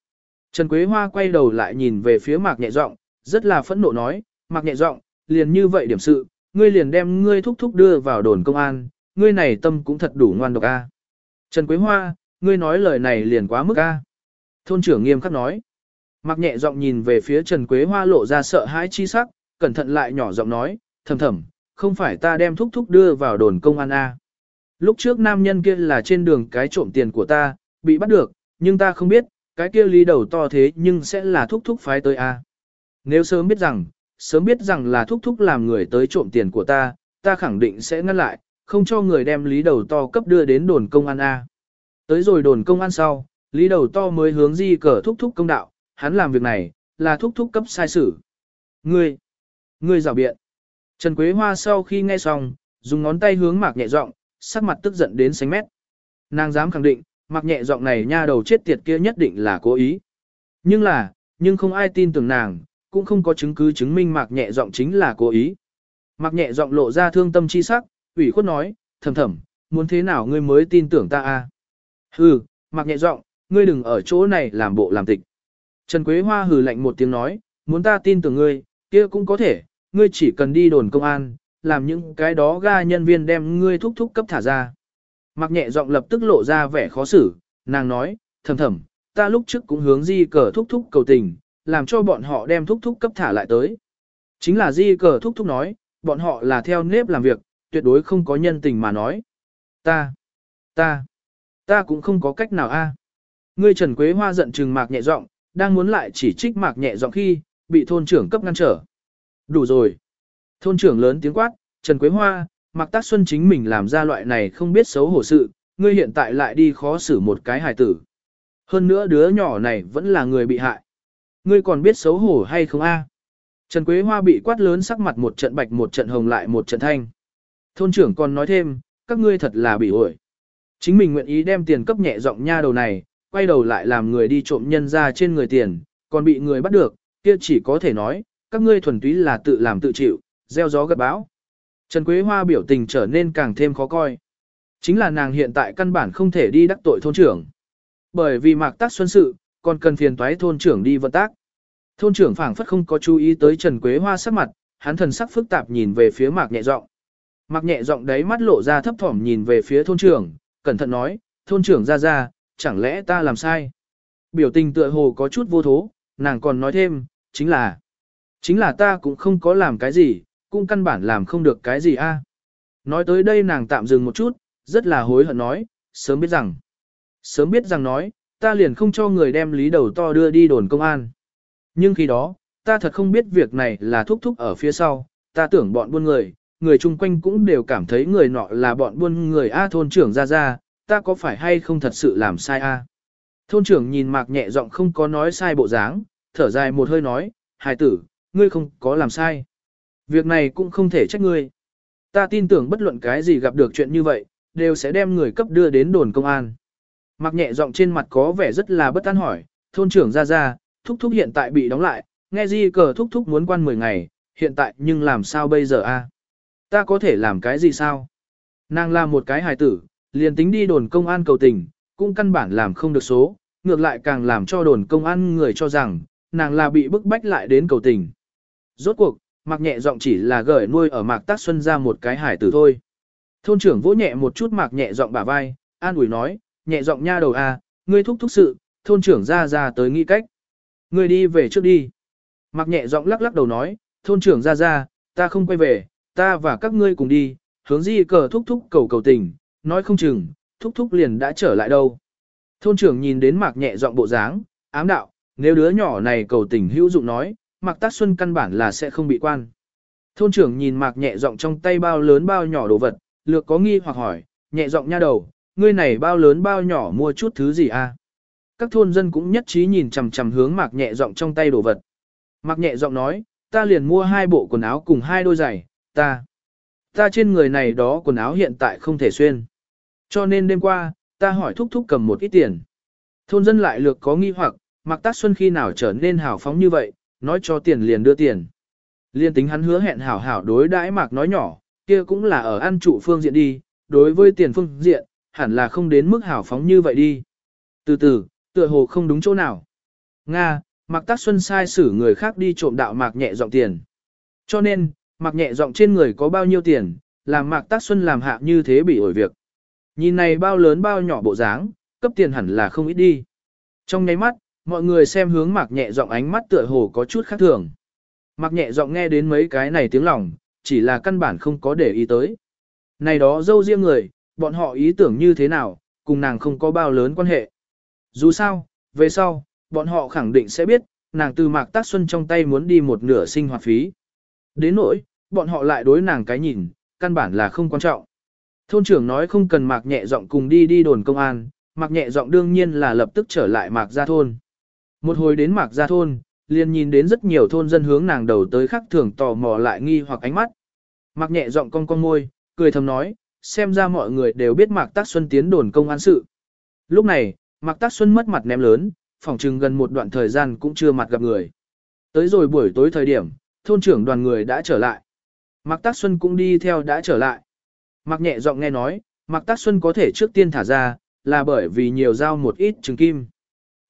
Trần Quế Hoa quay đầu lại nhìn về phía Mạc nhẹ giọng, rất là phẫn nộ nói, Mạc nhẹ giọng, liền như vậy điểm sự, ngươi liền đem ngươi thúc thúc đưa vào đồn công an, ngươi này tâm cũng thật đủ ngoan độc a. Trần Quế Hoa, ngươi nói lời này liền quá mức a. Thôn trưởng nghiêm khắc nói. Mạc nhẹ giọng nhìn về phía Trần Quế Hoa lộ ra sợ hãi chi sắc, cẩn thận lại nhỏ giọng nói, thầm thầm, không phải ta đem thúc thúc đưa vào đồn công an a. Lúc trước nam nhân kia là trên đường cái trộm tiền của ta, bị bắt được, nhưng ta không biết, cái kia lý đầu to thế nhưng sẽ là thúc thúc phái tới a. Nếu sớm biết rằng, sớm biết rằng là thúc thúc làm người tới trộm tiền của ta, ta khẳng định sẽ ngăn lại, không cho người đem lý đầu to cấp đưa đến đồn công an A. Tới rồi đồn công an sau, lý đầu to mới hướng di cờ thúc thúc công đạo, hắn làm việc này, là thúc thúc cấp sai sử. Ngươi, ngươi rào biện. Trần Quế Hoa sau khi nghe xong, dùng ngón tay hướng mạc nhẹ giọng, sắc mặt tức giận đến sánh mét. Nàng dám khẳng định, mặc nhẹ giọng này nha đầu chết tiệt kia nhất định là cố ý. Nhưng là, nhưng không ai tin tưởng nàng, cũng không có chứng cứ chứng minh mặc nhẹ giọng chính là cố ý. mặc nhẹ giọng lộ ra thương tâm chi sắc, ủy khuất nói, thầm thầm, muốn thế nào ngươi mới tin tưởng ta a? Hừ, mặc nhẹ giọng, ngươi đừng ở chỗ này làm bộ làm tịch. Trần Quế Hoa hừ lạnh một tiếng nói, muốn ta tin tưởng ngươi, kia cũng có thể, ngươi chỉ cần đi đồn công an, làm những cái đó ga nhân viên đem ngươi thúc thúc cấp thả ra. Mặc nhẹ giọng lập tức lộ ra vẻ khó xử, nàng nói, thầm thầm, ta lúc trước cũng hướng di cờ thúc thúc cầu tình, làm cho bọn họ đem thúc thúc cấp thả lại tới. Chính là di cờ thúc thúc nói, bọn họ là theo nếp làm việc, tuyệt đối không có nhân tình mà nói. Ta, ta, ta cũng không có cách nào a. Ngươi Trần Quế Hoa giận trừng mạc nhẹ giọng, đang muốn lại chỉ trích mạc nhẹ giọng khi, bị thôn trưởng cấp ngăn trở. Đủ rồi. Thôn trưởng lớn tiếng quát, Trần Quế Hoa, mạc tác xuân chính mình làm ra loại này không biết xấu hổ sự, ngươi hiện tại lại đi khó xử một cái hài tử. Hơn nữa đứa nhỏ này vẫn là người bị hại. Ngươi còn biết xấu hổ hay không a? Trần Quế Hoa bị quát lớn sắc mặt một trận bạch một trận hồng lại một trận thanh. Thôn trưởng còn nói thêm, các ngươi thật là bị ổi. Chính mình nguyện ý đem tiền cấp nhẹ giọng nha đầu này, quay đầu lại làm người đi trộm nhân ra trên người tiền, còn bị người bắt được, kia chỉ có thể nói, các ngươi thuần túy là tự làm tự chịu, gieo gió gặt bão. Trần Quế Hoa biểu tình trở nên càng thêm khó coi. Chính là nàng hiện tại căn bản không thể đi đắc tội thôn trưởng. Bởi vì mạc tác xuân sự, còn cần phiền toái thôn trưởng đi vận tác. Thôn trưởng phảng phất không có chú ý tới Trần Quế Hoa sắc mặt, hắn thần sắc phức tạp nhìn về phía mạc nhẹ giọng. Mạc nhẹ giọng đấy mắt lộ ra thấp thỏm nhìn về phía thôn trưởng, cẩn thận nói, thôn trưởng ra ra, chẳng lẽ ta làm sai? Biểu tình tựa hồ có chút vô thố, nàng còn nói thêm, chính là, chính là ta cũng không có làm cái gì, cũng căn bản làm không được cái gì a. Nói tới đây nàng tạm dừng một chút, rất là hối hận nói, sớm biết rằng, sớm biết rằng nói, ta liền không cho người đem lý đầu to đưa đi đồn công an. Nhưng khi đó, ta thật không biết việc này là thúc thúc ở phía sau, ta tưởng bọn buôn người, người chung quanh cũng đều cảm thấy người nọ là bọn buôn người A thôn trưởng ra ra, ta có phải hay không thật sự làm sai A. Thôn trưởng nhìn mạc nhẹ giọng không có nói sai bộ dáng, thở dài một hơi nói, hài tử, ngươi không có làm sai. Việc này cũng không thể trách ngươi. Ta tin tưởng bất luận cái gì gặp được chuyện như vậy, đều sẽ đem người cấp đưa đến đồn công an. Mặc nhẹ giọng trên mặt có vẻ rất là bất an hỏi, thôn trưởng ra ra, thúc thúc hiện tại bị đóng lại, nghe di cờ thúc thúc muốn quan 10 ngày, hiện tại nhưng làm sao bây giờ a? Ta có thể làm cái gì sao? Nàng là một cái hài tử, liền tính đi đồn công an cầu tình, cũng căn bản làm không được số, ngược lại càng làm cho đồn công an người cho rằng, nàng là bị bức bách lại đến cầu tình. Rốt cuộc, mạc nhẹ giọng chỉ là gởi nuôi ở mạc tác xuân ra một cái hải tử thôi. Thôn trưởng vỗ nhẹ một chút mạc nhẹ giọng bả vai, an ủi nói, nhẹ giọng nha đầu a, ngươi thúc thúc sự, thôn trưởng ra ra tới nghĩ cách. Ngươi đi về trước đi. Mạc nhẹ giọng lắc lắc đầu nói, thôn trưởng ra ra, ta không quay về, ta và các ngươi cùng đi, hướng di cờ thúc thúc cầu cầu tình, nói không chừng, thúc thúc liền đã trở lại đâu. Thôn trưởng nhìn đến mạc nhẹ giọng bộ dáng, ám đạo, nếu đứa nhỏ này cầu tình hữu dụng nói, mạc tác xuân căn bản là sẽ không bị quan. Thôn trưởng nhìn mạc nhẹ giọng trong tay bao lớn bao nhỏ đồ vật, lược có nghi hoặc hỏi, nhẹ giọng nha đầu, ngươi này bao lớn bao nhỏ mua chút thứ gì à? Các thôn dân cũng nhất trí nhìn chằm chằm hướng mạc nhẹ giọng trong tay đồ vật. Mạc nhẹ giọng nói, ta liền mua hai bộ quần áo cùng hai đôi giày, ta. Ta trên người này đó quần áo hiện tại không thể xuyên. Cho nên đêm qua, ta hỏi thúc thúc cầm một ít tiền. Thôn dân lại lược có nghi hoặc, Mạc Tác Xuân khi nào trở nên hào phóng như vậy, nói cho tiền liền đưa tiền. Liên tính hắn hứa hẹn hảo hảo đối đãi Mạc nói nhỏ, kia cũng là ở ăn trụ phương diện đi, đối với tiền phương diện, hẳn là không đến mức hảo phóng như vậy đi. Từ từ, tựa hồ không đúng chỗ nào. Nga, Mạc Tác Xuân sai xử người khác đi trộm đạo Mạc nhẹ giọng tiền. Cho nên, Mạc nhẹ giọng trên người có bao nhiêu tiền, làm Mạc Tác Xuân làm hạ như thế bị ổi việc. Nhìn này bao lớn bao nhỏ bộ dáng, cấp tiền hẳn là không ít đi. Trong nháy mắt, mọi người xem hướng Mạc nhẹ giọng ánh mắt tựa hồ có chút khác thường. Mạc nhẹ giọng nghe đến mấy cái này tiếng lòng, chỉ là căn bản không có để ý tới. Này đó dâu riêng người, bọn họ ý tưởng như thế nào, cùng nàng không có bao lớn quan hệ. Dù sao, về sau, bọn họ khẳng định sẽ biết, nàng từ Mạc Tác Xuân trong tay muốn đi một nửa sinh hoạt phí. Đến nỗi, bọn họ lại đối nàng cái nhìn, căn bản là không quan trọng. Thôn trưởng nói không cần Mạc nhẹ giọng cùng đi đi đồn công an, Mạc nhẹ giọng đương nhiên là lập tức trở lại Mạc Gia Thôn. Một hồi đến Mạc Gia Thôn, liền nhìn đến rất nhiều thôn dân hướng nàng đầu tới khắc thường tò mò lại nghi hoặc ánh mắt. Mạc nhẹ giọng cong cong môi, cười thầm nói, xem ra mọi người đều biết Mạc Tác Xuân tiến đồn công an sự. Lúc này, Mạc Tác Xuân mất mặt ném lớn, phòng trừng gần một đoạn thời gian cũng chưa mặt gặp người. Tới rồi buổi tối thời điểm, thôn trưởng đoàn người đã trở lại. Mạc Tác Xuân cũng đi theo đã trở lại. Mạc nhẹ giọng nghe nói, Mạc Tác Xuân có thể trước tiên thả ra, là bởi vì nhiều giao một ít trứng kim.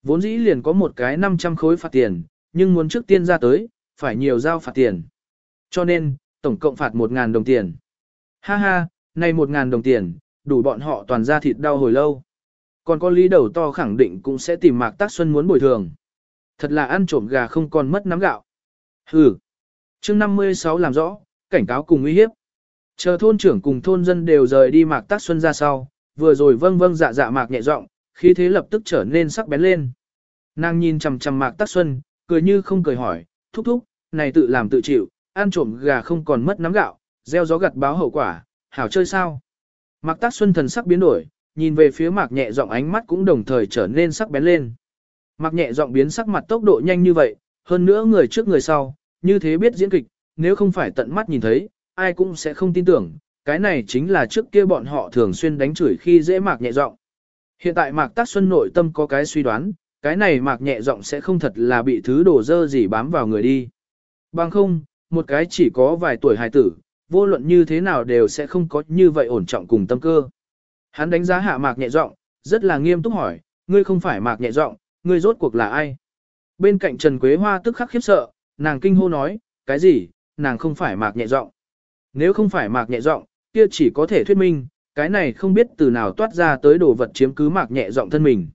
Vốn dĩ liền có một cái 500 khối phạt tiền, nhưng muốn trước tiên ra tới, phải nhiều giao phạt tiền. Cho nên, tổng cộng phạt 1.000 đồng tiền. Ha ha, này 1.000 đồng tiền, đủ bọn họ toàn ra thịt đau hồi lâu. Còn có lý đầu to khẳng định cũng sẽ tìm Mạc Tác Xuân muốn bồi thường. Thật là ăn trộm gà không còn mất nắm gạo. Hừ. chương 56 làm rõ, cảnh cáo cùng uy hiếp. Chờ thôn trưởng cùng thôn dân đều rời đi Mạc Tác Xuân ra sau, vừa rồi vâng vâng dạ dạ Mạc nhẹ giọng, khí thế lập tức trở nên sắc bén lên. Nàng nhìn chằm chằm Mạc Tắc Xuân, cười như không cười hỏi, thúc thúc, này tự làm tự chịu, ăn trộm gà không còn mất nắm gạo, gieo gió gặt báo hậu quả, hảo chơi sao. Mạc Tắc Xuân thần sắc biến đổi, nhìn về phía Mạc nhẹ giọng ánh mắt cũng đồng thời trở nên sắc bén lên. Mạc nhẹ giọng biến sắc mặt tốc độ nhanh như vậy, hơn nữa người trước người sau, như thế biết diễn kịch, nếu không phải tận mắt nhìn thấy, ai cũng sẽ không tin tưởng, cái này chính là trước kia bọn họ thường xuyên đánh chửi khi dễ Mạc nhẹ giọng. Hiện tại Mạc Tác Xuân nội tâm có cái suy đoán, cái này Mạc nhẹ giọng sẽ không thật là bị thứ đổ dơ gì bám vào người đi. Bằng không, một cái chỉ có vài tuổi hài tử, vô luận như thế nào đều sẽ không có như vậy ổn trọng cùng tâm cơ. Hắn đánh giá hạ mạc nhẹ giọng, rất là nghiêm túc hỏi, ngươi không phải mạc nhẹ giọng, ngươi rốt cuộc là ai? Bên cạnh Trần Quế Hoa tức khắc khiếp sợ, nàng kinh hô nói, cái gì, nàng không phải mạc nhẹ giọng. Nếu không phải mạc nhẹ giọng, kia chỉ có thể thuyết minh, cái này không biết từ nào toát ra tới đồ vật chiếm cứ mạc nhẹ giọng thân mình.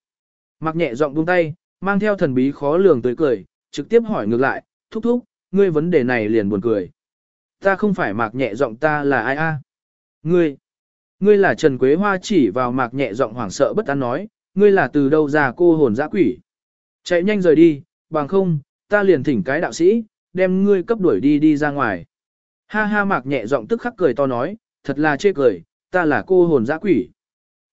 Mạc nhẹ giọng buông tay, mang theo thần bí khó lường tới cười, trực tiếp hỏi ngược lại, thúc thúc, ngươi vấn đề này liền buồn cười. Ta không phải mạc nhẹ giọng ta là ai a? Ngươi, ngươi là Trần Quế Hoa chỉ vào mạc nhẹ giọng hoảng sợ bất an nói, ngươi là từ đâu ra cô hồn dã quỷ. Chạy nhanh rời đi, bằng không, ta liền thỉnh cái đạo sĩ, đem ngươi cấp đuổi đi đi ra ngoài. Ha ha mạc nhẹ giọng tức khắc cười to nói, thật là chê cười, ta là cô hồn dã quỷ.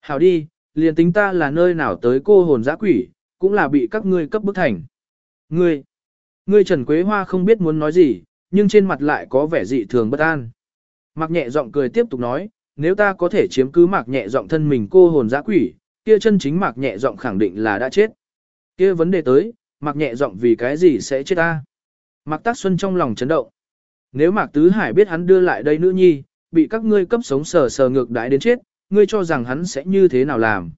Hảo đi, liền tính ta là nơi nào tới cô hồn dã quỷ, cũng là bị các ngươi cấp bức thành. Ngươi, ngươi Trần Quế Hoa không biết muốn nói gì, nhưng trên mặt lại có vẻ dị thường bất an. Mạc nhẹ giọng cười tiếp tục nói, nếu ta có thể chiếm cứ mạc nhẹ giọng thân mình cô hồn dã quỷ, kia chân chính mạc nhẹ giọng khẳng định là đã chết. Kia vấn đề tới, mạc nhẹ giọng vì cái gì sẽ chết ta? Mạc Tác Xuân trong lòng chấn động. Nếu Mạc Tứ Hải biết hắn đưa lại đây nữ nhi, bị các ngươi cấp sống sờ sờ ngược đãi đến chết, ngươi cho rằng hắn sẽ như thế nào làm?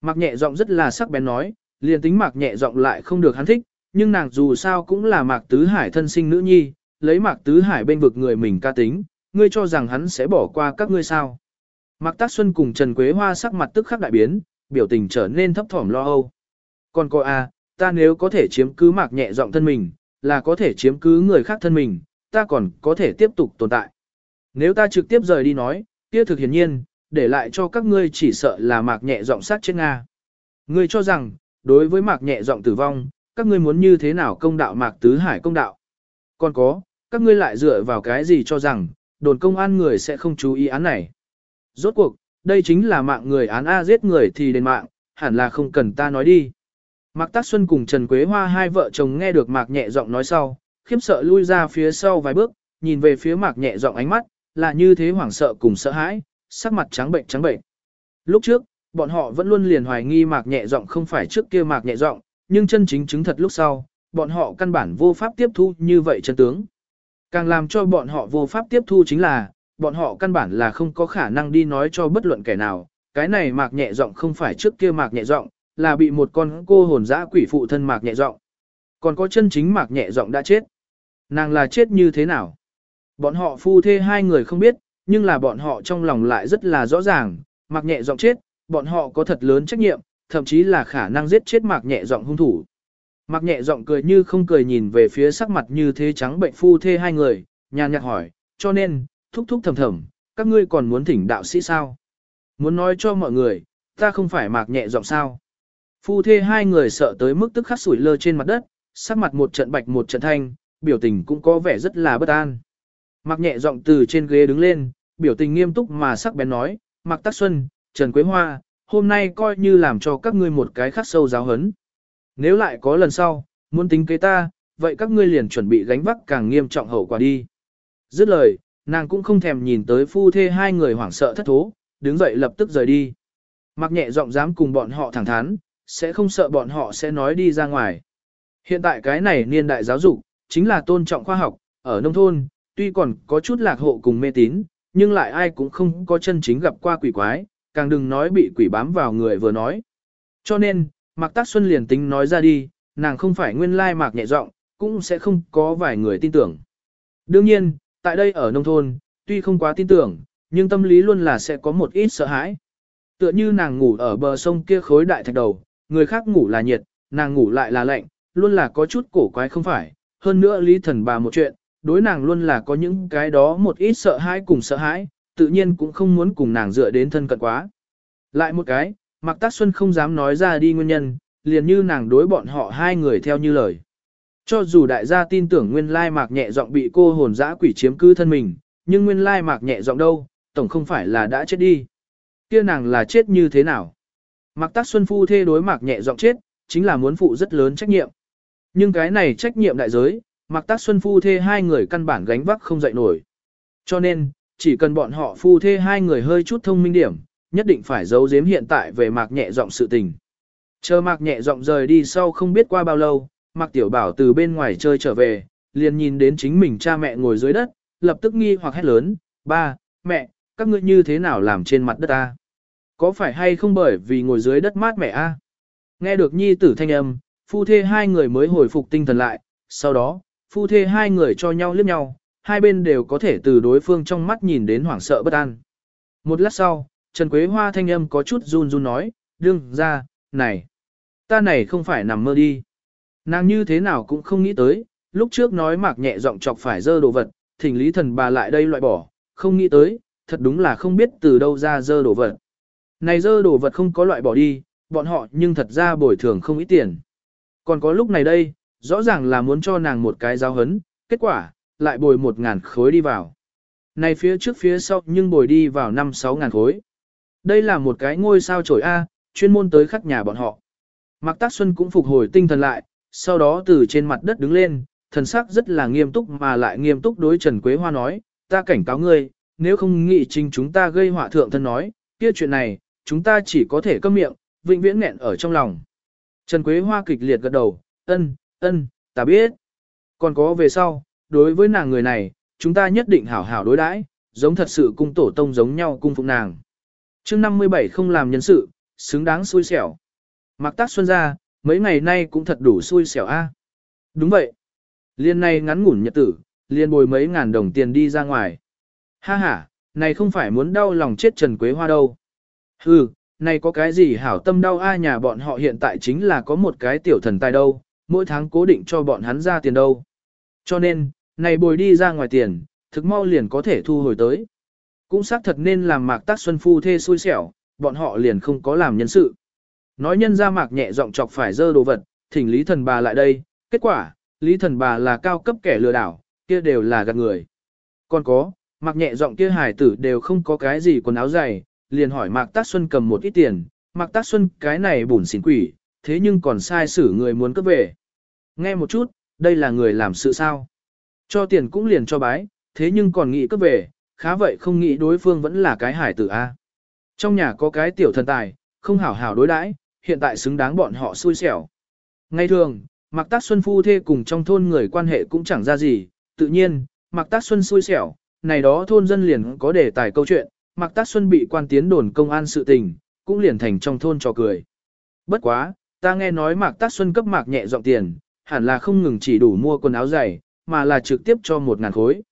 Mạc nhẹ giọng rất là sắc bén nói, liền tính Mạc nhẹ giọng lại không được hắn thích, nhưng nàng dù sao cũng là Mạc Tứ Hải thân sinh nữ nhi, lấy Mạc Tứ Hải bên vực người mình ca tính, ngươi cho rằng hắn sẽ bỏ qua các ngươi sao? Mạc Tác Xuân cùng Trần Quế Hoa sắc mặt tức khắc đại biến, biểu tình trở nên thấp thỏm lo âu. Còn cô a, à, ta nếu có thể chiếm cứ Mạc nhẹ giọng thân mình, là có thể chiếm cứ người khác thân mình, ta còn có thể tiếp tục tồn tại. Nếu ta trực tiếp rời đi nói, kia thực hiển nhiên, để lại cho các ngươi chỉ sợ là Mạc nhẹ giọng sát chết Nga. Ngươi cho rằng, đối với Mạc nhẹ giọng tử vong, các ngươi muốn như thế nào công đạo Mạc Tứ Hải công đạo? Còn có, các ngươi lại dựa vào cái gì cho rằng, đồn công an người sẽ không chú ý án này. Rốt cuộc, đây chính là mạng người án A giết người thì đền mạng, hẳn là không cần ta nói đi. Mạc Tác Xuân cùng Trần Quế Hoa hai vợ chồng nghe được Mạc nhẹ giọng nói sau, khiếp sợ lui ra phía sau vài bước, nhìn về phía Mạc nhẹ giọng ánh mắt, là như thế hoảng sợ cùng sợ hãi, sắc mặt trắng bệnh trắng bệnh. Lúc trước, bọn họ vẫn luôn liền hoài nghi Mạc nhẹ giọng không phải trước kia Mạc nhẹ giọng, nhưng chân chính chứng thật lúc sau, bọn họ căn bản vô pháp tiếp thu như vậy chân tướng. Càng làm cho bọn họ vô pháp tiếp thu chính là, bọn họ căn bản là không có khả năng đi nói cho bất luận kẻ nào, cái này Mạc nhẹ giọng không phải trước kia Mạc nhẹ giọng, là bị một con cô hồn dã quỷ phụ thân Mạc nhẹ giọng. Còn có chân chính Mạc nhẹ giọng đã chết. Nàng là chết như thế nào? Bọn họ phu thê hai người không biết, nhưng là bọn họ trong lòng lại rất là rõ ràng, Mặc nhẹ giọng chết, bọn họ có thật lớn trách nhiệm, thậm chí là khả năng giết chết Mặc nhẹ giọng hung thủ. Mặc nhẹ giọng cười như không cười nhìn về phía sắc mặt như thế trắng bệnh phu thê hai người, nhàn nhạt hỏi, cho nên, thúc thúc thầm thầm, các ngươi còn muốn thỉnh đạo sĩ sao? Muốn nói cho mọi người, ta không phải Mạc nhẹ giọng sao? Phu thê hai người sợ tới mức tức khắc sủi lơ trên mặt đất, sắc mặt một trận bạch một trận thanh, biểu tình cũng có vẻ rất là bất an. Mạc nhẹ giọng từ trên ghế đứng lên, biểu tình nghiêm túc mà sắc bén nói, Mạc Tắc Xuân, Trần Quế Hoa, hôm nay coi như làm cho các ngươi một cái khắc sâu giáo hấn. Nếu lại có lần sau, muốn tính kế ta, vậy các ngươi liền chuẩn bị gánh vác càng nghiêm trọng hậu quả đi. Dứt lời, nàng cũng không thèm nhìn tới phu thê hai người hoảng sợ thất thố, đứng dậy lập tức rời đi. Mặc nhẹ giọng dám cùng bọn họ thẳng thắn, sẽ không sợ bọn họ sẽ nói đi ra ngoài. Hiện tại cái này niên đại giáo dục, chính là tôn trọng khoa học, ở nông thôn, tuy còn có chút lạc hộ cùng mê tín, nhưng lại ai cũng không có chân chính gặp qua quỷ quái, càng đừng nói bị quỷ bám vào người vừa nói. Cho nên, Mạc Tác Xuân liền tính nói ra đi, nàng không phải nguyên lai mạc nhẹ giọng, cũng sẽ không có vài người tin tưởng. Đương nhiên, tại đây ở nông thôn, tuy không quá tin tưởng, nhưng tâm lý luôn là sẽ có một ít sợ hãi. Tựa như nàng ngủ ở bờ sông kia khối đại thạch đầu, người khác ngủ là nhiệt, nàng ngủ lại là lạnh, luôn là có chút cổ quái không phải. Hơn nữa lý thần bà một chuyện, đối nàng luôn là có những cái đó một ít sợ hãi cùng sợ hãi, tự nhiên cũng không muốn cùng nàng dựa đến thân cận quá. Lại một cái, Mạc Tác Xuân không dám nói ra đi nguyên nhân, liền như nàng đối bọn họ hai người theo như lời. Cho dù đại gia tin tưởng nguyên lai mạc nhẹ giọng bị cô hồn dã quỷ chiếm cư thân mình, nhưng nguyên lai mạc nhẹ giọng đâu, tổng không phải là đã chết đi. kia nàng là chết như thế nào? Mạc Tác Xuân phu thê đối mạc nhẹ giọng chết, chính là muốn phụ rất lớn trách nhiệm. Nhưng cái này trách nhiệm đại giới, mặc Tác Xuân phu thê hai người căn bản gánh vác không dậy nổi. Cho nên, chỉ cần bọn họ phu thê hai người hơi chút thông minh điểm, nhất định phải giấu giếm hiện tại về mạc nhẹ giọng sự tình. Chờ mạc nhẹ giọng rời đi sau không biết qua bao lâu, mạc tiểu bảo từ bên ngoài chơi trở về, liền nhìn đến chính mình cha mẹ ngồi dưới đất, lập tức nghi hoặc hét lớn, ba, mẹ, các ngươi như thế nào làm trên mặt đất ta? Có phải hay không bởi vì ngồi dưới đất mát mẹ a? Nghe được nhi tử thanh âm, phu thê hai người mới hồi phục tinh thần lại, sau đó, phu thê hai người cho nhau liếc nhau, hai bên đều có thể từ đối phương trong mắt nhìn đến hoảng sợ bất an. Một lát sau, Trần Quế Hoa thanh âm có chút run run nói, đương ra, này, ta này không phải nằm mơ đi. Nàng như thế nào cũng không nghĩ tới, lúc trước nói mạc nhẹ giọng chọc phải dơ đồ vật, thỉnh lý thần bà lại đây loại bỏ, không nghĩ tới, thật đúng là không biết từ đâu ra dơ đồ vật. Này dơ đồ vật không có loại bỏ đi, bọn họ nhưng thật ra bồi thường không ít tiền. Còn có lúc này đây, rõ ràng là muốn cho nàng một cái giáo hấn, kết quả, lại bồi một ngàn khối đi vào. Này phía trước phía sau nhưng bồi đi vào năm sáu ngàn khối. Đây là một cái ngôi sao trổi A, chuyên môn tới khắc nhà bọn họ. Mạc Tác Xuân cũng phục hồi tinh thần lại, sau đó từ trên mặt đất đứng lên, thần sắc rất là nghiêm túc mà lại nghiêm túc đối Trần Quế Hoa nói, ta cảnh cáo ngươi, nếu không nghị trình chúng ta gây họa thượng thân nói, kia chuyện này, chúng ta chỉ có thể câm miệng, vĩnh viễn nghẹn ở trong lòng. Trần Quế Hoa kịch liệt gật đầu, ân, ân, ta biết. Còn có về sau, đối với nàng người này, chúng ta nhất định hảo hảo đối đãi, giống thật sự cung tổ tông giống nhau cung phụng nàng chương 57 không làm nhân sự, xứng đáng xui xẻo. Mặc Tác Xuân ra, mấy ngày nay cũng thật đủ xui xẻo a. Đúng vậy. Liên này ngắn ngủn nhật tử, liên bồi mấy ngàn đồng tiền đi ra ngoài. Ha ha, này không phải muốn đau lòng chết Trần Quế Hoa đâu. Hừ, này có cái gì hảo tâm đau a nhà bọn họ hiện tại chính là có một cái tiểu thần tài đâu, mỗi tháng cố định cho bọn hắn ra tiền đâu. Cho nên, này bồi đi ra ngoài tiền, thực mau liền có thể thu hồi tới. Cũng xác thật nên làm mạc tác xuân phu thê xui xẻo, bọn họ liền không có làm nhân sự. Nói nhân ra mạc nhẹ giọng chọc phải dơ đồ vật, thỉnh lý thần bà lại đây, kết quả, lý thần bà là cao cấp kẻ lừa đảo, kia đều là gạt người. Còn có, mạc nhẹ giọng kia hải tử đều không có cái gì quần áo dày, liền hỏi Mạc Tác Xuân cầm một ít tiền, Mạc Tác Xuân cái này bùn xỉn quỷ, thế nhưng còn sai xử người muốn cướp về. Nghe một chút, đây là người làm sự sao. Cho tiền cũng liền cho bái, thế nhưng còn nghĩ cướp về, khá vậy không nghĩ đối phương vẫn là cái hải tử A. Trong nhà có cái tiểu thần tài, không hảo hảo đối đãi, hiện tại xứng đáng bọn họ xui xẻo. Ngay thường, Mạc Tác Xuân phu thê cùng trong thôn người quan hệ cũng chẳng ra gì, tự nhiên, Mạc Tác Xuân xui xẻo, này đó thôn dân liền có đề tài câu chuyện, Mạc Tác Xuân bị quan tiến đồn công an sự tình, cũng liền thành trong thôn trò cười. Bất quá, ta nghe nói Mạc Tác Xuân cấp Mạc nhẹ giọng tiền, hẳn là không ngừng chỉ đủ mua quần áo giày, mà là trực tiếp cho một ngàn khối.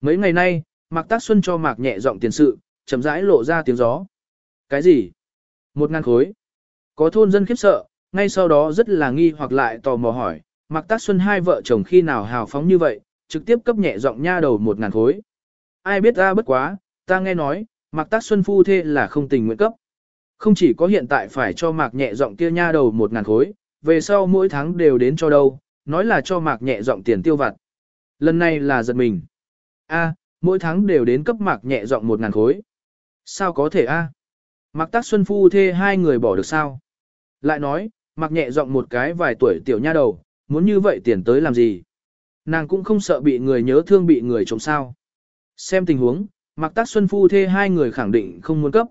Mấy ngày nay, Mạc Tác Xuân cho Mạc nhẹ giọng tiền sự, chậm rãi lộ ra tiếng gió. Cái gì? Một ngàn khối. Có thôn dân khiếp sợ, ngay sau đó rất là nghi hoặc lại tò mò hỏi, Mạc Tác Xuân hai vợ chồng khi nào hào phóng như vậy, trực tiếp cấp nhẹ giọng nha đầu một ngàn khối. Ai biết ta bất quá, ta nghe nói, Mạc Tác Xuân phu thê là không tình nguyện cấp. Không chỉ có hiện tại phải cho Mạc nhẹ giọng kia nha đầu một ngàn khối, về sau mỗi tháng đều đến cho đâu, nói là cho Mạc nhẹ giọng tiền tiêu vặt. Lần này là giật mình. A, mỗi tháng đều đến cấp Mạc nhẹ giọng một ngàn khối. Sao có thể a? Mạc Tác Xuân phu thê hai người bỏ được sao? Lại nói, Mạc nhẹ giọng một cái vài tuổi tiểu nha đầu, muốn như vậy tiền tới làm gì? Nàng cũng không sợ bị người nhớ thương bị người trộm sao. Xem tình huống, Mạc Tác Xuân phu thê hai người khẳng định không muốn cấp.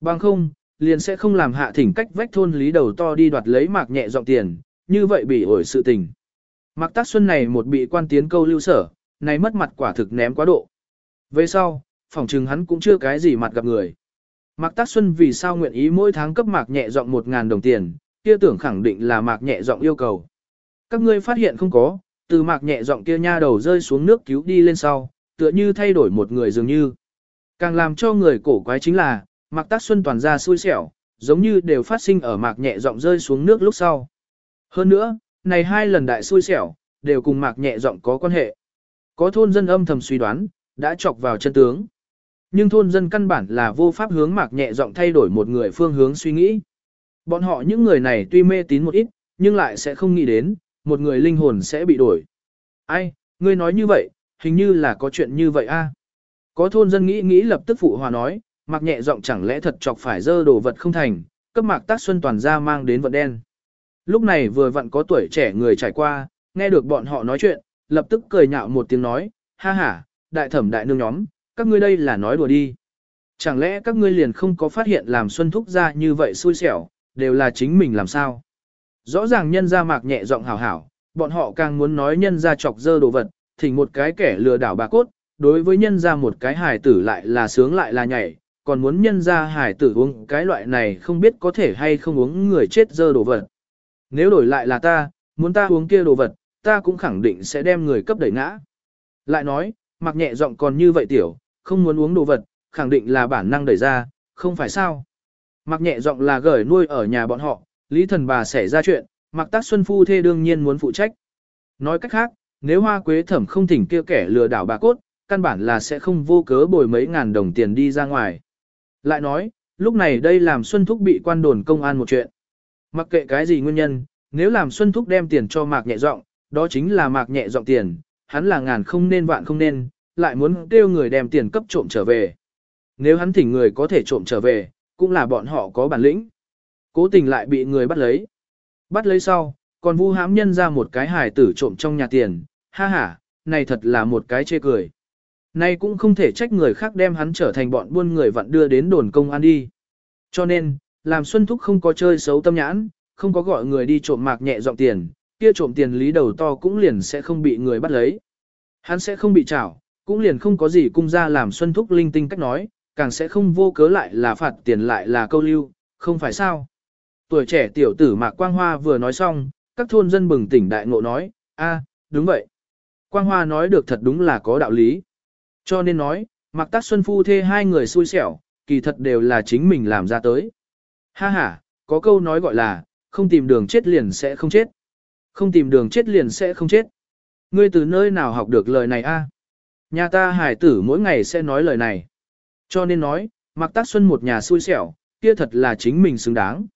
Bằng không, liền sẽ không làm hạ thỉnh cách vách thôn lý đầu to đi đoạt lấy Mạc nhẹ giọng tiền, như vậy bị ổi sự tình. Mạc Tác Xuân này một bị quan tiến câu lưu sở, này mất mặt quả thực ném quá độ. Về sau, phỏng chừng hắn cũng chưa cái gì mặt gặp người. Mạc Tác Xuân vì sao nguyện ý mỗi tháng cấp Mạc nhẹ giọng 1.000 đồng tiền, kia tưởng khẳng định là Mạc nhẹ giọng yêu cầu. Các ngươi phát hiện không có, từ Mạc nhẹ giọng kia nha đầu rơi xuống nước cứu đi lên sau, tựa như thay đổi một người dường như. Càng làm cho người cổ quái chính là, Mạc Tác Xuân toàn ra xui xẻo, giống như đều phát sinh ở Mạc nhẹ giọng rơi xuống nước lúc sau. Hơn nữa, này hai lần đại xui xẻo, đều cùng Mạc nhẹ giọng có quan hệ. Có thôn dân âm thầm suy đoán, đã chọc vào chân tướng. Nhưng thôn dân căn bản là vô pháp hướng Mạc nhẹ giọng thay đổi một người phương hướng suy nghĩ. Bọn họ những người này tuy mê tín một ít, nhưng lại sẽ không nghĩ đến, một người linh hồn sẽ bị đổi. Ai, ngươi nói như vậy, hình như là có chuyện như vậy a. Có thôn dân nghĩ nghĩ lập tức phụ hòa nói, mặc nhẹ giọng chẳng lẽ thật chọc phải dơ đồ vật không thành, cấp mạc tác xuân toàn ra mang đến vận đen. Lúc này vừa vặn có tuổi trẻ người trải qua, nghe được bọn họ nói chuyện, lập tức cười nhạo một tiếng nói, ha ha, đại thẩm đại nương nhóm, các ngươi đây là nói đùa đi. Chẳng lẽ các ngươi liền không có phát hiện làm xuân thúc ra như vậy xui xẻo, đều là chính mình làm sao? Rõ ràng nhân ra mạc nhẹ giọng hảo hảo, bọn họ càng muốn nói nhân ra chọc dơ đồ vật, thỉnh một cái kẻ lừa đảo bà cốt, đối với nhân ra một cái hài tử lại là sướng lại là nhảy, còn muốn nhân ra hải tử uống cái loại này không biết có thể hay không uống người chết dơ đồ vật. Nếu đổi lại là ta, muốn ta uống kia đồ vật, ta cũng khẳng định sẽ đem người cấp đẩy ngã. Lại nói, mặc nhẹ giọng còn như vậy tiểu, không muốn uống đồ vật, khẳng định là bản năng đẩy ra, không phải sao. Mặc nhẹ giọng là gửi nuôi ở nhà bọn họ, lý thần bà xảy ra chuyện, mặc tác xuân phu thê đương nhiên muốn phụ trách. Nói cách khác, nếu hoa quế thẩm không thỉnh kia kẻ lừa đảo bà cốt, căn bản là sẽ không vô cớ bồi mấy ngàn đồng tiền đi ra ngoài. Lại nói, lúc này đây làm Xuân Thúc bị quan đồn công an một chuyện. Mặc kệ cái gì nguyên nhân, nếu làm Xuân Thúc đem tiền cho Mạc nhẹ giọng, đó chính là Mạc nhẹ giọng tiền, hắn là ngàn không nên vạn không nên, lại muốn kêu người đem tiền cấp trộm trở về. Nếu hắn thỉnh người có thể trộm trở về, cũng là bọn họ có bản lĩnh. Cố tình lại bị người bắt lấy. Bắt lấy sau, còn vu hãm nhân ra một cái hài tử trộm trong nhà tiền, ha ha, này thật là một cái chê cười nay cũng không thể trách người khác đem hắn trở thành bọn buôn người vặn đưa đến đồn công an đi. Cho nên, làm Xuân Thúc không có chơi xấu tâm nhãn, không có gọi người đi trộm mạc nhẹ dọn tiền, kia trộm tiền lý đầu to cũng liền sẽ không bị người bắt lấy. Hắn sẽ không bị trảo, cũng liền không có gì cung ra làm Xuân Thúc linh tinh cách nói, càng sẽ không vô cớ lại là phạt tiền lại là câu lưu, không phải sao. Tuổi trẻ tiểu tử Mạc Quang Hoa vừa nói xong, các thôn dân bừng tỉnh đại ngộ nói, a, đúng vậy. Quang Hoa nói được thật đúng là có đạo lý. Cho nên nói, mặc Tác Xuân phu thê hai người xui xẻo, kỳ thật đều là chính mình làm ra tới. Ha ha, có câu nói gọi là, không tìm đường chết liền sẽ không chết. Không tìm đường chết liền sẽ không chết. Ngươi từ nơi nào học được lời này a? Nhà ta hải tử mỗi ngày sẽ nói lời này. Cho nên nói, mặc Tác Xuân một nhà xui xẻo, kia thật là chính mình xứng đáng.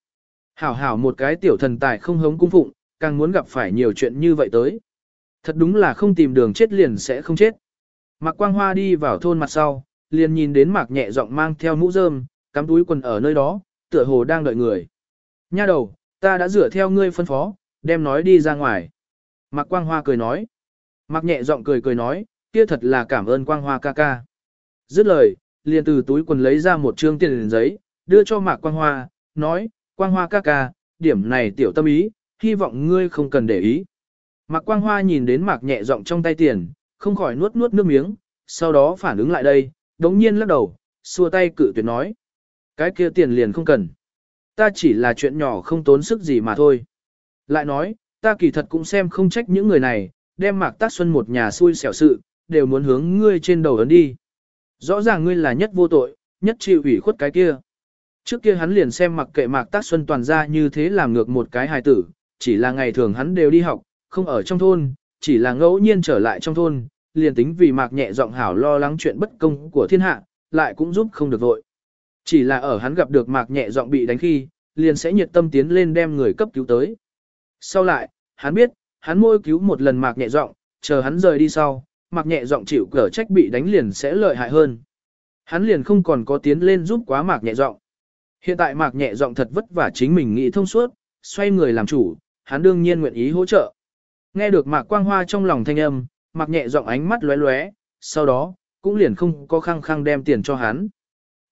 Hảo hảo một cái tiểu thần tài không hống cung phụng, càng muốn gặp phải nhiều chuyện như vậy tới. Thật đúng là không tìm đường chết liền sẽ không chết. Mạc Quang Hoa đi vào thôn mặt sau, liền nhìn đến Mạc nhẹ giọng mang theo mũ rơm, cắm túi quần ở nơi đó, tựa hồ đang đợi người. Nha đầu, ta đã rửa theo ngươi phân phó, đem nói đi ra ngoài. Mạc Quang Hoa cười nói. Mạc nhẹ giọng cười cười nói, kia thật là cảm ơn Quang Hoa ca ca. Dứt lời, liền từ túi quần lấy ra một trương tiền giấy, đưa cho Mạc Quang Hoa, nói, Quang Hoa ca ca, điểm này tiểu tâm ý, hy vọng ngươi không cần để ý. Mạc Quang Hoa nhìn đến Mạc nhẹ giọng trong tay tiền, không khỏi nuốt nuốt nước miếng, sau đó phản ứng lại đây, đống nhiên lắc đầu, xua tay cự tuyệt nói. Cái kia tiền liền không cần. Ta chỉ là chuyện nhỏ không tốn sức gì mà thôi. Lại nói, ta kỳ thật cũng xem không trách những người này, đem Mạc Tác Xuân một nhà xui xẻo sự, đều muốn hướng ngươi trên đầu ấn đi. Rõ ràng ngươi là nhất vô tội, nhất chịu ủy khuất cái kia. Trước kia hắn liền xem mặc kệ Mạc Tác Xuân toàn ra như thế làm ngược một cái hài tử, chỉ là ngày thường hắn đều đi học, không ở trong thôn, chỉ là ngẫu nhiên trở lại trong thôn, liền tính vì Mạc nhẹ giọng hảo lo lắng chuyện bất công của thiên hạ, lại cũng giúp không được vội. Chỉ là ở hắn gặp được Mạc nhẹ giọng bị đánh khi, liền sẽ nhiệt tâm tiến lên đem người cấp cứu tới. Sau lại, hắn biết, hắn môi cứu một lần Mạc nhẹ giọng, chờ hắn rời đi sau, Mạc nhẹ giọng chịu cở trách bị đánh liền sẽ lợi hại hơn. Hắn liền không còn có tiến lên giúp quá Mạc nhẹ giọng. Hiện tại Mạc nhẹ giọng thật vất vả chính mình nghĩ thông suốt, xoay người làm chủ, hắn đương nhiên nguyện ý hỗ trợ. Nghe được Mạc Quang Hoa trong lòng thanh âm, mặc nhẹ giọng ánh mắt lóe lóe, sau đó, cũng liền không có khăng khăng đem tiền cho hắn.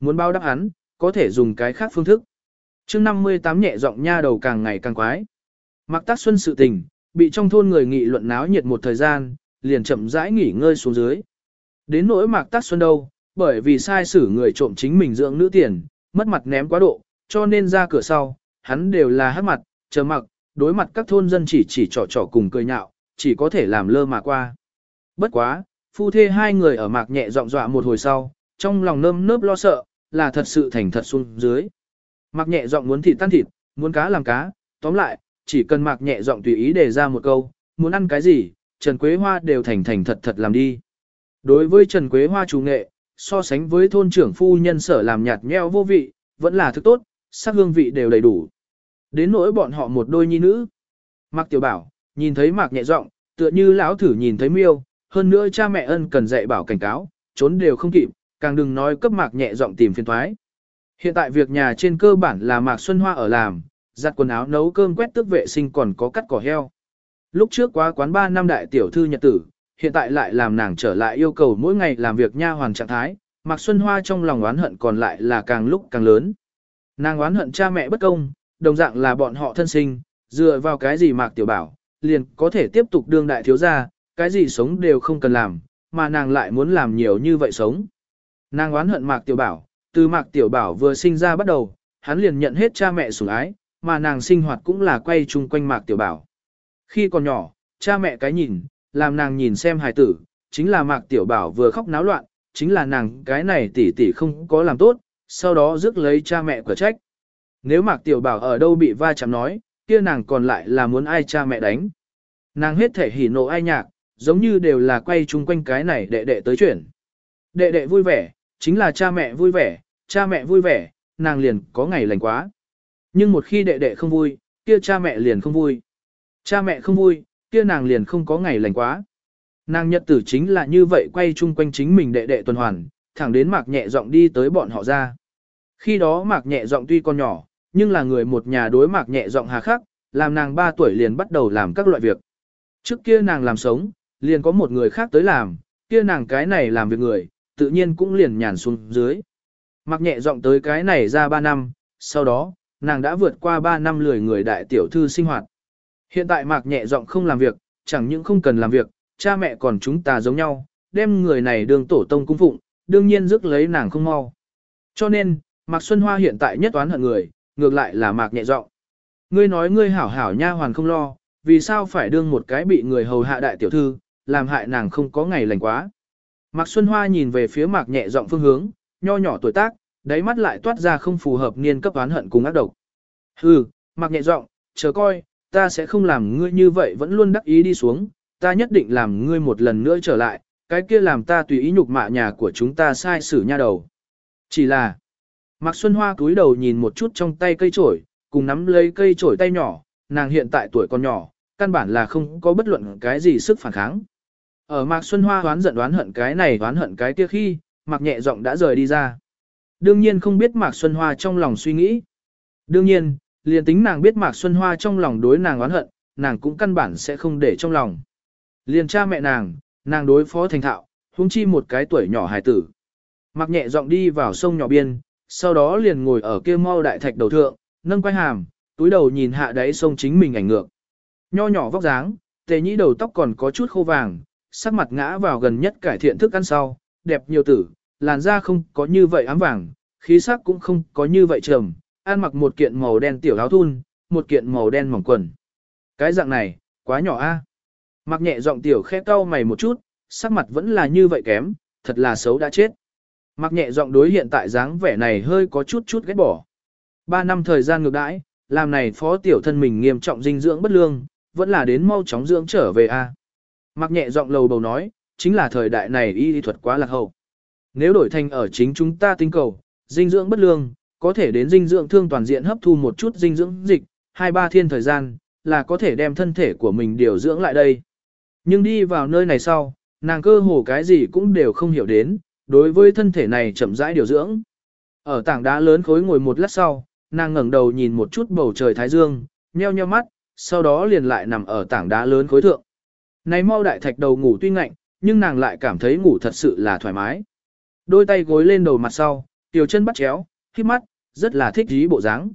Muốn bao đáp hắn, có thể dùng cái khác phương thức. chương 58 nhẹ giọng nha đầu càng ngày càng quái. mặc Tác Xuân sự tình, bị trong thôn người nghị luận náo nhiệt một thời gian, liền chậm rãi nghỉ ngơi xuống dưới. Đến nỗi Mạc Tác Xuân đâu, bởi vì sai xử người trộm chính mình dưỡng nữ tiền, mất mặt ném quá độ, cho nên ra cửa sau, hắn đều là hát mặt, chờ mặc, đối mặt các thôn dân chỉ chỉ trò trò cùng cười nhạo, chỉ có thể làm lơ mà qua. Bất quá, phu thê hai người ở mạc nhẹ dọa dọa một hồi sau, trong lòng nơm nớp lo sợ, là thật sự thành thật xuống dưới. Mạc nhẹ giọng muốn thịt tan thịt, muốn cá làm cá, tóm lại, chỉ cần mạc nhẹ giọng tùy ý đề ra một câu, muốn ăn cái gì, Trần Quế Hoa đều thành thành thật thật làm đi. Đối với Trần Quế Hoa chủ nghệ, so sánh với thôn trưởng phu nhân sở làm nhạt nhẽo vô vị, vẫn là thức tốt, sắc hương vị đều đầy đủ. Đến nỗi bọn họ một đôi nhi nữ. Mạc Tiểu Bảo, nhìn thấy Mạc nhẹ giọng, tựa như lão thử nhìn thấy miêu, hơn nữa cha mẹ ân cần dạy bảo cảnh cáo, trốn đều không kịp, càng đừng nói cấp Mạc nhẹ giọng tìm phiền toái. Hiện tại việc nhà trên cơ bản là Mạc Xuân Hoa ở làm, giặt quần áo nấu cơm quét tước vệ sinh còn có cắt cỏ heo. Lúc trước quá quán 3 năm đại tiểu thư nhật tử, hiện tại lại làm nàng trở lại yêu cầu mỗi ngày làm việc nha hoàn trạng thái, Mạc Xuân Hoa trong lòng oán hận còn lại là càng lúc càng lớn. Nàng oán hận cha mẹ bất công, đồng dạng là bọn họ thân sinh, dựa vào cái gì Mạc Tiểu Bảo, liền có thể tiếp tục đương đại thiếu gia, cái gì sống đều không cần làm, mà nàng lại muốn làm nhiều như vậy sống. Nàng oán hận Mạc Tiểu Bảo, từ Mạc Tiểu Bảo vừa sinh ra bắt đầu, hắn liền nhận hết cha mẹ sủng ái, mà nàng sinh hoạt cũng là quay chung quanh Mạc Tiểu Bảo. Khi còn nhỏ, cha mẹ cái nhìn, làm nàng nhìn xem hài tử, chính là Mạc Tiểu Bảo vừa khóc náo loạn, chính là nàng cái này tỷ tỷ không có làm tốt, sau đó rước lấy cha mẹ cửa trách. Nếu Mạc Tiểu Bảo ở đâu bị va chạm nói, kia nàng còn lại là muốn ai cha mẹ đánh. Nàng hết thể hỉ nộ ai nhạc, giống như đều là quay chung quanh cái này đệ đệ tới chuyển. Đệ đệ vui vẻ, chính là cha mẹ vui vẻ, cha mẹ vui vẻ, nàng liền có ngày lành quá. Nhưng một khi đệ đệ không vui, kia cha mẹ liền không vui. Cha mẹ không vui, kia nàng liền không có ngày lành quá. Nàng nhật tử chính là như vậy quay chung quanh chính mình đệ đệ tuần hoàn, thẳng đến mạc nhẹ giọng đi tới bọn họ ra. Khi đó mạc nhẹ giọng tuy còn nhỏ, nhưng là người một nhà đối mạc nhẹ giọng hà khắc, làm nàng 3 tuổi liền bắt đầu làm các loại việc. Trước kia nàng làm sống, liền có một người khác tới làm, kia nàng cái này làm việc người, tự nhiên cũng liền nhàn xuống dưới. Mặc nhẹ giọng tới cái này ra 3 năm, sau đó, nàng đã vượt qua 3 năm lười người đại tiểu thư sinh hoạt. Hiện tại mạc nhẹ giọng không làm việc, chẳng những không cần làm việc, cha mẹ còn chúng ta giống nhau, đem người này đường tổ tông cung phụng, đương nhiên rước lấy nàng không mau. Cho nên, Mạc Xuân Hoa hiện tại nhất toán hận người, ngược lại là Mạc nhẹ giọng. Ngươi nói ngươi hảo hảo nha hoàn không lo, vì sao phải đương một cái bị người hầu hạ đại tiểu thư, làm hại nàng không có ngày lành quá. Mạc Xuân Hoa nhìn về phía Mạc nhẹ giọng phương hướng, nho nhỏ tuổi tác, đáy mắt lại toát ra không phù hợp niên cấp oán hận cùng ác độc. Hừ, Mạc nhẹ giọng, chờ coi, ta sẽ không làm ngươi như vậy vẫn luôn đắc ý đi xuống, ta nhất định làm ngươi một lần nữa trở lại, cái kia làm ta tùy ý nhục mạ nhà của chúng ta sai xử nha đầu. Chỉ là, Mạc Xuân Hoa cúi đầu nhìn một chút trong tay cây trổi, cùng nắm lấy cây trổi tay nhỏ, nàng hiện tại tuổi còn nhỏ, căn bản là không có bất luận cái gì sức phản kháng. Ở Mạc Xuân Hoa hoán giận đoán hận cái này đoán hận cái kia khi, Mạc nhẹ giọng đã rời đi ra. Đương nhiên không biết Mạc Xuân Hoa trong lòng suy nghĩ. Đương nhiên, liền tính nàng biết Mạc Xuân Hoa trong lòng đối nàng oán hận, nàng cũng căn bản sẽ không để trong lòng. Liền cha mẹ nàng, nàng đối phó thành thạo, huống chi một cái tuổi nhỏ hài tử. Mạc nhẹ giọng đi vào sông nhỏ biên, sau đó liền ngồi ở kia mau đại thạch đầu thượng, nâng quay hàm, túi đầu nhìn hạ đáy sông chính mình ảnh ngược. Nho nhỏ vóc dáng, tề nhĩ đầu tóc còn có chút khô vàng, sắc mặt ngã vào gần nhất cải thiện thức ăn sau, đẹp nhiều tử, làn da không có như vậy ám vàng, khí sắc cũng không có như vậy trầm, ăn mặc một kiện màu đen tiểu áo thun, một kiện màu đen mỏng quần. Cái dạng này, quá nhỏ a. Mặc nhẹ giọng tiểu khẽ cau mày một chút, sắc mặt vẫn là như vậy kém, thật là xấu đã chết. Mặc nhẹ giọng đối hiện tại dáng vẻ này hơi có chút chút ghét bỏ. Ba năm thời gian ngược đãi, làm này phó tiểu thân mình nghiêm trọng dinh dưỡng bất lương, vẫn là đến mau chóng dưỡng trở về a. Mặc nhẹ giọng lầu bầu nói, chính là thời đại này y lý thuật quá lạc hậu. Nếu đổi thành ở chính chúng ta tinh cầu, dinh dưỡng bất lương, có thể đến dinh dưỡng thương toàn diện hấp thu một chút dinh dưỡng dịch, hai ba thiên thời gian, là có thể đem thân thể của mình điều dưỡng lại đây. Nhưng đi vào nơi này sau, nàng cơ hồ cái gì cũng đều không hiểu đến, đối với thân thể này chậm rãi điều dưỡng. Ở tảng đá lớn khối ngồi một lát sau, nàng ngẩng đầu nhìn một chút bầu trời thái dương, nheo nheo mắt, sau đó liền lại nằm ở tảng đá lớn khối thượng. Này mau đại thạch đầu ngủ tuy ngạnh, nhưng nàng lại cảm thấy ngủ thật sự là thoải mái. Đôi tay gối lên đầu mặt sau, tiểu chân bắt chéo, khi mắt, rất là thích dí bộ dáng.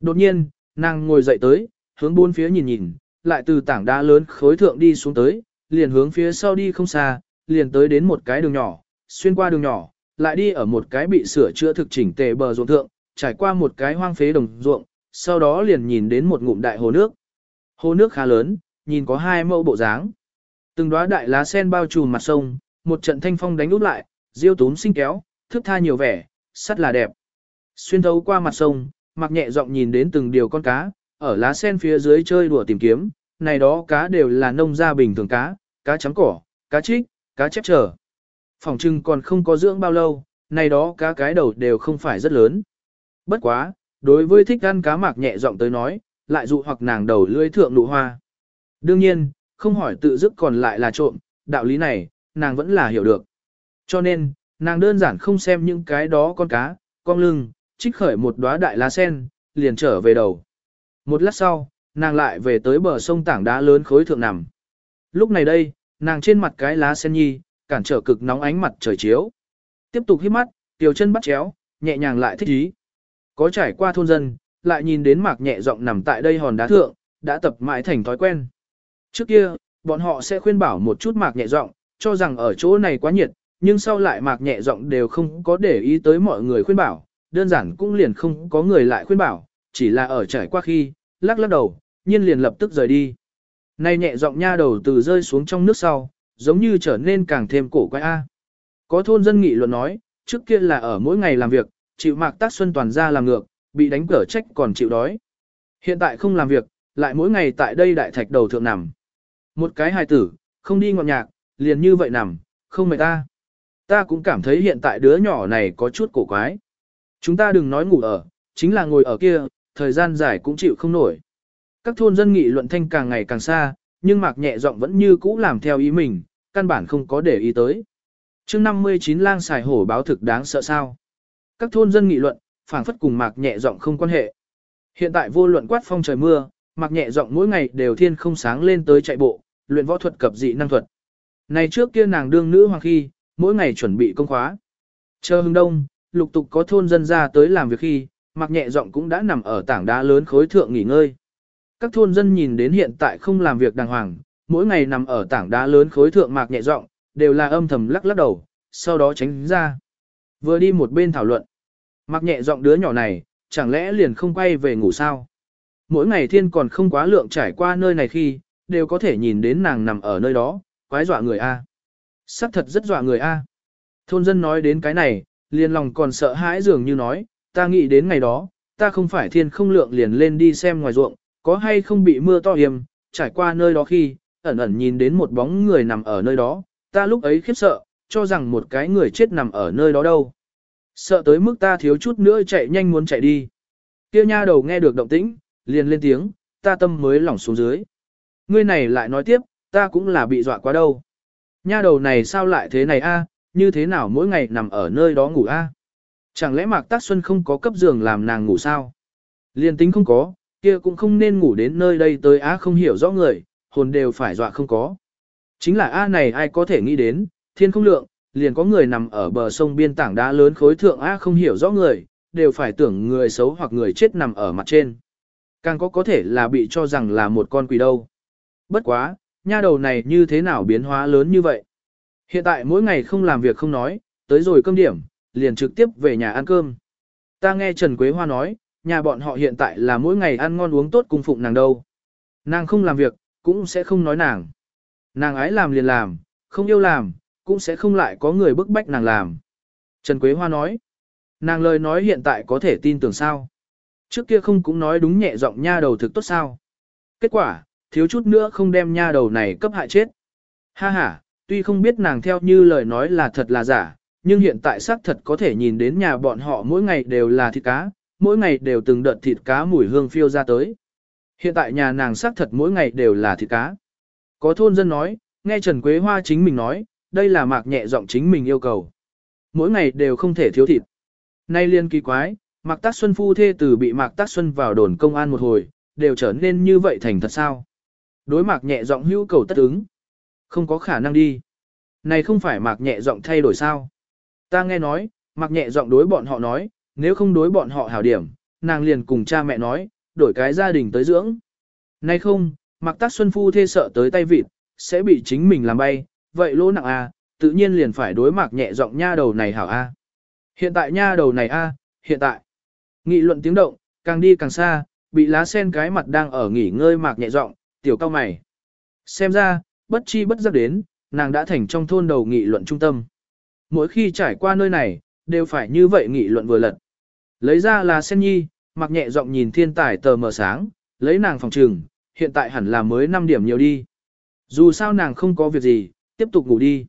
Đột nhiên, nàng ngồi dậy tới, hướng bốn phía nhìn nhìn, lại từ tảng đá lớn khối thượng đi xuống tới, liền hướng phía sau đi không xa, liền tới đến một cái đường nhỏ, xuyên qua đường nhỏ, lại đi ở một cái bị sửa chữa thực chỉnh tề bờ ruộng thượng, trải qua một cái hoang phế đồng ruộng, sau đó liền nhìn đến một ngụm đại hồ nước. Hồ nước khá lớn, nhìn có hai mẫu bộ dáng. Từng đóa đại lá sen bao trùm mặt sông, một trận thanh phong đánh úp lại, diêu tún sinh kéo, thức tha nhiều vẻ, sắt là đẹp. Xuyên thấu qua mặt sông, mặc nhẹ giọng nhìn đến từng điều con cá, ở lá sen phía dưới chơi đùa tìm kiếm, này đó cá đều là nông gia bình thường cá, cá chấm cỏ, cá trích, cá chép trở. Phòng trưng còn không có dưỡng bao lâu, này đó cá cái đầu đều không phải rất lớn. Bất quá, đối với thích ăn cá mạc nhẹ giọng tới nói, lại dụ hoặc nàng đầu lưỡi thượng nụ hoa. Đương nhiên, không hỏi tự dứt còn lại là trộm, đạo lý này, nàng vẫn là hiểu được. Cho nên, nàng đơn giản không xem những cái đó con cá, con lưng, trích khởi một đóa đại lá sen, liền trở về đầu. Một lát sau, nàng lại về tới bờ sông tảng đá lớn khối thượng nằm. Lúc này đây, nàng trên mặt cái lá sen nhi, cản trở cực nóng ánh mặt trời chiếu. Tiếp tục hít mắt, tiểu chân bắt chéo, nhẹ nhàng lại thích ý. Có trải qua thôn dân, lại nhìn đến mạc nhẹ giọng nằm tại đây hòn đá thượng, đã tập mãi thành thói quen. Trước kia, bọn họ sẽ khuyên bảo một chút mạc nhẹ giọng, cho rằng ở chỗ này quá nhiệt, nhưng sau lại mạc nhẹ giọng đều không có để ý tới mọi người khuyên bảo, đơn giản cũng liền không có người lại khuyên bảo, chỉ là ở trải qua khi, lắc lắc đầu, nhiên liền lập tức rời đi. Này nhẹ giọng nha đầu từ rơi xuống trong nước sau, giống như trở nên càng thêm cổ quái A. Có thôn dân nghị luận nói, trước kia là ở mỗi ngày làm việc, chịu mạc tác xuân toàn ra làm ngược, bị đánh cở trách còn chịu đói. Hiện tại không làm việc, lại mỗi ngày tại đây đại thạch đầu thượng nằm. Một cái hài tử, không đi ngọn nhạc, liền như vậy nằm, không mệt ta. Ta cũng cảm thấy hiện tại đứa nhỏ này có chút cổ quái. Chúng ta đừng nói ngủ ở, chính là ngồi ở kia, thời gian dài cũng chịu không nổi. Các thôn dân nghị luận thanh càng ngày càng xa, nhưng mạc nhẹ giọng vẫn như cũ làm theo ý mình, căn bản không có để ý tới. chương 59 lang xài hổ báo thực đáng sợ sao. Các thôn dân nghị luận, phảng phất cùng mạc nhẹ giọng không quan hệ. Hiện tại vô luận quát phong trời mưa, mạc nhẹ giọng mỗi ngày đều thiên không sáng lên tới chạy bộ, luyện võ thuật cập dị năng thuật. Này trước kia nàng đương nữ hoàng khi, mỗi ngày chuẩn bị công khóa. Chờ hưng đông, lục tục có thôn dân ra tới làm việc khi, mặc nhẹ giọng cũng đã nằm ở tảng đá lớn khối thượng nghỉ ngơi. Các thôn dân nhìn đến hiện tại không làm việc đàng hoàng, mỗi ngày nằm ở tảng đá lớn khối thượng mạc nhẹ giọng, đều là âm thầm lắc lắc đầu, sau đó tránh ra. Vừa đi một bên thảo luận. Mạc nhẹ giọng đứa nhỏ này, chẳng lẽ liền không quay về ngủ sao? Mỗi ngày thiên còn không quá lượng trải qua nơi này khi, đều có thể nhìn đến nàng nằm ở nơi đó, quái dọa người A. Sắc thật rất dọa người A. Thôn dân nói đến cái này, liền lòng còn sợ hãi dường như nói, ta nghĩ đến ngày đó, ta không phải thiên không lượng liền lên đi xem ngoài ruộng, có hay không bị mưa to hiểm, trải qua nơi đó khi, ẩn ẩn nhìn đến một bóng người nằm ở nơi đó, ta lúc ấy khiếp sợ, cho rằng một cái người chết nằm ở nơi đó đâu. Sợ tới mức ta thiếu chút nữa chạy nhanh muốn chạy đi. Kia nha đầu nghe được động tĩnh, liền lên tiếng, ta tâm mới lỏng xuống dưới. Ngươi này lại nói tiếp, ta cũng là bị dọa quá đâu. Nha đầu này sao lại thế này a? như thế nào mỗi ngày nằm ở nơi đó ngủ a? Chẳng lẽ Mạc Tác Xuân không có cấp giường làm nàng ngủ sao? Liên tính không có, kia cũng không nên ngủ đến nơi đây tới á không hiểu rõ người, hồn đều phải dọa không có. Chính là A này ai có thể nghĩ đến, thiên không lượng, liền có người nằm ở bờ sông biên tảng đá lớn khối thượng A không hiểu rõ người, đều phải tưởng người xấu hoặc người chết nằm ở mặt trên. Càng có có thể là bị cho rằng là một con quỷ đâu. Bất quá, nha đầu này như thế nào biến hóa lớn như vậy? Hiện tại mỗi ngày không làm việc không nói, tới rồi cơm điểm, liền trực tiếp về nhà ăn cơm. Ta nghe Trần Quế Hoa nói, nhà bọn họ hiện tại là mỗi ngày ăn ngon uống tốt cung phụng nàng đâu. Nàng không làm việc, cũng sẽ không nói nàng. Nàng ái làm liền làm, không yêu làm, cũng sẽ không lại có người bức bách nàng làm. Trần Quế Hoa nói, nàng lời nói hiện tại có thể tin tưởng sao. Trước kia không cũng nói đúng nhẹ giọng nha đầu thực tốt sao. Kết quả, thiếu chút nữa không đem nha đầu này cấp hại chết. Ha ha, tuy không biết nàng theo như lời nói là thật là giả, nhưng hiện tại xác thật có thể nhìn đến nhà bọn họ mỗi ngày đều là thịt cá, mỗi ngày đều từng đợt thịt cá mùi hương phiêu ra tới. Hiện tại nhà nàng xác thật mỗi ngày đều là thịt cá. Có thôn dân nói, nghe Trần Quế Hoa chính mình nói, đây là mạc nhẹ giọng chính mình yêu cầu. Mỗi ngày đều không thể thiếu thịt. Nay liên kỳ quái, Mạc Tác Xuân phu thê từ bị Mạc Tác Xuân vào đồn công an một hồi, đều trở nên như vậy thành thật sao? Đối Mạc nhẹ giọng hữu cầu tất ứng. Không có khả năng đi. Này không phải Mạc nhẹ giọng thay đổi sao? Ta nghe nói, Mạc nhẹ giọng đối bọn họ nói, nếu không đối bọn họ hảo điểm, nàng liền cùng cha mẹ nói, đổi cái gia đình tới dưỡng. Nay không, Mạc Tác Xuân phu thê sợ tới tay vịt, sẽ bị chính mình làm bay, vậy lỗ nặng a, tự nhiên liền phải đối Mạc nhẹ giọng nha đầu này hảo a. Hiện tại nha đầu này a, hiện tại. Nghị luận tiếng động, càng đi càng xa, bị lá sen cái mặt đang ở nghỉ ngơi Mạc nhẹ giọng, tiểu cao mày. Xem ra, bất chi bất giác đến, nàng đã thành trong thôn đầu nghị luận trung tâm. Mỗi khi trải qua nơi này, đều phải như vậy nghị luận vừa lật. Lấy ra là sen nhi, mặc nhẹ giọng nhìn thiên tài tờ mờ sáng, lấy nàng phòng trừng, hiện tại hẳn là mới 5 điểm nhiều đi. Dù sao nàng không có việc gì, tiếp tục ngủ đi.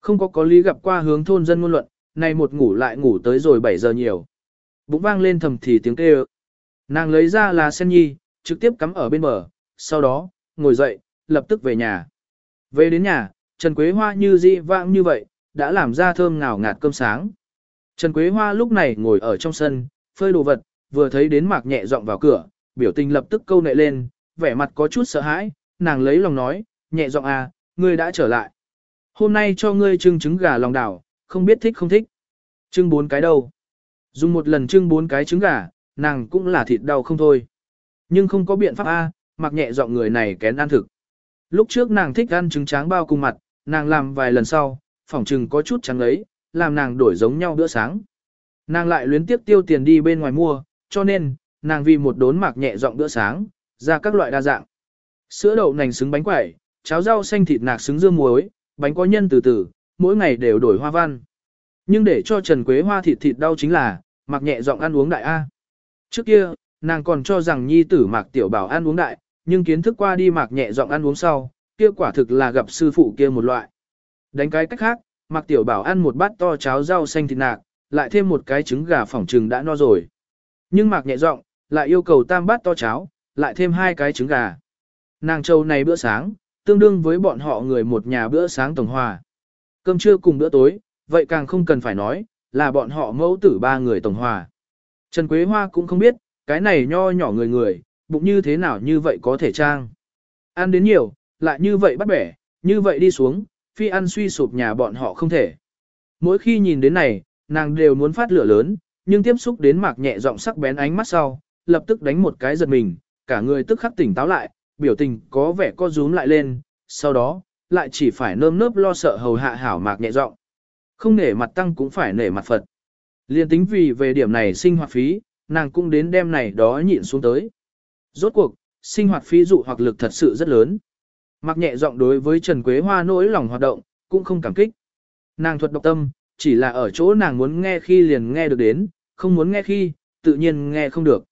Không có có lý gặp qua hướng thôn dân ngôn luận, này một ngủ lại ngủ tới rồi 7 giờ nhiều. Bụng vang lên thầm thì tiếng kêu. Nàng lấy ra là sen nhi, trực tiếp cắm ở bên bờ, sau đó, ngồi dậy, lập tức về nhà. Về đến nhà, Trần Quế Hoa như di vãng như vậy, đã làm ra thơm ngào ngạt cơm sáng. Trần Quế Hoa lúc này ngồi ở trong sân, phơi đồ vật, vừa thấy đến mạc nhẹ giọng vào cửa, biểu tình lập tức câu nệ lên, vẻ mặt có chút sợ hãi, nàng lấy lòng nói, nhẹ giọng à, ngươi đã trở lại. Hôm nay cho ngươi trưng trứng gà lòng đảo, không biết thích không thích. Trưng bốn cái đâu. Dùng một lần trưng bốn cái trứng gà, nàng cũng là thịt đau không thôi. Nhưng không có biện pháp a, mặc nhẹ giọng người này kén ăn thực. Lúc trước nàng thích ăn trứng tráng bao cùng mặt, nàng làm vài lần sau, phỏng trừng có chút trắng lấy, làm nàng đổi giống nhau bữa sáng. Nàng lại luyến tiếp tiêu tiền đi bên ngoài mua, cho nên, nàng vì một đốn mạc nhẹ giọng bữa sáng, ra các loại đa dạng. Sữa đậu nành xứng bánh quẩy, cháo rau xanh thịt nạc xứng dưa muối, bánh có nhân từ từ, mỗi ngày đều đổi hoa văn. Nhưng để cho Trần Quế Hoa thịt thịt đau chính là, mặc nhẹ giọng ăn uống đại A. Trước kia, nàng còn cho rằng nhi tử mạc tiểu bảo ăn uống đại, nhưng kiến thức qua đi mạc nhẹ giọng ăn uống sau, kia quả thực là gặp sư phụ kia một loại. Đánh cái cách khác, mạc tiểu bảo ăn một bát to cháo rau xanh thịt nạc, lại thêm một cái trứng gà phỏng trừng đã no rồi. Nhưng mạc nhẹ giọng lại yêu cầu tam bát to cháo, lại thêm hai cái trứng gà. Nàng châu này bữa sáng, tương đương với bọn họ người một nhà bữa sáng tổng hòa. Cơm trưa cùng bữa tối, vậy càng không cần phải nói, là bọn họ mẫu tử ba người tổng hòa. Trần Quế Hoa cũng không biết, cái này nho nhỏ người người, bụng như thế nào như vậy có thể trang. Ăn đến nhiều, lại như vậy bắt bẻ, như vậy đi xuống, phi ăn suy sụp nhà bọn họ không thể. Mỗi khi nhìn đến này, nàng đều muốn phát lửa lớn, nhưng tiếp xúc đến mạc nhẹ giọng sắc bén ánh mắt sau, lập tức đánh một cái giật mình, cả người tức khắc tỉnh táo lại, biểu tình có vẻ co rúm lại lên, sau đó, lại chỉ phải nơm nớp lo sợ hầu hạ hảo mạc nhẹ giọng. Không nể mặt tăng cũng phải nể mặt Phật. Liên tính vì về điểm này sinh hoạt phí, nàng cũng đến đêm này đó nhịn xuống tới. Rốt cuộc, sinh hoạt phí dụ hoặc lực thật sự rất lớn. Mặc nhẹ giọng đối với Trần Quế Hoa nỗi lòng hoạt động, cũng không cảm kích. Nàng thuật độc tâm, chỉ là ở chỗ nàng muốn nghe khi liền nghe được đến, không muốn nghe khi, tự nhiên nghe không được.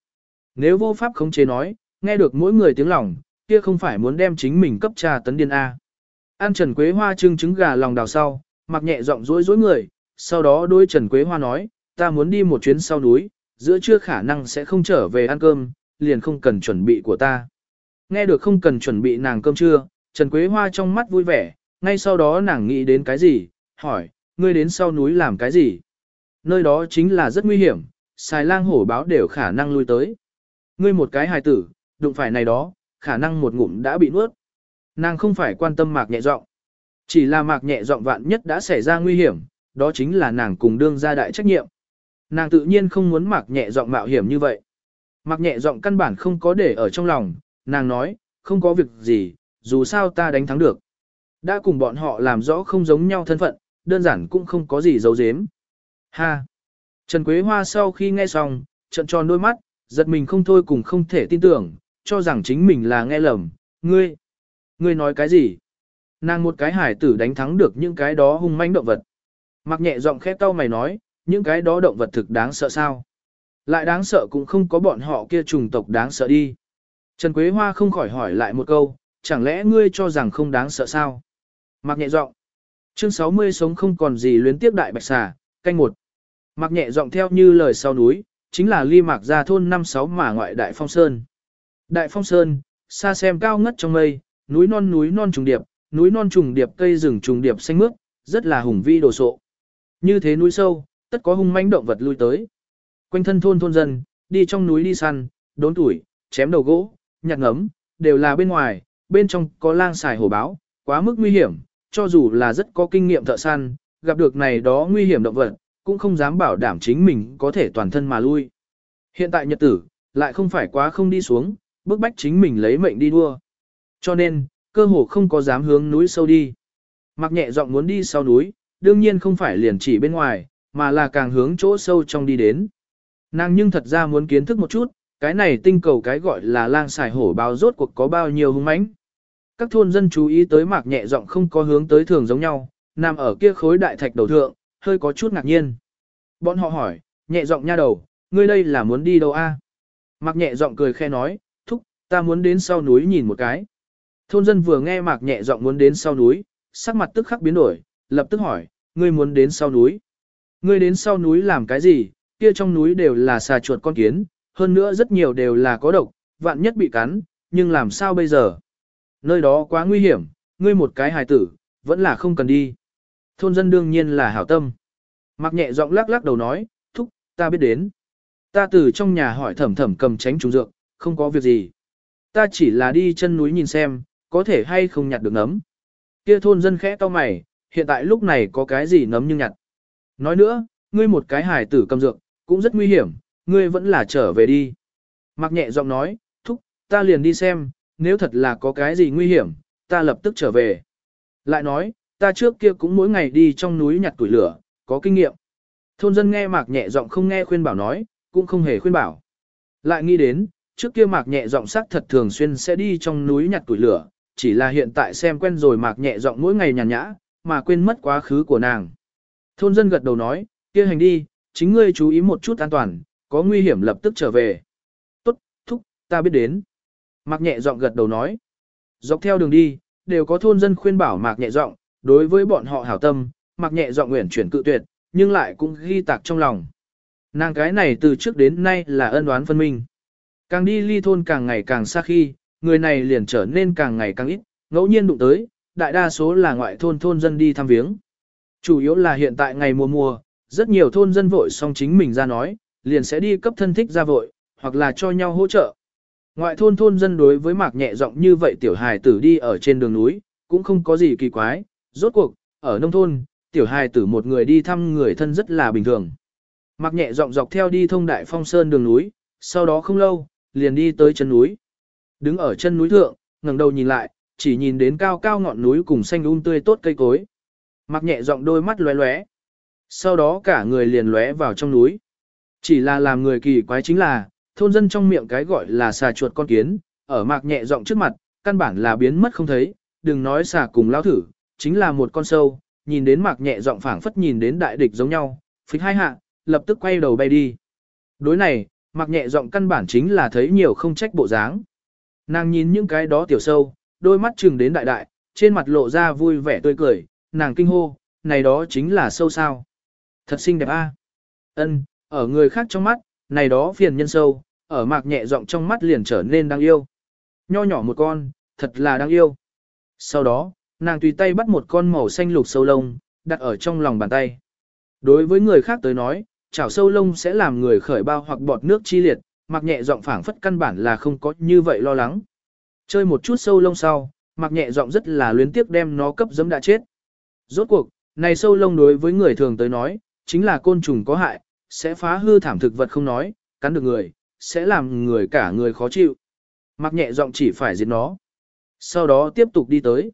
Nếu vô pháp khống chế nói, nghe được mỗi người tiếng lòng, kia không phải muốn đem chính mình cấp trà tấn điên A. An Trần Quế Hoa trưng trứng gà lòng đào sau, mặc nhẹ giọng dối dối người, sau đó đôi Trần Quế Hoa nói, ta muốn đi một chuyến sau núi, giữa trưa khả năng sẽ không trở về ăn cơm, liền không cần chuẩn bị của ta. Nghe được không cần chuẩn bị nàng cơm trưa, Trần Quế Hoa trong mắt vui vẻ, ngay sau đó nàng nghĩ đến cái gì, hỏi, ngươi đến sau núi làm cái gì? Nơi đó chính là rất nguy hiểm, xài lang hổ báo đều khả năng lui tới. Ngươi một cái hài tử, đụng phải này đó, khả năng một ngụm đã bị nuốt. Nàng không phải quan tâm mạc nhẹ giọng, chỉ là mạc nhẹ giọng vạn nhất đã xảy ra nguy hiểm, đó chính là nàng cùng đương gia đại trách nhiệm. Nàng tự nhiên không muốn mạc nhẹ giọng mạo hiểm như vậy. Mạc nhẹ giọng căn bản không có để ở trong lòng, nàng nói, không có việc gì, dù sao ta đánh thắng được. Đã cùng bọn họ làm rõ không giống nhau thân phận, đơn giản cũng không có gì giấu giếm. Ha! Trần Quế Hoa sau khi nghe xong, trận tròn đôi mắt, giật mình không thôi cùng không thể tin tưởng, cho rằng chính mình là nghe lầm, ngươi, ngươi nói cái gì? Nàng một cái hải tử đánh thắng được những cái đó hung manh động vật. Mặc nhẹ giọng khẽ tao mày nói, những cái đó động vật thực đáng sợ sao? Lại đáng sợ cũng không có bọn họ kia trùng tộc đáng sợ đi. Trần Quế Hoa không khỏi hỏi lại một câu, chẳng lẽ ngươi cho rằng không đáng sợ sao? Mặc nhẹ giọng. Chương 60 sống không còn gì luyến tiếp đại bạch xà, canh một. Mặc nhẹ giọng theo như lời sau núi, chính là ly mạc ra thôn năm sáu mà ngoại Đại Phong Sơn. Đại Phong Sơn, xa xem cao ngất trong mây, núi non núi non trùng điệp, núi non trùng điệp cây rừng trùng điệp xanh mướt, rất là hùng vĩ đồ sộ. Như thế núi sâu, tất có hung manh động vật lui tới. Quanh thân thôn thôn dân, đi trong núi đi săn, đốn tuổi, chém đầu gỗ, nhặt ngấm, đều là bên ngoài, bên trong có lang xài hổ báo, quá mức nguy hiểm, cho dù là rất có kinh nghiệm thợ săn, gặp được này đó nguy hiểm động vật, cũng không dám bảo đảm chính mình có thể toàn thân mà lui. Hiện tại nhật tử, lại không phải quá không đi xuống, bức bách chính mình lấy mệnh đi đua. Cho nên, cơ hồ không có dám hướng núi sâu đi. Mặc nhẹ giọng muốn đi sau núi, đương nhiên không phải liền chỉ bên ngoài, mà là càng hướng chỗ sâu trong đi đến. Nàng nhưng thật ra muốn kiến thức một chút, cái này tinh cầu cái gọi là lang xài hổ báo rốt cuộc có bao nhiêu hung mãnh. Các thôn dân chú ý tới mạc nhẹ giọng không có hướng tới thường giống nhau, nằm ở kia khối đại thạch đầu thượng, hơi có chút ngạc nhiên. Bọn họ hỏi, nhẹ giọng nha đầu, ngươi đây là muốn đi đâu a? Mạc nhẹ giọng cười khe nói, thúc, ta muốn đến sau núi nhìn một cái. Thôn dân vừa nghe mạc nhẹ giọng muốn đến sau núi, sắc mặt tức khắc biến đổi, lập tức hỏi, ngươi muốn đến sau núi. Ngươi đến sau núi làm cái gì, kia trong núi đều là xà chuột con kiến, hơn nữa rất nhiều đều là có độc, vạn nhất bị cắn, nhưng làm sao bây giờ? Nơi đó quá nguy hiểm, ngươi một cái hài tử, vẫn là không cần đi. Thôn dân đương nhiên là hảo tâm. Mặc nhẹ giọng lắc lắc đầu nói, thúc, ta biết đến. Ta từ trong nhà hỏi thẩm thẩm cầm tránh trùng dược, không có việc gì. Ta chỉ là đi chân núi nhìn xem, có thể hay không nhặt được nấm. Kia thôn dân khẽ to mày, hiện tại lúc này có cái gì nấm nhưng nhặt. Nói nữa, ngươi một cái hài tử cầm dược, cũng rất nguy hiểm, ngươi vẫn là trở về đi. Mặc nhẹ giọng nói, thúc, ta liền đi xem, nếu thật là có cái gì nguy hiểm, ta lập tức trở về. Lại nói, ta trước kia cũng mỗi ngày đi trong núi nhặt tuổi lửa, có kinh nghiệm. Thôn dân nghe mạc nhẹ giọng không nghe khuyên bảo nói, cũng không hề khuyên bảo. Lại nghĩ đến, trước kia mạc nhẹ giọng sắc thật thường xuyên sẽ đi trong núi nhặt tuổi lửa, chỉ là hiện tại xem quen rồi mạc nhẹ giọng mỗi ngày nhàn nhã, mà quên mất quá khứ của nàng. Thôn dân gật đầu nói, kia hành đi, chính ngươi chú ý một chút an toàn, có nguy hiểm lập tức trở về. Tốt, thúc, ta biết đến. Mạc nhẹ giọng gật đầu nói. Dọc theo đường đi, đều có thôn dân khuyên bảo mạc nhẹ giọng, đối với bọn họ hảo tâm, mạc nhẹ giọng nguyện chuyển cự tuyệt, nhưng lại cũng ghi tạc trong lòng. Nàng cái này từ trước đến nay là ân oán phân minh. Càng đi ly thôn càng ngày càng xa khi, người này liền trở nên càng ngày càng ít, ngẫu nhiên đụng tới, đại đa số là ngoại thôn thôn dân đi thăm viếng. Chủ yếu là hiện tại ngày mùa mùa, rất nhiều thôn dân vội xong chính mình ra nói, liền sẽ đi cấp thân thích ra vội, hoặc là cho nhau hỗ trợ. Ngoại thôn thôn dân đối với mạc nhẹ giọng như vậy tiểu hài tử đi ở trên đường núi, cũng không có gì kỳ quái, rốt cuộc, ở nông thôn, tiểu hài tử một người đi thăm người thân rất là bình thường. Mạc nhẹ giọng dọc theo đi thông đại phong sơn đường núi, sau đó không lâu, liền đi tới chân núi. Đứng ở chân núi thượng, ngẩng đầu nhìn lại, chỉ nhìn đến cao cao ngọn núi cùng xanh um tươi tốt cây cối. Mạc nhẹ giọng đôi mắt lóe lóe. Sau đó cả người liền lóe vào trong núi. Chỉ là làm người kỳ quái chính là, thôn dân trong miệng cái gọi là xà chuột con kiến, ở mạc nhẹ giọng trước mặt, căn bản là biến mất không thấy, đừng nói xà cùng lao thử, chính là một con sâu, nhìn đến mạc nhẹ giọng phảng phất nhìn đến đại địch giống nhau, phịch hai hạ, lập tức quay đầu bay đi. Đối này, mạc nhẹ giọng căn bản chính là thấy nhiều không trách bộ dáng. Nàng nhìn những cái đó tiểu sâu, đôi mắt chừng đến đại đại, trên mặt lộ ra vui vẻ tươi cười, nàng kinh hô, này đó chính là sâu sao. Thật xinh đẹp a. Ân, ở người khác trong mắt, này đó phiền nhân sâu, ở mạc nhẹ giọng trong mắt liền trở nên đáng yêu. nho nhỏ một con, thật là đáng yêu. Sau đó, nàng tùy tay bắt một con màu xanh lục sâu lông, đặt ở trong lòng bàn tay. Đối với người khác tới nói, chảo sâu lông sẽ làm người khởi bao hoặc bọt nước chi liệt, mặc nhẹ giọng phảng phất căn bản là không có như vậy lo lắng. Chơi một chút sâu lông sau, mặc nhẹ giọng rất là luyến tiếc đem nó cấp dấm đã chết. Rốt cuộc, này sâu lông đối với người thường tới nói, chính là côn trùng có hại, sẽ phá hư thảm thực vật không nói, cắn được người, sẽ làm người cả người khó chịu. Mặc nhẹ giọng chỉ phải diệt nó. Sau đó tiếp tục đi tới.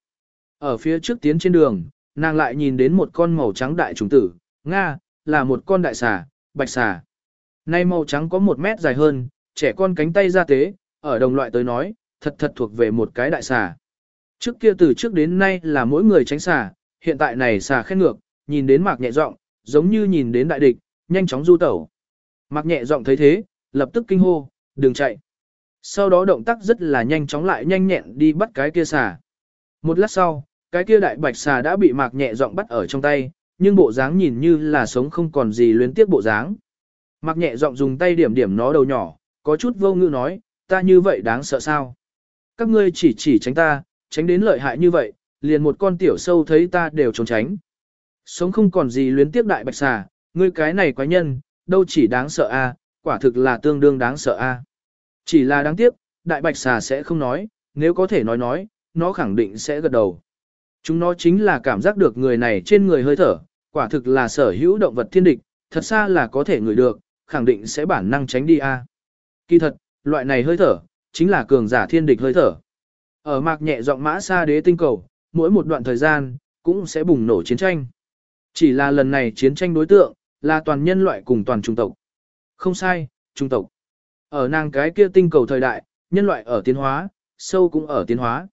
Ở phía trước tiến trên đường, nàng lại nhìn đến một con màu trắng đại trùng tử, Nga, là một con đại xà, bạch xà. Nay màu trắng có một mét dài hơn, trẻ con cánh tay ra tế, ở đồng loại tới nói, thật thật thuộc về một cái đại xà. Trước kia từ trước đến nay là mỗi người tránh xà, hiện tại này xà khen ngược, nhìn đến mạc nhẹ giọng, giống như nhìn đến đại địch, nhanh chóng du tẩu. Mạc nhẹ giọng thấy thế, lập tức kinh hô, đừng chạy. Sau đó động tác rất là nhanh chóng lại nhanh nhẹn đi bắt cái kia xà. Một lát sau, cái kia đại bạch xà đã bị mạc nhẹ giọng bắt ở trong tay, nhưng bộ dáng nhìn như là sống không còn gì luyến tiếc bộ dáng. Mạc nhẹ giọng dùng tay điểm điểm nó đầu nhỏ, có chút vô ngữ nói, ta như vậy đáng sợ sao? Các ngươi chỉ chỉ tránh ta, tránh đến lợi hại như vậy, liền một con tiểu sâu thấy ta đều trốn tránh. Sống không còn gì luyến tiếc đại bạch xà, ngươi cái này quái nhân, đâu chỉ đáng sợ a, quả thực là tương đương đáng sợ a. Chỉ là đáng tiếc, đại bạch xà sẽ không nói, nếu có thể nói nói, nó khẳng định sẽ gật đầu. Chúng nó chính là cảm giác được người này trên người hơi thở, quả thực là sở hữu động vật thiên địch, thật xa là có thể ngửi được, khẳng định sẽ bản năng tránh đi a. Kỳ thật, loại này hơi thở, chính là cường giả thiên địch hơi thở. Ở mạc nhẹ giọng mã xa đế tinh cầu, mỗi một đoạn thời gian, cũng sẽ bùng nổ chiến tranh. Chỉ là lần này chiến tranh đối tượng, là toàn nhân loại cùng toàn trung tộc. Không sai, trung tộc. Ở nàng cái kia tinh cầu thời đại, nhân loại ở tiến hóa, sâu cũng ở tiến hóa.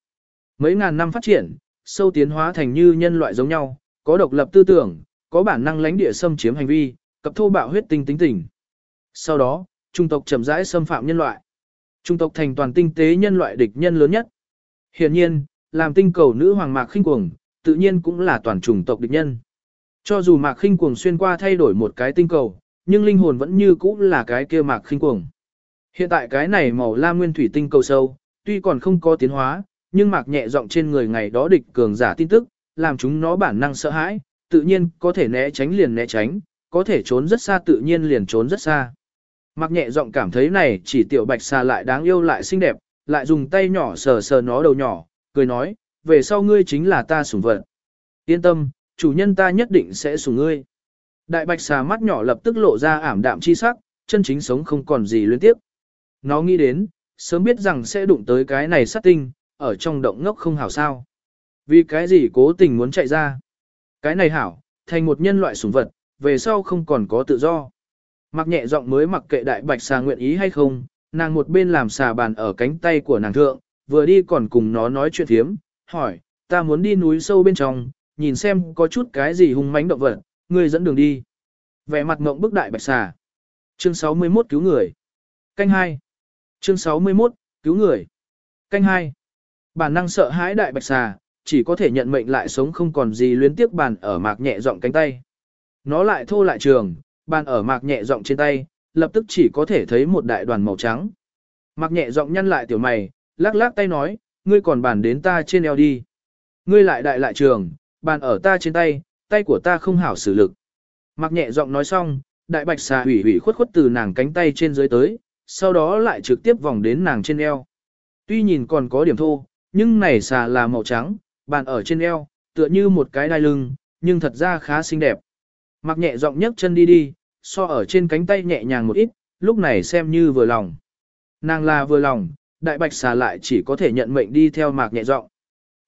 Mấy ngàn năm phát triển, sâu tiến hóa thành như nhân loại giống nhau, có độc lập tư tưởng, có bản năng lãnh địa xâm chiếm hành vi, cập thô bạo huyết tinh tính tình. Sau đó, trung tộc chậm rãi xâm phạm nhân loại. Trung tộc thành toàn tinh tế nhân loại địch nhân lớn nhất. Hiện nhiên, làm tinh cầu nữ hoàng mạc khinh cuồng, tự nhiên cũng là toàn chủng tộc địch nhân. Cho dù mạc khinh cuồng xuyên qua thay đổi một cái tinh cầu, nhưng linh hồn vẫn như cũ là cái kia mạc khinh cuồng. Hiện tại cái này màu lam nguyên thủy tinh cầu sâu, tuy còn không có tiến hóa, nhưng mạc nhẹ giọng trên người ngày đó địch cường giả tin tức, làm chúng nó bản năng sợ hãi, tự nhiên có thể né tránh liền né tránh, có thể trốn rất xa tự nhiên liền trốn rất xa. Mạc nhẹ giọng cảm thấy này chỉ tiểu bạch xà lại đáng yêu lại xinh đẹp, lại dùng tay nhỏ sờ sờ nó đầu nhỏ, cười nói, về sau ngươi chính là ta sủng vật. Yên tâm, chủ nhân ta nhất định sẽ sủng ngươi. Đại bạch xà mắt nhỏ lập tức lộ ra ảm đạm chi sắc, chân chính sống không còn gì liên tiếp. Nó nghĩ đến, sớm biết rằng sẽ đụng tới cái này sát tinh, ở trong động ngốc không hảo sao. Vì cái gì cố tình muốn chạy ra. Cái này hảo, thành một nhân loại sủng vật, về sau không còn có tự do. Mặc nhẹ giọng mới mặc kệ đại bạch xà nguyện ý hay không, nàng một bên làm xà bàn ở cánh tay của nàng thượng, vừa đi còn cùng nó nói chuyện thiếm, hỏi, ta muốn đi núi sâu bên trong, nhìn xem có chút cái gì hung mãnh động vật, ngươi dẫn đường đi. Vẻ mặt ngộng bức đại bạch xà. Chương 61 cứu người. Canh 2. Chương 61, cứu người. Canh 2. Bản năng sợ hãi đại bạch xà, chỉ có thể nhận mệnh lại sống không còn gì luyến tiếc bàn ở mạc nhẹ giọng cánh tay. Nó lại thô lại trường, bàn ở mạc nhẹ giọng trên tay, lập tức chỉ có thể thấy một đại đoàn màu trắng. Mạc nhẹ giọng nhăn lại tiểu mày, lắc lắc tay nói, ngươi còn bàn đến ta trên eo đi. Ngươi lại đại lại trường, bàn ở ta trên tay, tay của ta không hảo xử lực. Mặc nhẹ giọng nói xong, đại bạch xà hủy hủy khuất khuất từ nàng cánh tay trên dưới tới, sau đó lại trực tiếp vòng đến nàng trên eo. Tuy nhìn còn có điểm thô, nhưng này xà là màu trắng, bàn ở trên eo, tựa như một cái đai lưng, nhưng thật ra khá xinh đẹp. Mặc nhẹ giọng nhấc chân đi đi, so ở trên cánh tay nhẹ nhàng một ít, lúc này xem như vừa lòng. Nàng là vừa lòng, đại bạch xà lại chỉ có thể nhận mệnh đi theo mạc nhẹ giọng.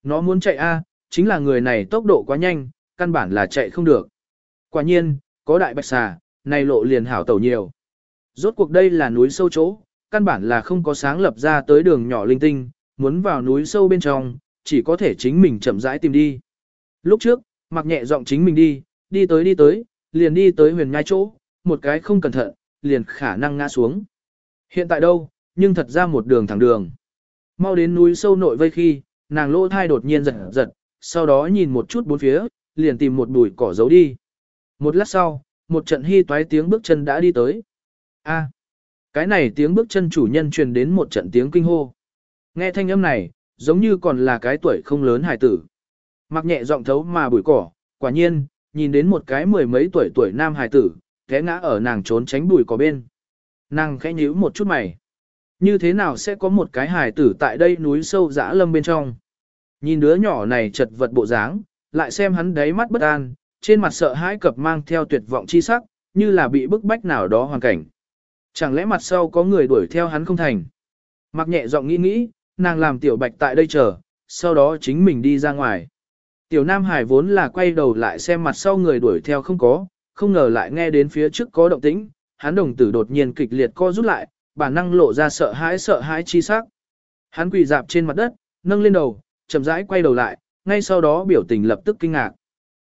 Nó muốn chạy a, chính là người này tốc độ quá nhanh, căn bản là chạy không được. Quả nhiên, có đại bạch xà, này lộ liền hảo tẩu nhiều. Rốt cuộc đây là núi sâu chỗ, căn bản là không có sáng lập ra tới đường nhỏ linh tinh, muốn vào núi sâu bên trong, chỉ có thể chính mình chậm rãi tìm đi. Lúc trước, mặc nhẹ giọng chính mình đi, đi tới đi tới, liền đi tới huyền nhai chỗ, một cái không cẩn thận, liền khả năng ngã xuống. Hiện tại đâu, nhưng thật ra một đường thẳng đường. Mau đến núi sâu nội vây khi, nàng lỗ thai đột nhiên giật giật, sau đó nhìn một chút bốn phía, liền tìm một bụi cỏ giấu đi. Một lát sau, một trận hy toái tiếng bước chân đã đi tới. A, cái này tiếng bước chân chủ nhân truyền đến một trận tiếng kinh hô. Nghe thanh âm này, giống như còn là cái tuổi không lớn hải tử. Mặc nhẹ giọng thấu mà bụi cỏ, quả nhiên, nhìn đến một cái mười mấy tuổi tuổi nam hải tử, té ngã ở nàng trốn tránh bụi cỏ bên. Nàng khẽ nhíu một chút mày. Như thế nào sẽ có một cái hải tử tại đây núi sâu dã lâm bên trong? Nhìn đứa nhỏ này chật vật bộ dáng, lại xem hắn đáy mắt bất an, trên mặt sợ hãi cập mang theo tuyệt vọng chi sắc, như là bị bức bách nào đó hoàn cảnh. Chẳng lẽ mặt sau có người đuổi theo hắn không thành? Mặc nhẹ giọng nghĩ nghĩ, nàng làm tiểu bạch tại đây chờ, sau đó chính mình đi ra ngoài. Tiểu Nam Hải vốn là quay đầu lại xem mặt sau người đuổi theo không có, không ngờ lại nghe đến phía trước có động tĩnh, hắn đồng tử đột nhiên kịch liệt co rút lại, bản năng lộ ra sợ hãi sợ hãi chi sắc. Hắn quỳ dạp trên mặt đất, nâng lên đầu, chậm rãi quay đầu lại, ngay sau đó biểu tình lập tức kinh ngạc.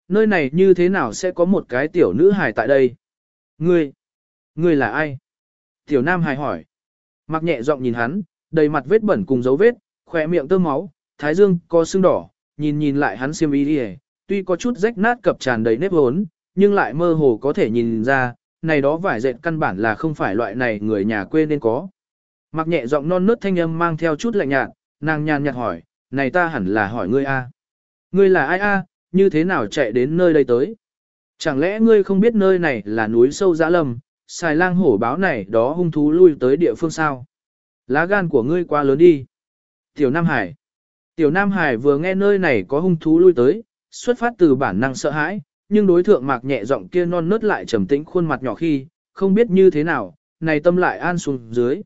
Nơi này như thế nào sẽ có một cái tiểu nữ hài tại đây? Ngươi, ngươi là ai? Tiểu Nam hài hỏi. Mặc nhẹ giọng nhìn hắn, đầy mặt vết bẩn cùng dấu vết, khỏe miệng tơ máu, thái dương có sưng đỏ, nhìn nhìn lại hắn xiêm y đi tuy có chút rách nát cập tràn đầy nếp hốn, nhưng lại mơ hồ có thể nhìn ra, này đó vải dệt căn bản là không phải loại này người nhà quê nên có. Mặc nhẹ giọng non nớt thanh âm mang theo chút lạnh nhạt, nàng nhàn nhạt hỏi, này ta hẳn là hỏi ngươi a, Ngươi là ai a? như thế nào chạy đến nơi đây tới? Chẳng lẽ ngươi không biết nơi này là núi sâu dã lầm, xài lang hổ báo này đó hung thú lui tới địa phương sao? Lá gan của ngươi quá lớn đi. Tiểu Nam Hải. Tiểu Nam Hải vừa nghe nơi này có hung thú lui tới, xuất phát từ bản năng sợ hãi, nhưng đối thượng mạc nhẹ giọng kia non nớt lại trầm tĩnh khuôn mặt nhỏ khi, không biết như thế nào, này tâm lại an xuống dưới.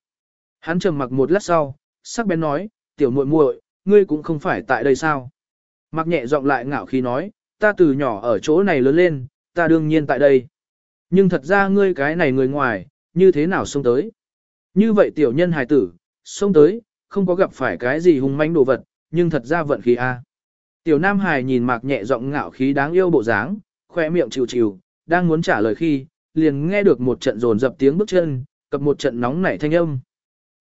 Hắn trầm mặc một lát sau, sắc bén nói, tiểu muội muội, ngươi cũng không phải tại đây sao? Mặc nhẹ giọng lại ngạo khí nói, ta từ nhỏ ở chỗ này lớn lên, ta đương nhiên tại đây. Nhưng thật ra ngươi cái này người ngoài, như thế nào xông tới? Như vậy tiểu nhân hài tử, xông tới, không có gặp phải cái gì hung manh đồ vật, nhưng thật ra vận khí a. Tiểu Nam Hải nhìn mạc nhẹ giọng ngạo khí đáng yêu bộ dáng, khoe miệng chịu chịu, đang muốn trả lời khi, liền nghe được một trận rồn dập tiếng bước chân, cập một trận nóng nảy thanh âm.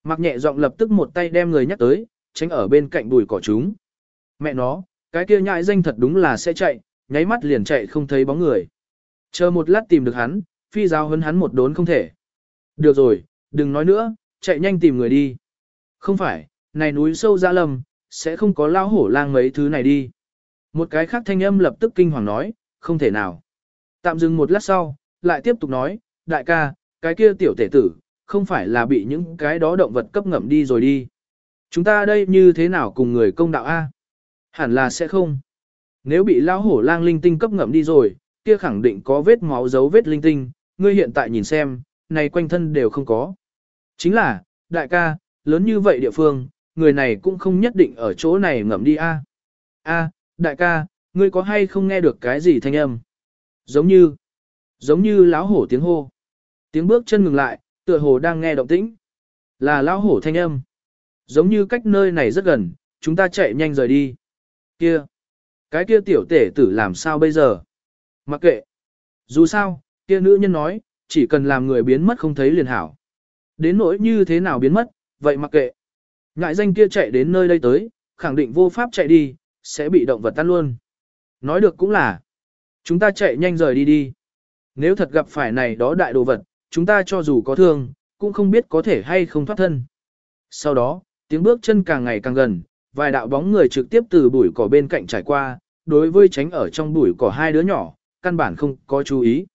Mạc nhẹ giọng lập tức một tay đem người nhắc tới, tránh ở bên cạnh bùi cỏ chúng. Mẹ nó, cái kia nhãi danh thật đúng là sẽ chạy, nháy mắt liền chạy không thấy bóng người. Chờ một lát tìm được hắn, phi giáo hấn hắn một đốn không thể. Được rồi, đừng nói nữa, chạy nhanh tìm người đi. Không phải, này núi sâu ra lầm, sẽ không có lao hổ lang mấy thứ này đi. Một cái khác thanh âm lập tức kinh hoàng nói, không thể nào. Tạm dừng một lát sau, lại tiếp tục nói, đại ca, cái kia tiểu tể tử, không phải là bị những cái đó động vật cấp ngậm đi rồi đi. Chúng ta đây như thế nào cùng người công đạo A? Hẳn là sẽ không. Nếu bị lao hổ lang linh tinh cấp ngậm đi rồi, kia khẳng định có vết máu dấu vết linh tinh, ngươi hiện tại nhìn xem, này quanh thân đều không có. Chính là, đại ca, lớn như vậy địa phương, người này cũng không nhất định ở chỗ này ngậm đi a. A, đại ca, ngươi có hay không nghe được cái gì thanh âm? Giống như, giống như lão hổ tiếng hô. Tiếng bước chân ngừng lại, tựa hồ đang nghe động tĩnh. Là lão hổ thanh âm. Giống như cách nơi này rất gần, chúng ta chạy nhanh rời đi. Kia, cái kia tiểu tể tử làm sao bây giờ? Mặc kệ. Dù sao, kia nữ nhân nói, chỉ cần làm người biến mất không thấy liền hảo. Đến nỗi như thế nào biến mất, vậy mặc kệ. Ngại danh kia chạy đến nơi đây tới, khẳng định vô pháp chạy đi, sẽ bị động vật tan luôn. Nói được cũng là, chúng ta chạy nhanh rời đi đi. Nếu thật gặp phải này đó đại đồ vật, chúng ta cho dù có thương, cũng không biết có thể hay không thoát thân. Sau đó, tiếng bước chân càng ngày càng gần, vài đạo bóng người trực tiếp từ bụi cỏ bên cạnh trải qua, đối với tránh ở trong bụi cỏ hai đứa nhỏ, căn bản không có chú ý.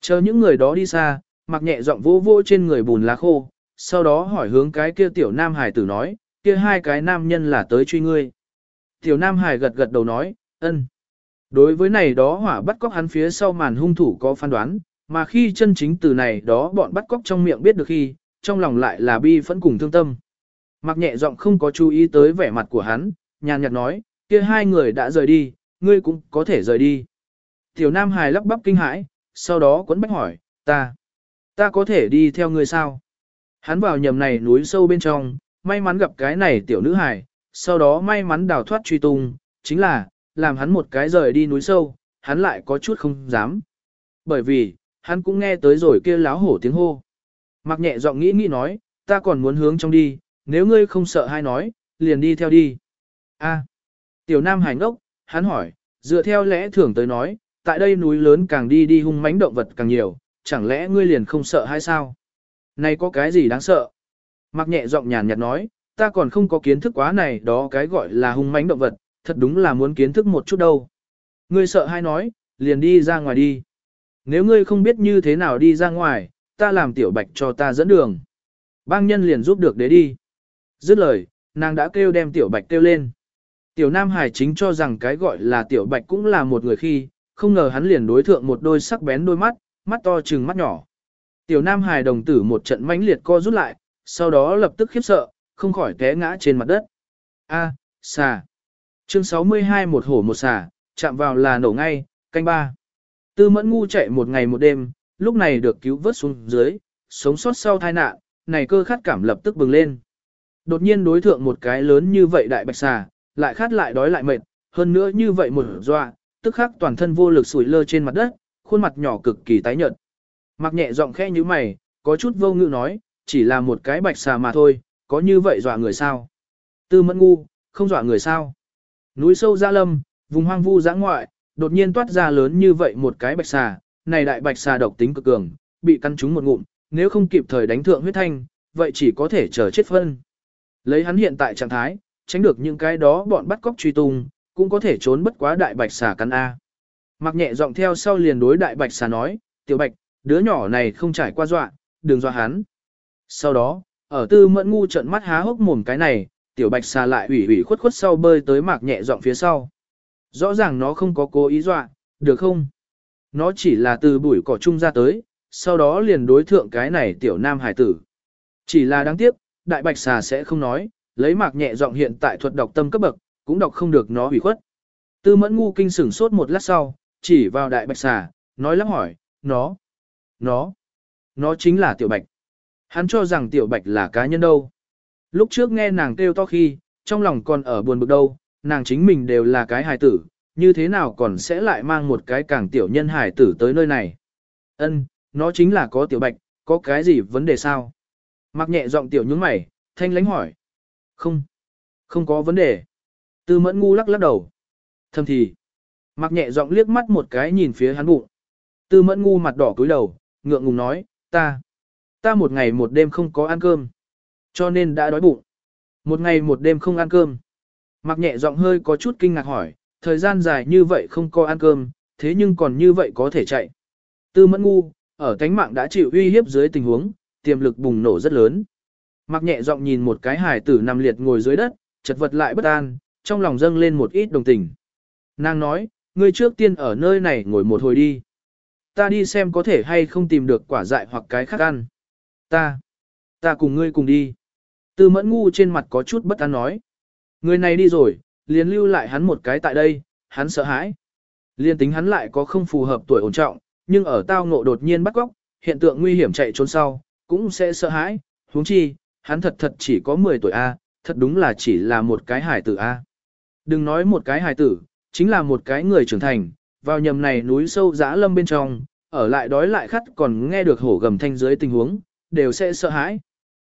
Chờ những người đó đi xa, mặc nhẹ giọng vô vô trên người bùn lá khô, sau đó hỏi hướng cái kia tiểu nam hải tử nói, kia hai cái nam nhân là tới truy ngươi. Tiểu nam hải gật gật đầu nói, ân. Đối với này đó hỏa bắt cóc hắn phía sau màn hung thủ có phán đoán, mà khi chân chính từ này đó bọn bắt cóc trong miệng biết được khi, trong lòng lại là bi phẫn cùng thương tâm. Mặc nhẹ giọng không có chú ý tới vẻ mặt của hắn, nhàn nhạt nói, kia hai người đã rời đi, ngươi cũng có thể rời đi. Tiểu Nam Hải lắp bắp kinh hãi, sau đó quấn bách hỏi, ta, ta có thể đi theo ngươi sao? Hắn vào nhầm này núi sâu bên trong, may mắn gặp cái này tiểu nữ hải, sau đó may mắn đào thoát truy tung, chính là, làm hắn một cái rời đi núi sâu, hắn lại có chút không dám. Bởi vì, hắn cũng nghe tới rồi kia láo hổ tiếng hô. Mặc nhẹ giọng nghĩ nghĩ nói, ta còn muốn hướng trong đi, nếu ngươi không sợ hay nói, liền đi theo đi. A. tiểu nam hải ngốc, hắn hỏi, dựa theo lẽ thường tới nói, tại đây núi lớn càng đi đi hung mãnh động vật càng nhiều, chẳng lẽ ngươi liền không sợ hay sao? Này có cái gì đáng sợ? Mặc nhẹ giọng nhàn nhạt nói, ta còn không có kiến thức quá này đó cái gọi là hung mãnh động vật, thật đúng là muốn kiến thức một chút đâu. Ngươi sợ hay nói, liền đi ra ngoài đi. Nếu ngươi không biết như thế nào đi ra ngoài, ta làm tiểu bạch cho ta dẫn đường. Bang nhân liền giúp được đế đi. Dứt lời, nàng đã kêu đem tiểu bạch kêu lên. Tiểu Nam Hải chính cho rằng cái gọi là tiểu bạch cũng là một người khi, không ngờ hắn liền đối thượng một đôi sắc bén đôi mắt, mắt to trừng mắt nhỏ. Tiểu Nam Hải đồng tử một trận mãnh liệt co rút lại, sau đó lập tức khiếp sợ, không khỏi té ngã trên mặt đất. A, xà. Chương 62 một hổ một xà, chạm vào là nổ ngay, canh ba. Tư mẫn ngu chạy một ngày một đêm, lúc này được cứu vớt xuống dưới, sống sót sau tai nạn, này cơ khát cảm lập tức bừng lên. Đột nhiên đối thượng một cái lớn như vậy đại bạch xà, lại khát lại đói lại mệt, hơn nữa như vậy một dọa, tức khắc toàn thân vô lực sủi lơ trên mặt đất, khuôn mặt nhỏ cực kỳ tái nhợt. Mặc nhẹ giọng khẽ như mày, có chút vô ngữ nói, chỉ là một cái bạch xà mà thôi, có như vậy dọa người sao? Tư mẫn ngu, không dọa người sao? Núi sâu ra lâm, vùng hoang vu giã ngoại, đột nhiên toát ra lớn như vậy một cái bạch xà, này đại bạch xà độc tính cực cường, bị căn trúng một ngụm, nếu không kịp thời đánh thượng huyết thanh, vậy chỉ có thể chờ chết phân. Lấy hắn hiện tại trạng thái, tránh được những cái đó bọn bắt cóc truy tung, cũng có thể trốn bất quá đại bạch xà cắn A. Mặc nhẹ giọng theo sau liền đối đại bạch xà nói, tiểu bạch, đứa nhỏ này không trải qua dọa, đừng dọa hắn. Sau đó, ở tư mẫn ngu trận mắt há hốc mồm cái này, tiểu bạch xà lại ủy ủy khuất khuất sau bơi tới mạc nhẹ giọng phía sau. Rõ ràng nó không có cố ý dọa, được không? Nó chỉ là từ bụi cỏ chung ra tới, sau đó liền đối thượng cái này tiểu nam hải tử. Chỉ là đáng tiếc, đại bạch xà sẽ không nói, lấy mạc nhẹ giọng hiện tại thuật đọc tâm cấp bậc, cũng đọc không được nó hủy khuất. Tư mẫn ngu kinh sửng sốt một lát sau, chỉ vào đại bạch xà, nói lắp hỏi, nó, nó, nó chính là tiểu bạch. Hắn cho rằng tiểu bạch là cá nhân đâu. Lúc trước nghe nàng kêu to khi, trong lòng còn ở buồn bực đâu, nàng chính mình đều là cái hài tử, như thế nào còn sẽ lại mang một cái càng tiểu nhân hài tử tới nơi này. Ân, nó chính là có tiểu bạch, có cái gì vấn đề sao? Mặc nhẹ giọng tiểu nhướng mày, thanh lánh hỏi. Không, không có vấn đề. Tư mẫn ngu lắc lắc đầu. Thầm thì, mặc nhẹ giọng liếc mắt một cái nhìn phía hắn bụng. Tư mẫn ngu mặt đỏ cúi đầu, ngượng ngùng nói, ta, ta một ngày một đêm không có ăn cơm. Cho nên đã đói bụng. Một ngày một đêm không ăn cơm. Mặc nhẹ giọng hơi có chút kinh ngạc hỏi, thời gian dài như vậy không có ăn cơm, thế nhưng còn như vậy có thể chạy. Tư mẫn ngu, ở cánh mạng đã chịu uy hiếp dưới tình huống, tiềm lực bùng nổ rất lớn. Mặc nhẹ giọng nhìn một cái hải tử nằm liệt ngồi dưới đất, chật vật lại bất an, trong lòng dâng lên một ít đồng tình. Nàng nói, ngươi trước tiên ở nơi này ngồi một hồi đi. Ta đi xem có thể hay không tìm được quả dại hoặc cái khác ăn. Ta, ta cùng ngươi cùng đi. Tư mẫn ngu trên mặt có chút bất an nói. Người này đi rồi, liền lưu lại hắn một cái tại đây, hắn sợ hãi. Liên tính hắn lại có không phù hợp tuổi ổn trọng, nhưng ở tao ngộ đột nhiên bắt góc, hiện tượng nguy hiểm chạy trốn sau, cũng sẽ sợ hãi, huống chi, hắn thật thật chỉ có 10 tuổi A, thật đúng là chỉ là một cái hải tử A. Đừng nói một cái hải tử, chính là một cái người trưởng thành, vào nhầm này núi sâu dã lâm bên trong, ở lại đói lại khát còn nghe được hổ gầm thanh dưới tình huống, đều sẽ sợ hãi.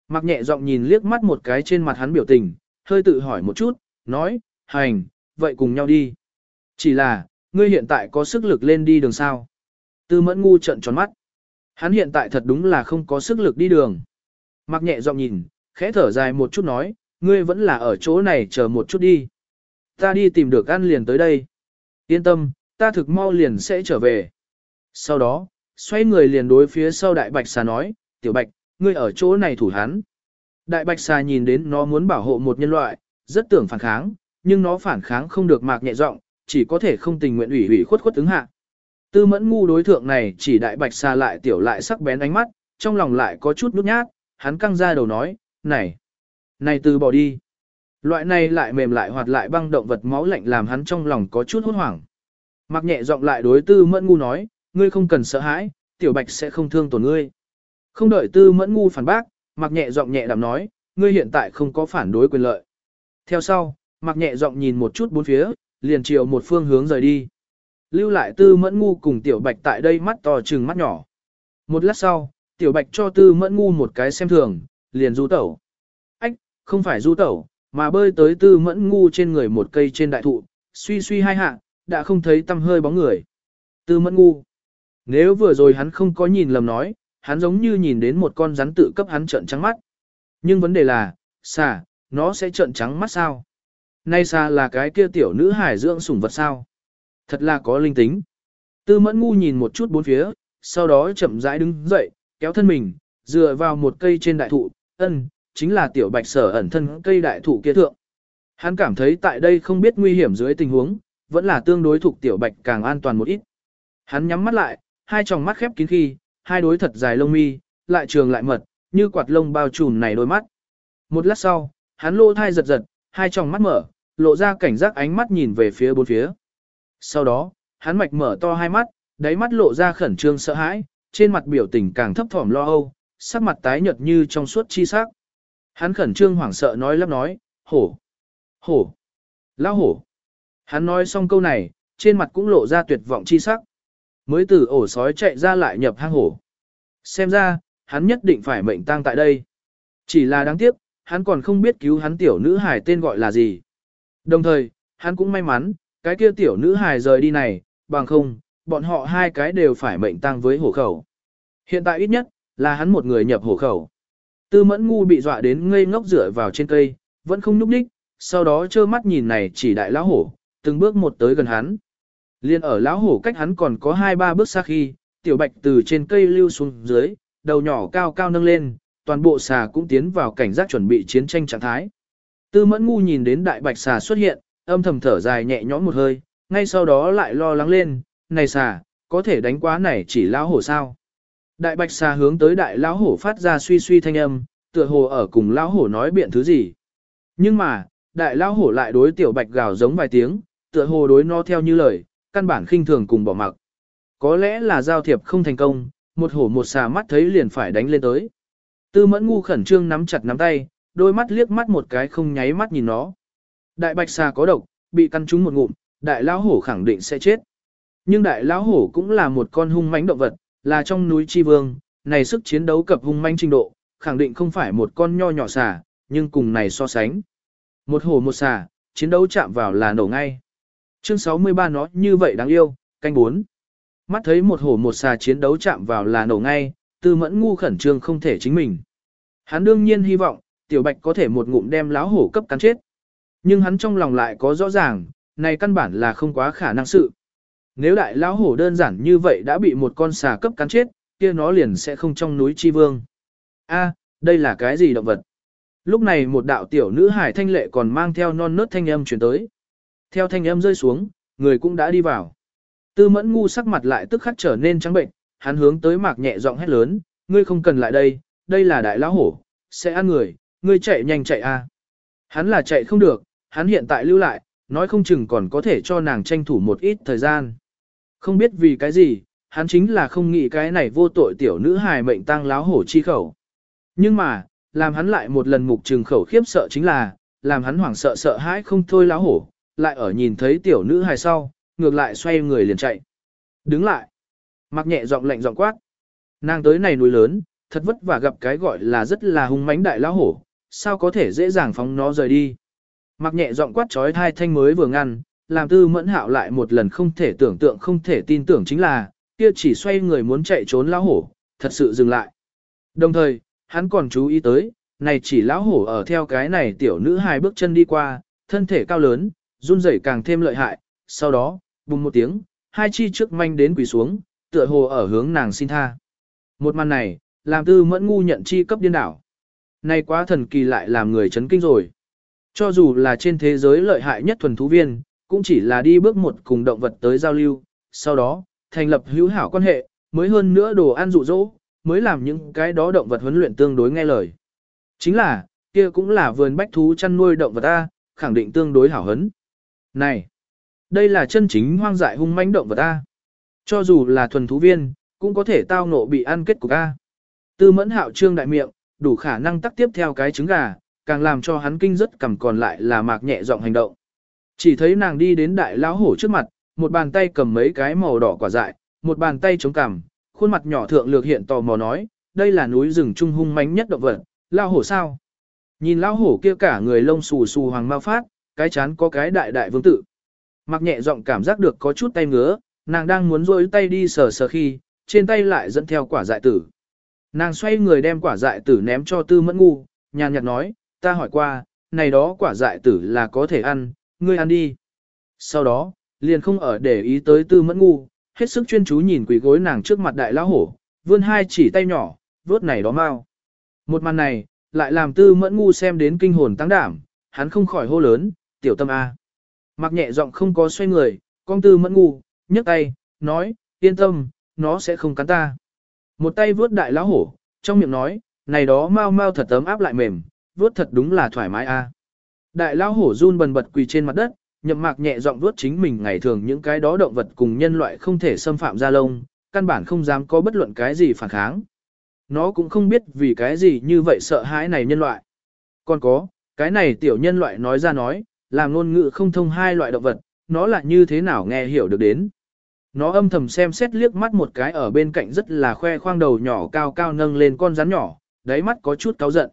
Mặc nhẹ giọng nhìn liếc mắt một cái trên mặt hắn biểu tình, hơi tự hỏi một chút, nói, hành, vậy cùng nhau đi. Chỉ là, ngươi hiện tại có sức lực lên đi đường sao. Tư mẫn ngu trận tròn mắt. Hắn hiện tại thật đúng là không có sức lực đi đường. Mặc nhẹ giọng nhìn, khẽ thở dài một chút nói, ngươi vẫn là ở chỗ này chờ một chút đi. Ta đi tìm được ăn liền tới đây. Yên tâm, ta thực mau liền sẽ trở về. Sau đó, xoay người liền đối phía sau đại bạch xà nói, tiểu bạch, ngươi ở chỗ này thủ hắn. Đại bạch xà nhìn đến nó muốn bảo hộ một nhân loại, rất tưởng phản kháng, nhưng nó phản kháng không được mạc nhẹ giọng, chỉ có thể không tình nguyện ủy ủy khuất khuất ứng hạ. Tư mẫn ngu đối thượng này chỉ đại bạch xà lại tiểu lại sắc bén ánh mắt, trong lòng lại có chút nút nhát, hắn căng ra đầu nói, này, này từ bỏ đi. Loại này lại mềm lại hoạt lại băng động vật máu lạnh làm hắn trong lòng có chút hốt hoảng. Mặc nhẹ giọng lại đối tư mẫn ngu nói, ngươi không cần sợ hãi, tiểu bạch sẽ không thương tổn ngươi. Không đợi tư mẫn ngu phản bác, mặc nhẹ giọng nhẹ đạm nói, ngươi hiện tại không có phản đối quyền lợi. Theo sau, mặc nhẹ giọng nhìn một chút bốn phía, liền chiều một phương hướng rời đi. Lưu lại tư mẫn ngu cùng tiểu bạch tại đây mắt to trừng mắt nhỏ. Một lát sau, tiểu bạch cho tư mẫn ngu một cái xem thường, liền du tẩu. Ách, không phải du tẩu, mà bơi tới tư mẫn ngu trên người một cây trên đại thụ, suy suy hai hạ, đã không thấy tâm hơi bóng người. Tư mẫn ngu. Nếu vừa rồi hắn không có nhìn lầm nói, hắn giống như nhìn đến một con rắn tự cấp hắn trợn trắng mắt. Nhưng vấn đề là, xà, nó sẽ trợn trắng mắt sao? Nay xà là cái kia tiểu nữ hải dưỡng sủng vật sao? Thật là có linh tính. Tư mẫn ngu nhìn một chút bốn phía, sau đó chậm rãi đứng dậy, kéo thân mình, dựa vào một cây trên đại thụ, ân, chính là tiểu bạch sở ẩn thân cây đại thụ kia thượng. Hắn cảm thấy tại đây không biết nguy hiểm dưới tình huống, vẫn là tương đối thuộc tiểu bạch càng an toàn một ít. Hắn nhắm mắt lại, hai tròng mắt khép kín khi, hai đối thật dài lông mi, lại trường lại mật, như quạt lông bao trùm này đôi mắt. Một lát sau, hắn lô thai giật giật, hai tròng mắt mở, lộ ra cảnh giác ánh mắt nhìn về phía bốn phía. Sau đó, hắn mạch mở to hai mắt, đáy mắt lộ ra khẩn trương sợ hãi, trên mặt biểu tình càng thấp thỏm lo âu, sắc mặt tái nhợt như trong suốt chi sắc. Hắn khẩn trương hoảng sợ nói lắp nói, hổ, hổ, lao hổ. Hắn nói xong câu này, trên mặt cũng lộ ra tuyệt vọng chi sắc. Mới từ ổ sói chạy ra lại nhập hang hổ. Xem ra, hắn nhất định phải mệnh tang tại đây. Chỉ là đáng tiếc, hắn còn không biết cứu hắn tiểu nữ hài tên gọi là gì. Đồng thời, hắn cũng may mắn, cái kia tiểu nữ hài rời đi này, bằng không, bọn họ hai cái đều phải mệnh tang với hổ khẩu. Hiện tại ít nhất, là hắn một người nhập hổ khẩu. Tư mẫn ngu bị dọa đến ngây ngốc rửa vào trên cây, vẫn không nhúc đích, sau đó trơ mắt nhìn này chỉ đại lão hổ, từng bước một tới gần hắn. Liên ở lão hổ cách hắn còn có hai ba bước xa khi, tiểu bạch từ trên cây lưu xuống dưới, đầu nhỏ cao cao nâng lên, toàn bộ xà cũng tiến vào cảnh giác chuẩn bị chiến tranh trạng thái. Tư mẫn ngu nhìn đến đại bạch xà xuất hiện, âm thầm thở dài nhẹ nhõm một hơi, ngay sau đó lại lo lắng lên, này xà, có thể đánh quá này chỉ lão hổ sao. Đại bạch xà hướng tới đại lão hổ phát ra suy suy thanh âm, tựa hồ ở cùng lão hổ nói biện thứ gì. Nhưng mà, đại lão hổ lại đối tiểu bạch gào giống vài tiếng, tựa hồ đối nó theo như lời, căn bản khinh thường cùng bỏ mặc. Có lẽ là giao thiệp không thành công, một hổ một xà mắt thấy liền phải đánh lên tới. Tư mẫn ngu khẩn trương nắm chặt nắm tay, đôi mắt liếc mắt một cái không nháy mắt nhìn nó. Đại bạch xà có độc, bị căn trúng một ngụm, đại lão hổ khẳng định sẽ chết. Nhưng đại lão hổ cũng là một con hung mãnh động vật, là trong núi chi vương, này sức chiến đấu cập hung mãnh trình độ, khẳng định không phải một con nho nhỏ xà, nhưng cùng này so sánh. Một hổ một xà, chiến đấu chạm vào là nổ ngay. Chương 63 nó như vậy đáng yêu, canh 4. Mắt thấy một hổ một xà chiến đấu chạm vào là nổ ngay, tư mẫn ngu khẩn trương không thể chính mình. Hắn đương nhiên hy vọng, tiểu bạch có thể một ngụm đem lão hổ cấp cắn chết. Nhưng hắn trong lòng lại có rõ ràng, này căn bản là không quá khả năng sự. Nếu đại lão hổ đơn giản như vậy đã bị một con xà cấp cắn chết, kia nó liền sẽ không trong núi chi vương. A, đây là cái gì động vật? Lúc này một đạo tiểu nữ hải thanh lệ còn mang theo non nớt thanh âm chuyển tới. Theo thanh âm rơi xuống, người cũng đã đi vào. Tư mẫn ngu sắc mặt lại tức khắc trở nên trắng bệnh, hắn hướng tới mạc nhẹ giọng hét lớn, ngươi không cần lại đây, đây là đại lão hổ, sẽ ăn người, ngươi chạy nhanh chạy a. Hắn là chạy không được, hắn hiện tại lưu lại, nói không chừng còn có thể cho nàng tranh thủ một ít thời gian. Không biết vì cái gì, hắn chính là không nghĩ cái này vô tội tiểu nữ hài mệnh tăng láo hổ chi khẩu. Nhưng mà, làm hắn lại một lần mục trừng khẩu khiếp sợ chính là, làm hắn hoảng sợ sợ hãi không thôi láo hổ, lại ở nhìn thấy tiểu nữ hài sau, ngược lại xoay người liền chạy. Đứng lại. Mặc nhẹ giọng lạnh giọng quát. Nàng tới này núi lớn, thật vất vả gặp cái gọi là rất là hung mãnh đại lão hổ, sao có thể dễ dàng phóng nó rời đi. Mặc nhẹ giọng quát trói thai thanh mới vừa ngăn, làm tư mẫn hạo lại một lần không thể tưởng tượng không thể tin tưởng chính là, kia chỉ xoay người muốn chạy trốn lão hổ, thật sự dừng lại. Đồng thời, hắn còn chú ý tới, này chỉ lão hổ ở theo cái này tiểu nữ hai bước chân đi qua, thân thể cao lớn, run rẩy càng thêm lợi hại, sau đó, bùng một tiếng, hai chi trước manh đến quỳ xuống, tựa hồ ở hướng nàng xin tha. Một màn này, làm tư mẫn ngu nhận chi cấp điên đảo. Này quá thần kỳ lại làm người chấn kinh rồi. Cho dù là trên thế giới lợi hại nhất thuần thú viên, cũng chỉ là đi bước một cùng động vật tới giao lưu, sau đó, thành lập hữu hảo quan hệ, mới hơn nữa đồ ăn dụ dỗ, mới làm những cái đó động vật huấn luyện tương đối nghe lời. Chính là, kia cũng là vườn bách thú chăn nuôi động vật A, khẳng định tương đối hảo hấn. Này, đây là chân chính hoang dại hung mãnh động vật A. Cho dù là thuần thú viên, cũng có thể tao nộ bị ăn kết cục A. Tư mẫn hạo trương đại miệng, đủ khả năng tắc tiếp theo cái trứng gà, càng làm cho hắn kinh rất cầm còn lại là mạc nhẹ giọng hành động. Chỉ thấy nàng đi đến đại lão hổ trước mặt, một bàn tay cầm mấy cái màu đỏ quả dại, một bàn tay chống cằm, khuôn mặt nhỏ thượng lược hiện tò mò nói, đây là núi rừng trung hung mãnh nhất động vật, lão hổ sao? Nhìn lão hổ kia cả người lông xù xù hoàng mau phát, cái chán có cái đại đại vương tự. Mặc nhẹ giọng cảm giác được có chút tay ngứa, nàng đang muốn rôi tay đi sờ sờ khi, trên tay lại dẫn theo quả dại tử. Nàng xoay người đem quả dại tử ném cho tư mẫn ngu, nhàn nhạt nói, ta hỏi qua, này đó quả dại tử là có thể ăn, ngươi ăn đi. Sau đó, liền không ở để ý tới tư mẫn ngu, hết sức chuyên chú nhìn quỷ gối nàng trước mặt đại lão hổ, vươn hai chỉ tay nhỏ, vớt này đó mau. Một màn này, lại làm tư mẫn ngu xem đến kinh hồn tăng đảm, hắn không khỏi hô lớn, tiểu tâm A. Mặc nhẹ giọng không có xoay người, con tư mẫn ngu, nhấc tay, nói, yên tâm, nó sẽ không cắn ta. Một tay vớt đại lão hổ, trong miệng nói, này đó mau mau thật ấm áp lại mềm, vớt thật đúng là thoải mái a. Đại lão hổ run bần bật quỳ trên mặt đất, nhậm mạc nhẹ giọng vớt chính mình ngày thường những cái đó động vật cùng nhân loại không thể xâm phạm ra lông, căn bản không dám có bất luận cái gì phản kháng. Nó cũng không biết vì cái gì như vậy sợ hãi này nhân loại. Còn có, cái này tiểu nhân loại nói ra nói, làm ngôn ngữ không thông hai loại động vật, nó là như thế nào nghe hiểu được đến. Nó âm thầm xem xét liếc mắt một cái ở bên cạnh rất là khoe khoang đầu nhỏ cao cao nâng lên con rắn nhỏ, đáy mắt có chút cáu giận.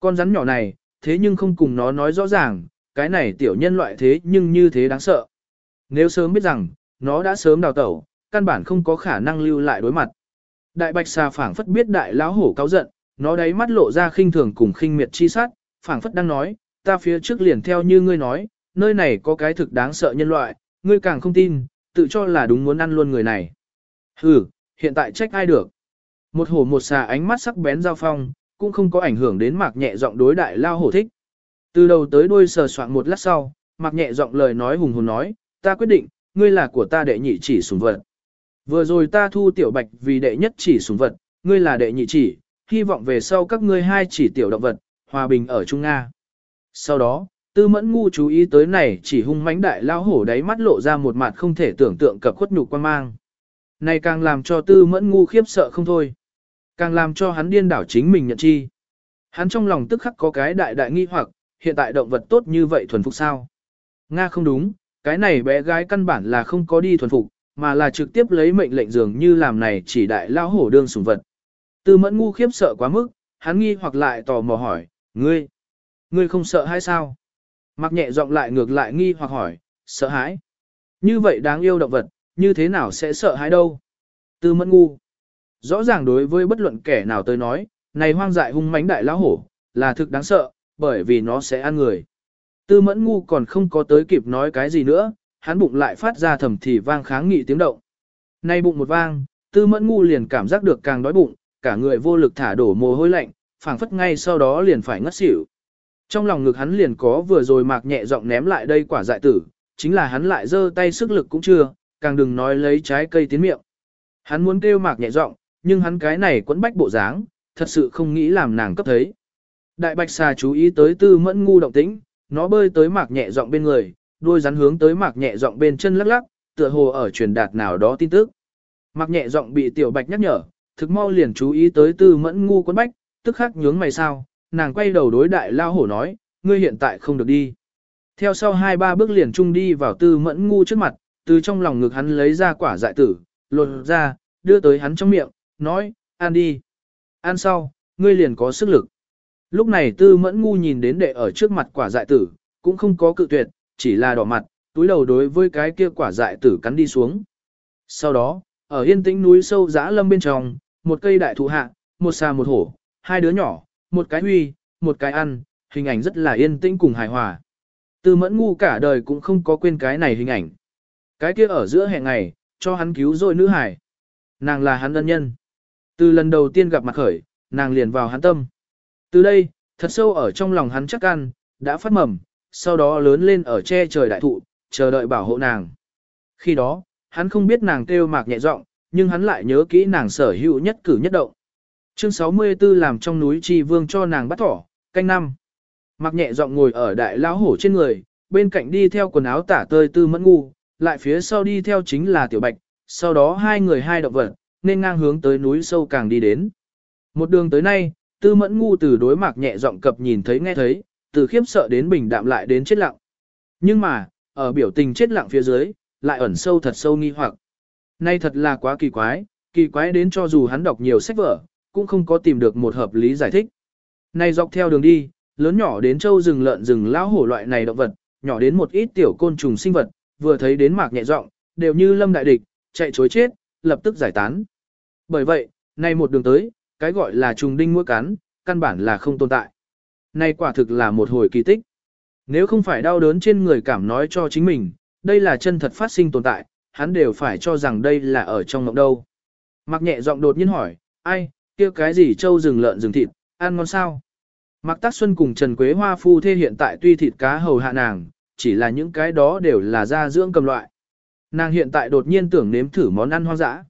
Con rắn nhỏ này, thế nhưng không cùng nó nói rõ ràng, cái này tiểu nhân loại thế nhưng như thế đáng sợ. Nếu sớm biết rằng, nó đã sớm đào tẩu, căn bản không có khả năng lưu lại đối mặt. Đại bạch xà phảng phất biết đại lão hổ cáu giận, nó đáy mắt lộ ra khinh thường cùng khinh miệt chi sát, phảng phất đang nói, ta phía trước liền theo như ngươi nói, nơi này có cái thực đáng sợ nhân loại, ngươi càng không tin, tự cho là đúng muốn ăn luôn người này. Hừ, hiện tại trách ai được. Một hổ một xà ánh mắt sắc bén giao phong, cũng không có ảnh hưởng đến mạc nhẹ giọng đối đại lao hổ thích. Từ đầu tới đuôi sờ soạn một lát sau, mạc nhẹ giọng lời nói hùng hồn nói, ta quyết định, ngươi là của ta đệ nhị chỉ sùng vật. Vừa rồi ta thu tiểu bạch vì đệ nhất chỉ sùng vật, ngươi là đệ nhị chỉ, hy vọng về sau các ngươi hai chỉ tiểu động vật, hòa bình ở Trung Nga. Sau đó, tư mẫn ngu chú ý tới này chỉ hung mãnh đại lao hổ đáy mắt lộ ra một mặt không thể tưởng tượng cập khuất nhục quan mang. Này càng làm cho tư mẫn ngu khiếp sợ không thôi. Càng làm cho hắn điên đảo chính mình nhận chi. Hắn trong lòng tức khắc có cái đại đại nghi hoặc, hiện tại động vật tốt như vậy thuần phục sao? Nga không đúng, cái này bé gái căn bản là không có đi thuần phục, mà là trực tiếp lấy mệnh lệnh dường như làm này chỉ đại lao hổ đương sủng vật. Tư mẫn ngu khiếp sợ quá mức, hắn nghi hoặc lại tò mò hỏi, ngươi, ngươi không sợ hay sao? Mặc nhẹ giọng lại ngược lại nghi hoặc hỏi, sợ hãi. Như vậy đáng yêu động vật, như thế nào sẽ sợ hãi đâu? Tư mẫn ngu. Rõ ràng đối với bất luận kẻ nào tới nói, này hoang dại hung mãnh đại lão hổ, là thực đáng sợ, bởi vì nó sẽ ăn người. Tư mẫn ngu còn không có tới kịp nói cái gì nữa, hắn bụng lại phát ra thầm thì vang kháng nghị tiếng động. Nay bụng một vang, tư mẫn ngu liền cảm giác được càng đói bụng, cả người vô lực thả đổ mồ hôi lạnh, phảng phất ngay sau đó liền phải ngất xỉu. Trong lòng ngực hắn liền có vừa rồi mạc nhẹ giọng ném lại đây quả dại tử, chính là hắn lại giơ tay sức lực cũng chưa, càng đừng nói lấy trái cây tiến miệng. Hắn muốn kêu mạc nhẹ giọng, nhưng hắn cái này quấn bách bộ dáng, thật sự không nghĩ làm nàng cấp thấy. Đại bạch xà chú ý tới tư mẫn ngu động tĩnh, nó bơi tới mạc nhẹ giọng bên người, đuôi rắn hướng tới mạc nhẹ giọng bên chân lắc lắc, tựa hồ ở truyền đạt nào đó tin tức. Mạc nhẹ giọng bị tiểu bạch nhắc nhở, thực mau liền chú ý tới tư mẫn ngu quấn bách, tức khắc nhướng mày sao, nàng quay đầu đối đại lao hổ nói, ngươi hiện tại không được đi. Theo sau hai ba bước liền chung đi vào tư mẫn ngu trước mặt, từ trong lòng ngực hắn lấy ra quả dại tử, lột ra, đưa tới hắn trong miệng, nói, ăn đi. Ăn sau, ngươi liền có sức lực. Lúc này tư mẫn ngu nhìn đến đệ ở trước mặt quả dại tử, cũng không có cự tuyệt, chỉ là đỏ mặt, túi đầu đối với cái kia quả dại tử cắn đi xuống. Sau đó, ở yên tĩnh núi sâu giã lâm bên trong, một cây đại thụ hạ, một xà một hổ, hai đứa nhỏ, một cái huy, một cái ăn, hình ảnh rất là yên tĩnh cùng hài hòa. Tư mẫn ngu cả đời cũng không có quên cái này hình ảnh. Cái kia ở giữa hẹn ngày, cho hắn cứu rồi nữ hải. Nàng là hắn ân nhân. Từ lần đầu tiên gặp mặt khởi, nàng liền vào hắn tâm. Từ đây, thật sâu ở trong lòng hắn chắc ăn, đã phát mầm, sau đó lớn lên ở che trời đại thụ, chờ đợi bảo hộ nàng. Khi đó, hắn không biết nàng kêu mạc nhẹ giọng, nhưng hắn lại nhớ kỹ nàng sở hữu nhất cử nhất động. Chương 64 làm trong núi chi vương cho nàng bắt thỏ, canh năm. Mặc nhẹ giọng ngồi ở đại lão hổ trên người, bên cạnh đi theo quần áo tả tơi tư mẫn ngu, lại phía sau đi theo chính là tiểu bạch, sau đó hai người hai động vật, nên ngang hướng tới núi sâu càng đi đến. Một đường tới nay, tư mẫn ngu từ đối mạc nhẹ giọng cập nhìn thấy nghe thấy, từ khiếp sợ đến bình đạm lại đến chết lặng. Nhưng mà, ở biểu tình chết lặng phía dưới, lại ẩn sâu thật sâu nghi hoặc. Nay thật là quá kỳ quái, kỳ quái đến cho dù hắn đọc nhiều sách vở, cũng không có tìm được một hợp lý giải thích. nay dọc theo đường đi, lớn nhỏ đến châu rừng lợn rừng lão hổ loại này động vật, nhỏ đến một ít tiểu côn trùng sinh vật, vừa thấy đến mạc nhẹ giọng, đều như lâm đại địch, chạy chối chết, lập tức giải tán. Bởi vậy, nay một đường tới, cái gọi là trùng đinh mũi cắn, căn bản là không tồn tại. nay quả thực là một hồi kỳ tích. Nếu không phải đau đớn trên người cảm nói cho chính mình, đây là chân thật phát sinh tồn tại, hắn đều phải cho rằng đây là ở trong mộng đâu. Mặc nhẹ giọng đột nhiên hỏi, ai, kia cái gì trâu rừng lợn rừng thịt, ăn ngon sao? Mạc Tác Xuân cùng Trần Quế Hoa phu thê hiện tại tuy thịt cá hầu hạ nàng, chỉ là những cái đó đều là gia dưỡng cầm loại. Nàng hiện tại đột nhiên tưởng nếm thử món ăn hoang dã.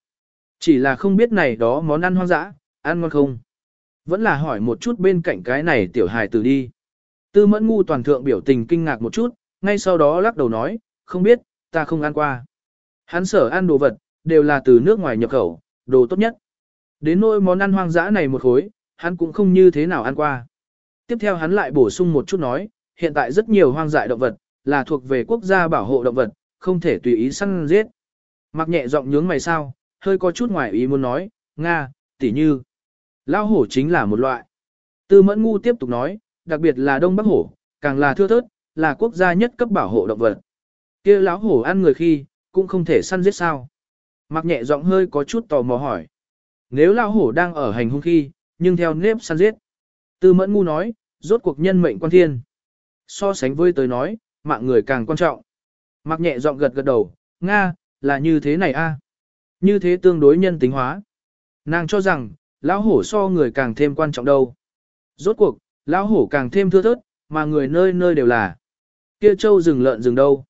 Chỉ là không biết này đó món ăn hoang dã, ăn ngon không? Vẫn là hỏi một chút bên cạnh cái này tiểu hài tử đi. Tư mẫn ngu toàn thượng biểu tình kinh ngạc một chút, ngay sau đó lắc đầu nói, không biết, ta không ăn qua. Hắn sở ăn đồ vật, đều là từ nước ngoài nhập khẩu, đồ tốt nhất. Đến nỗi món ăn hoang dã này một khối, hắn cũng không như thế nào ăn qua. Tiếp theo hắn lại bổ sung một chút nói, hiện tại rất nhiều hoang dại động vật, là thuộc về quốc gia bảo hộ động vật, không thể tùy ý săn giết. Mặc nhẹ giọng nhướng mày sao, hơi có chút ngoài ý muốn nói, Nga, tỉ như. Lao hổ chính là một loại. Tư mẫn ngu tiếp tục nói, đặc biệt là đông bắc hổ, càng là thưa thớt, là quốc gia nhất cấp bảo hộ động vật. kia lão hổ ăn người khi, cũng không thể săn giết sao. Mặc nhẹ giọng hơi có chút tò mò hỏi. Nếu lão hổ đang ở hành hung khi, nhưng theo nếp săn giết. Tư mẫn ngu nói, rốt cuộc nhân mệnh quan thiên. So sánh với tới nói, mạng người càng quan trọng. Mặc nhẹ giọng gật gật đầu, Nga, là như thế này a như thế tương đối nhân tính hóa. Nàng cho rằng, lão hổ so người càng thêm quan trọng đâu. Rốt cuộc, lão hổ càng thêm thưa thớt, mà người nơi nơi đều là. Kia châu rừng lợn rừng đâu?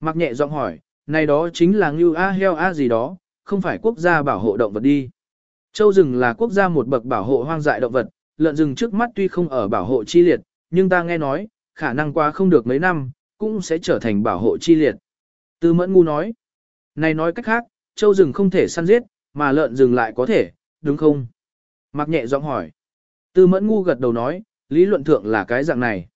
Mặc nhẹ giọng hỏi, này đó chính là ngưu a heo a gì đó, không phải quốc gia bảo hộ động vật đi. Châu rừng là quốc gia một bậc bảo hộ hoang dại động vật, lợn rừng trước mắt tuy không ở bảo hộ chi liệt, nhưng ta nghe nói, khả năng qua không được mấy năm, cũng sẽ trở thành bảo hộ chi liệt. Tư mẫn ngu nói, này nói cách khác, châu rừng không thể săn giết, mà lợn rừng lại có thể, đúng không? Mặc nhẹ giọng hỏi. Tư mẫn ngu gật đầu nói, lý luận thượng là cái dạng này.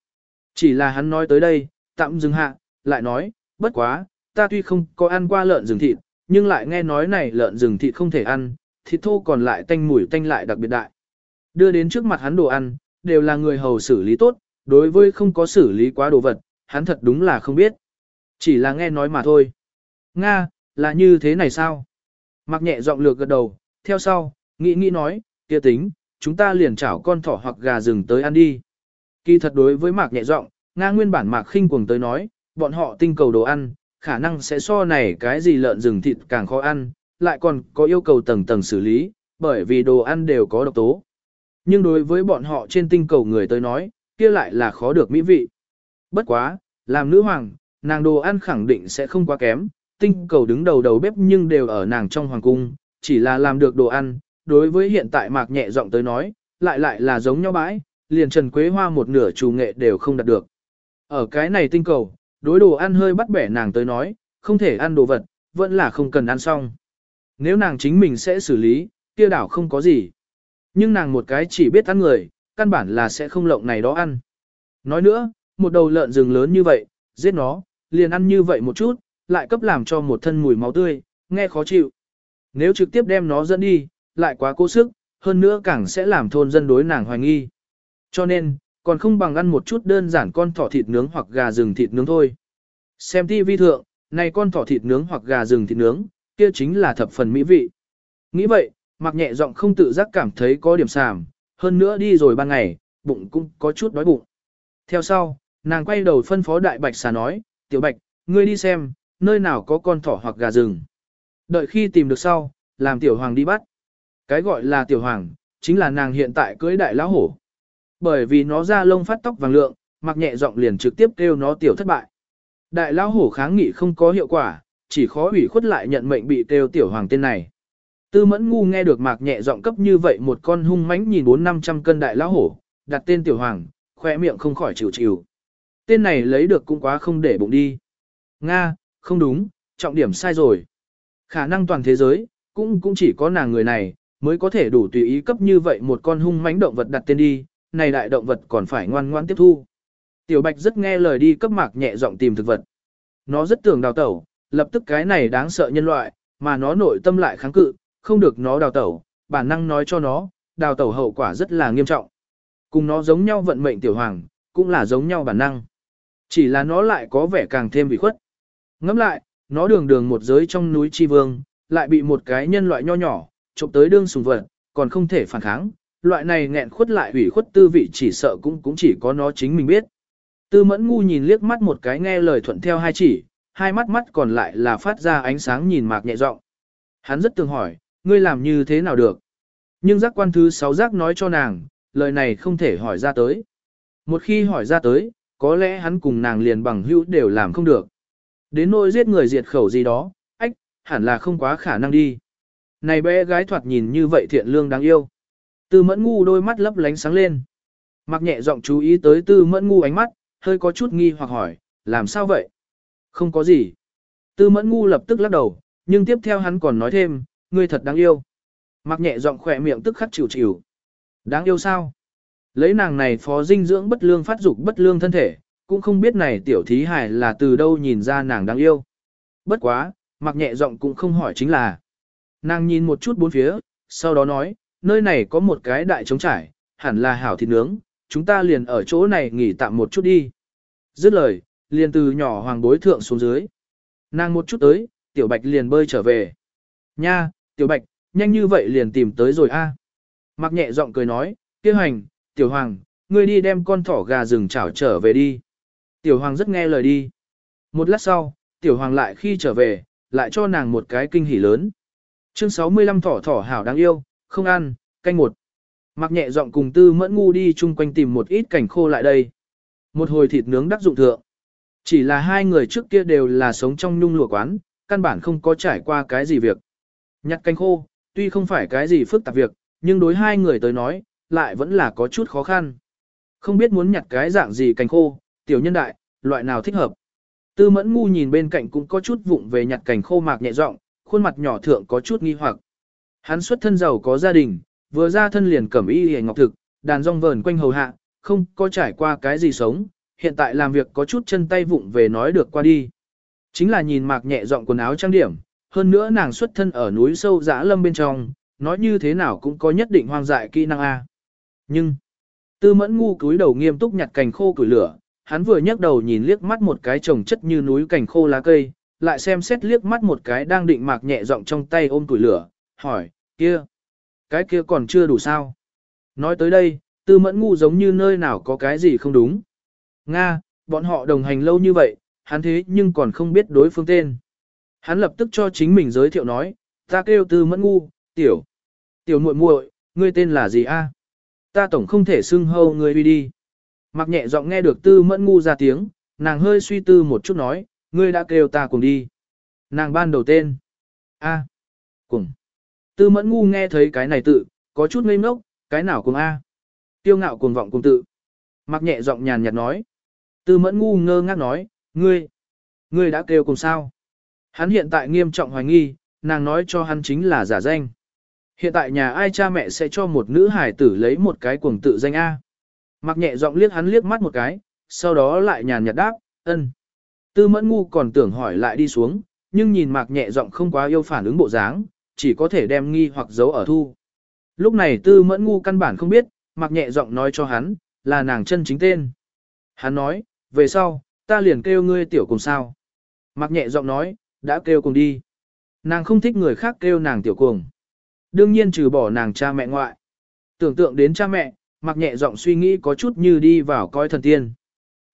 Chỉ là hắn nói tới đây, tạm dừng hạ, lại nói, bất quá, ta tuy không có ăn qua lợn rừng thịt, nhưng lại nghe nói này lợn rừng thịt không thể ăn, thịt thô còn lại tanh mùi tanh lại đặc biệt đại. Đưa đến trước mặt hắn đồ ăn, đều là người hầu xử lý tốt, đối với không có xử lý quá đồ vật, hắn thật đúng là không biết. Chỉ là nghe nói mà thôi. Nga, là như thế này sao? Mặc nhẹ giọng lược gật đầu, theo sau, nghĩ nghĩ nói, kia tính, chúng ta liền chảo con thỏ hoặc gà rừng tới ăn đi. Kỳ thật đối với mạc nhẹ giọng, Nga nguyên bản mạc khinh cuồng tới nói, bọn họ tinh cầu đồ ăn, khả năng sẽ so này cái gì lợn rừng thịt càng khó ăn, lại còn có yêu cầu tầng tầng xử lý, bởi vì đồ ăn đều có độc tố. Nhưng đối với bọn họ trên tinh cầu người tới nói, kia lại là khó được mỹ vị. Bất quá, làm nữ hoàng, nàng đồ ăn khẳng định sẽ không quá kém, tinh cầu đứng đầu đầu bếp nhưng đều ở nàng trong hoàng cung, chỉ là làm được đồ ăn, đối với hiện tại mạc nhẹ giọng tới nói, lại lại là giống nhau bãi, liền Trần Quế Hoa một nửa chủ nghệ đều không đạt được. Ở cái này tinh cầu, đối đồ ăn hơi bắt bẻ nàng tới nói, không thể ăn đồ vật, vẫn là không cần ăn xong. Nếu nàng chính mình sẽ xử lý, kia đảo không có gì. Nhưng nàng một cái chỉ biết ăn người, căn bản là sẽ không lộng này đó ăn. Nói nữa, một đầu lợn rừng lớn như vậy, giết nó, liền ăn như vậy một chút, lại cấp làm cho một thân mùi máu tươi, nghe khó chịu. Nếu trực tiếp đem nó dẫn đi, lại quá cố sức, hơn nữa càng sẽ làm thôn dân đối nàng hoài nghi. Cho nên, còn không bằng ăn một chút đơn giản con thỏ thịt nướng hoặc gà rừng thịt nướng thôi. Xem TV thượng, này con thỏ thịt nướng hoặc gà rừng thịt nướng, kia chính là thập phần mỹ vị. Nghĩ vậy, mặc nhẹ giọng không tự giác cảm thấy có điểm sàm, hơn nữa đi rồi ban ngày, bụng cũng có chút đói bụng. Theo sau, nàng quay đầu phân phó đại bạch xà nói, tiểu bạch, ngươi đi xem, nơi nào có con thỏ hoặc gà rừng. Đợi khi tìm được sau, làm tiểu hoàng đi bắt. Cái gọi là tiểu hoàng, chính là nàng hiện tại cưới đại lão hổ. Bởi vì nó ra lông phát tóc vàng lượng, mặc nhẹ giọng liền trực tiếp kêu nó tiểu thất bại. Đại lão hổ kháng nghị không có hiệu quả, chỉ khó ủy khuất lại nhận mệnh bị kêu tiểu hoàng tên này. Tư mẫn ngu nghe được mạc nhẹ giọng cấp như vậy một con hung mãnh nhìn bốn năm trăm cân đại lão hổ, đặt tên tiểu hoàng, khoe miệng không khỏi chịu chịu. Tên này lấy được cũng quá không để bụng đi. Nga, không đúng, trọng điểm sai rồi. Khả năng toàn thế giới, cũng cũng chỉ có nàng người này, mới có thể đủ tùy ý cấp như vậy một con hung mãnh động vật đặt tên đi, này đại động vật còn phải ngoan ngoan tiếp thu. Tiểu Bạch rất nghe lời đi cấp mạc nhẹ giọng tìm thực vật. Nó rất tưởng đào tẩu, lập tức cái này đáng sợ nhân loại, mà nó nội tâm lại kháng cự, không được nó đào tẩu, bản năng nói cho nó, đào tẩu hậu quả rất là nghiêm trọng. Cùng nó giống nhau vận mệnh tiểu hoàng, cũng là giống nhau bản năng. Chỉ là nó lại có vẻ càng thêm bị khuất. Ngẫm lại, nó đường đường một giới trong núi chi vương, lại bị một cái nhân loại nho nhỏ, trộm tới đương sùng vật, còn không thể phản kháng, loại này nghẹn khuất lại ủy khuất tư vị chỉ sợ cũng cũng chỉ có nó chính mình biết. Tư mẫn ngu nhìn liếc mắt một cái nghe lời thuận theo hai chỉ, hai mắt mắt còn lại là phát ra ánh sáng nhìn mạc nhẹ giọng. Hắn rất tường hỏi, ngươi làm như thế nào được? Nhưng giác quan thứ sáu giác nói cho nàng, lời này không thể hỏi ra tới. Một khi hỏi ra tới, có lẽ hắn cùng nàng liền bằng hữu đều làm không được. Đến nỗi giết người diệt khẩu gì đó, ách, hẳn là không quá khả năng đi. Này bé gái thoạt nhìn như vậy thiện lương đáng yêu. Tư mẫn ngu đôi mắt lấp lánh sáng lên. Mặc nhẹ giọng chú ý tới tư mẫn ngu ánh mắt, hơi có chút nghi hoặc hỏi, làm sao vậy? Không có gì. Tư mẫn ngu lập tức lắc đầu, nhưng tiếp theo hắn còn nói thêm, ngươi thật đáng yêu. Mặc nhẹ giọng khỏe miệng tức khắc chịu chịu. Đáng yêu sao? Lấy nàng này phó dinh dưỡng bất lương phát dục bất lương thân thể, cũng không biết này tiểu thí hải là từ đâu nhìn ra nàng đáng yêu. Bất quá, mặc nhẹ giọng cũng không hỏi chính là. Nàng nhìn một chút bốn phía, sau đó nói, nơi này có một cái đại trống trải, hẳn là hảo thịt nướng, chúng ta liền ở chỗ này nghỉ tạm một chút đi. Dứt lời, liền từ nhỏ hoàng bối thượng xuống dưới. Nàng một chút tới, tiểu bạch liền bơi trở về. Nha, tiểu bạch, nhanh như vậy liền tìm tới rồi a. Mặc nhẹ giọng cười nói, kia hành, tiểu hoàng, ngươi đi đem con thỏ gà rừng chảo trở về đi. Tiểu hoàng rất nghe lời đi. Một lát sau, tiểu hoàng lại khi trở về, lại cho nàng một cái kinh hỉ lớn. Chương 65 thỏ thỏ hảo đáng yêu, không ăn, canh một. Mặc nhẹ giọng cùng tư mẫn ngu đi chung quanh tìm một ít cảnh khô lại đây. Một hồi thịt nướng đắc dụng thượng. Chỉ là hai người trước kia đều là sống trong nhung lụa quán, căn bản không có trải qua cái gì việc. Nhặt canh khô, tuy không phải cái gì phức tạp việc, nhưng đối hai người tới nói, lại vẫn là có chút khó khăn. Không biết muốn nhặt cái dạng gì cành khô, tiểu nhân đại, loại nào thích hợp. Tư mẫn ngu nhìn bên cạnh cũng có chút vụng về nhặt cảnh khô mạc nhẹ giọng, khuôn mặt nhỏ thượng có chút nghi hoặc. Hắn xuất thân giàu có gia đình, vừa ra thân liền cẩm y hề ngọc thực, đàn rong vờn quanh hầu hạ, không có trải qua cái gì sống, hiện tại làm việc có chút chân tay vụng về nói được qua đi. Chính là nhìn mạc nhẹ giọng quần áo trang điểm, hơn nữa nàng xuất thân ở núi sâu dã lâm bên trong, nói như thế nào cũng có nhất định hoang dại kỹ năng A. Nhưng, tư mẫn ngu cúi đầu nghiêm túc nhặt cành khô củi lửa, hắn vừa nhấc đầu nhìn liếc mắt một cái trồng chất như núi cành khô lá cây, lại xem xét liếc mắt một cái đang định mạc nhẹ giọng trong tay ôm củi lửa, hỏi, kia, cái kia còn chưa đủ sao? Nói tới đây, tư mẫn ngu giống như nơi nào có cái gì không đúng. Nga, bọn họ đồng hành lâu như vậy, hắn thế nhưng còn không biết đối phương tên. Hắn lập tức cho chính mình giới thiệu nói, ta kêu tư mẫn ngu, tiểu. Tiểu muội muội, ngươi tên là gì a? Ta tổng không thể xưng hâu ngươi đi đi. Mặc nhẹ giọng nghe được tư mẫn ngu ra tiếng, nàng hơi suy tư một chút nói, ngươi đã kêu ta cùng đi. Nàng ban đầu tên. A. Cùng. Tư mẫn ngu nghe thấy cái này tự, có chút ngây ngốc, cái nào cùng A. Tiêu ngạo cuồng vọng cùng tự. Mặc nhẹ giọng nhàn nhạt nói. Tư mẫn ngu ngơ ngác nói, ngươi. Ngươi đã kêu cùng sao? Hắn hiện tại nghiêm trọng hoài nghi, nàng nói cho hắn chính là giả danh. Hiện tại nhà ai cha mẹ sẽ cho một nữ hải tử lấy một cái cuồng tự danh A. Mặc nhẹ giọng liếc hắn liếc mắt một cái, sau đó lại nhàn nhạt đáp, ân. Tư mẫn ngu còn tưởng hỏi lại đi xuống, nhưng nhìn mạc nhẹ giọng không quá yêu phản ứng bộ dáng, chỉ có thể đem nghi hoặc giấu ở thu. Lúc này tư mẫn ngu căn bản không biết, mạc nhẹ giọng nói cho hắn, là nàng chân chính tên. Hắn nói, về sau, ta liền kêu ngươi tiểu cùng sao. Mạc nhẹ giọng nói, đã kêu cùng đi. Nàng không thích người khác kêu nàng tiểu cùng. Đương nhiên trừ bỏ nàng cha mẹ ngoại. Tưởng tượng đến cha mẹ, mặc nhẹ giọng suy nghĩ có chút như đi vào coi thần tiên.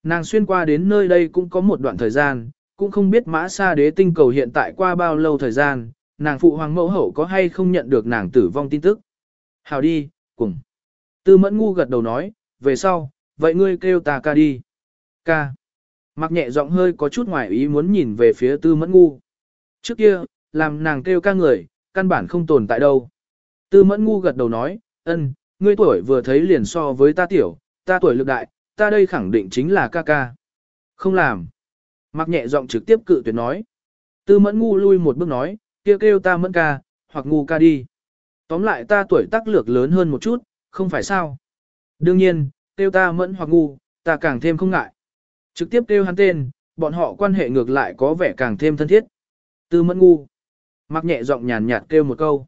Nàng xuyên qua đến nơi đây cũng có một đoạn thời gian, cũng không biết mã xa đế tinh cầu hiện tại qua bao lâu thời gian, nàng phụ hoàng mẫu hậu có hay không nhận được nàng tử vong tin tức. Hào đi, cùng. Tư mẫn ngu gật đầu nói, về sau, vậy ngươi kêu ta ca đi. Ca. Mặc nhẹ giọng hơi có chút ngoài ý muốn nhìn về phía tư mẫn ngu. Trước kia, làm nàng kêu ca người, căn bản không tồn tại đâu. Tư mẫn ngu gật đầu nói, ân, ngươi tuổi vừa thấy liền so với ta tiểu, ta tuổi lực đại, ta đây khẳng định chính là ca ca. Không làm. Mặc nhẹ giọng trực tiếp cự tuyệt nói. Tư mẫn ngu lui một bước nói, kêu kêu ta mẫn ca, hoặc ngu ca đi. Tóm lại ta tuổi tác lược lớn hơn một chút, không phải sao. Đương nhiên, kêu ta mẫn hoặc ngu, ta càng thêm không ngại. Trực tiếp kêu hắn tên, bọn họ quan hệ ngược lại có vẻ càng thêm thân thiết. Tư mẫn ngu. Mặc nhẹ giọng nhàn nhạt kêu một câu.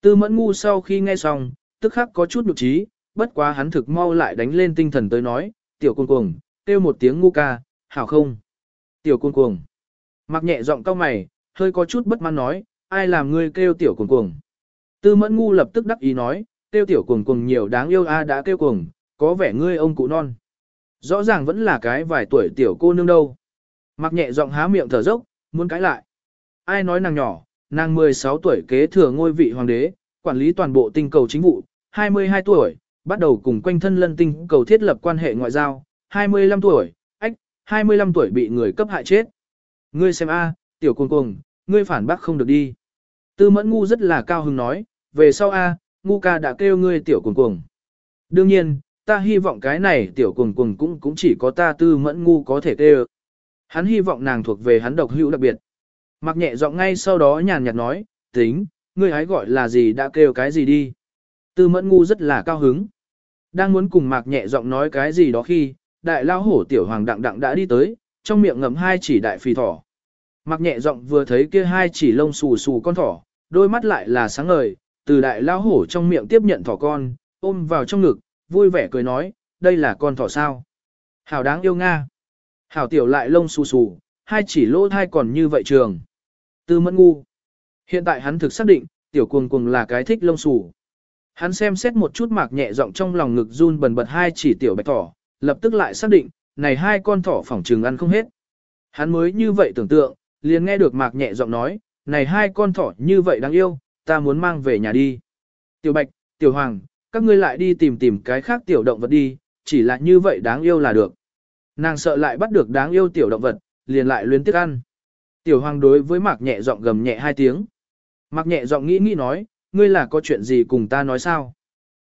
Tư mẫn ngu sau khi nghe xong, tức khắc có chút nhục trí, bất quá hắn thực mau lại đánh lên tinh thần tới nói, tiểu cuồng cuồng, kêu một tiếng ngu ca, hảo không? Tiểu cuồng cuồng. Mặc nhẹ giọng cao mày, hơi có chút bất mãn nói, ai làm ngươi kêu tiểu cuồng cuồng? Tư mẫn ngu lập tức đắc ý nói, kêu tiểu cuồng cuồng nhiều đáng yêu a đã kêu cuồng, có vẻ ngươi ông cụ non. Rõ ràng vẫn là cái vài tuổi tiểu cô nương đâu. Mặc nhẹ giọng há miệng thở dốc, muốn cãi lại. Ai nói nàng nhỏ, nàng 16 tuổi kế thừa ngôi vị hoàng đế, quản lý toàn bộ tinh cầu chính vụ, 22 tuổi, bắt đầu cùng quanh thân lân tinh cầu thiết lập quan hệ ngoại giao, 25 tuổi, ách, 25 tuổi bị người cấp hại chết. Ngươi xem a, tiểu cuồng cuồng, ngươi phản bác không được đi. Tư mẫn ngu rất là cao hứng nói, về sau a, ngu ca đã kêu ngươi tiểu cuồng cuồng. Đương nhiên, ta hy vọng cái này tiểu cuồng cuồng cũng cũng chỉ có ta tư mẫn ngu có thể kêu. Hắn hy vọng nàng thuộc về hắn độc hữu đặc biệt. Mặc nhẹ giọng ngay sau đó nhàn nhạt nói, tính, ngươi hãy gọi là gì đã kêu cái gì đi. Tư mẫn ngu rất là cao hứng. Đang muốn cùng mạc nhẹ giọng nói cái gì đó khi, đại lao hổ tiểu hoàng đặng đặng đã đi tới, trong miệng ngậm hai chỉ đại phì thỏ. Mạc nhẹ giọng vừa thấy kia hai chỉ lông xù xù con thỏ, đôi mắt lại là sáng ngời, từ đại lao hổ trong miệng tiếp nhận thỏ con, ôm vào trong ngực, vui vẻ cười nói, đây là con thỏ sao. Hảo đáng yêu Nga. Hảo tiểu lại lông xù xù, hai chỉ lỗ thai còn như vậy trường. Tư mẫn ngu. Hiện tại hắn thực xác định, tiểu cuồng cuồng là cái thích lông xù. Hắn xem xét một chút mạc nhẹ giọng trong lòng ngực run bần bật hai chỉ tiểu bạch thỏ, lập tức lại xác định, này hai con thỏ phỏng trừng ăn không hết. Hắn mới như vậy tưởng tượng, liền nghe được mạc nhẹ giọng nói, này hai con thỏ như vậy đáng yêu, ta muốn mang về nhà đi. Tiểu bạch, tiểu hoàng, các ngươi lại đi tìm tìm cái khác tiểu động vật đi, chỉ là như vậy đáng yêu là được. Nàng sợ lại bắt được đáng yêu tiểu động vật, liền lại luyến tiếc ăn. Tiểu hoàng đối với mạc nhẹ giọng gầm nhẹ hai tiếng. Mạc nhẹ giọng nghĩ nghĩ nói, ngươi là có chuyện gì cùng ta nói sao?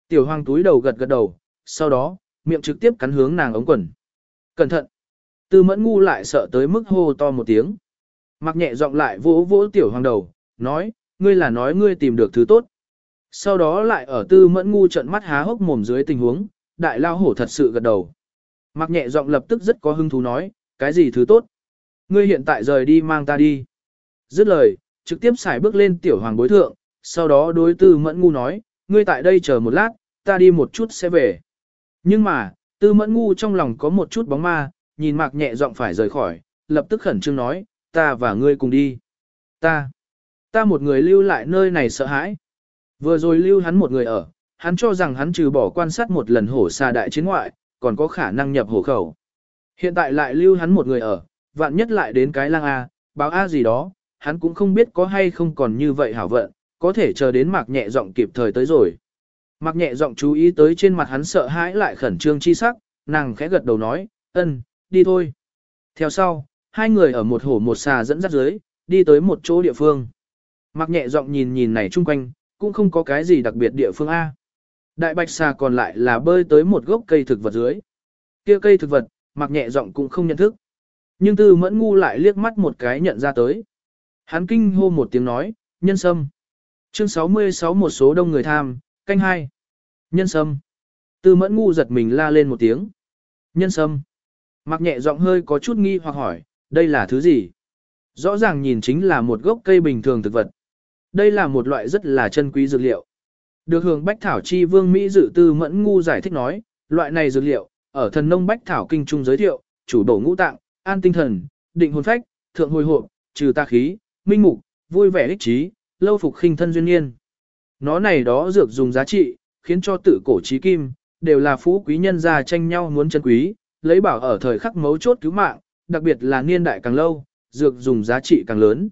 Tiểu hoàng túi đầu gật gật đầu, sau đó, miệng trực tiếp cắn hướng nàng ống quần. Cẩn thận! Tư mẫn ngu lại sợ tới mức hô to một tiếng. Mặc nhẹ giọng lại vỗ vỗ tiểu hoàng đầu, nói, ngươi là nói ngươi tìm được thứ tốt. Sau đó lại ở tư mẫn ngu trận mắt há hốc mồm dưới tình huống, đại lao hổ thật sự gật đầu. Mặc nhẹ giọng lập tức rất có hứng thú nói, cái gì thứ tốt? Ngươi hiện tại rời đi mang ta đi. Dứt lời, trực tiếp xài bước lên tiểu hoàng bối thượng, sau đó đối tư mẫn ngu nói, ngươi tại đây chờ một lát, ta đi một chút sẽ về. Nhưng mà, tư mẫn ngu trong lòng có một chút bóng ma, nhìn mạc nhẹ giọng phải rời khỏi, lập tức khẩn trương nói, ta và ngươi cùng đi. Ta, ta một người lưu lại nơi này sợ hãi. Vừa rồi lưu hắn một người ở, hắn cho rằng hắn trừ bỏ quan sát một lần hổ xa đại chiến ngoại, còn có khả năng nhập hổ khẩu. Hiện tại lại lưu hắn một người ở, vạn nhất lại đến cái lang A, báo A gì đó, hắn cũng không biết có hay không còn như vậy hảo vận, có thể chờ đến mạc nhẹ giọng kịp thời tới rồi. Mạc nhẹ giọng chú ý tới trên mặt hắn sợ hãi lại khẩn trương chi sắc, nàng khẽ gật đầu nói, ân, đi thôi. Theo sau, hai người ở một hổ một xà dẫn dắt dưới, đi tới một chỗ địa phương. Mạc nhẹ giọng nhìn nhìn này chung quanh, cũng không có cái gì đặc biệt địa phương A. Đại bạch xà còn lại là bơi tới một gốc cây thực vật dưới. Kia cây thực vật, Mạc nhẹ giọng cũng không nhận thức. Nhưng tư mẫn ngu lại liếc mắt một cái nhận ra tới. Hắn kinh hô một tiếng nói, nhân sâm. Chương 66 một số đông người tham, canh hai. Nhân sâm. Tư mẫn ngu giật mình la lên một tiếng. Nhân sâm. Mặc nhẹ giọng hơi có chút nghi hoặc hỏi, đây là thứ gì? Rõ ràng nhìn chính là một gốc cây bình thường thực vật. Đây là một loại rất là chân quý dược liệu. Được hưởng Bách Thảo Chi Vương Mỹ dự tư mẫn ngu giải thích nói, loại này dược liệu, ở thần nông Bách Thảo Kinh Trung giới thiệu, chủ đổ ngũ tạng, an tinh thần, định hồn phách, thượng hồi hộp, trừ tà khí, minh mục, vui vẻ ích trí, lâu phục khinh thân duyên nhiên. Nó này đó dược dùng giá trị, khiến cho tự cổ trí kim, đều là phú quý nhân gia tranh nhau muốn chân quý, lấy bảo ở thời khắc mấu chốt cứu mạng, đặc biệt là niên đại càng lâu, dược dùng giá trị càng lớn.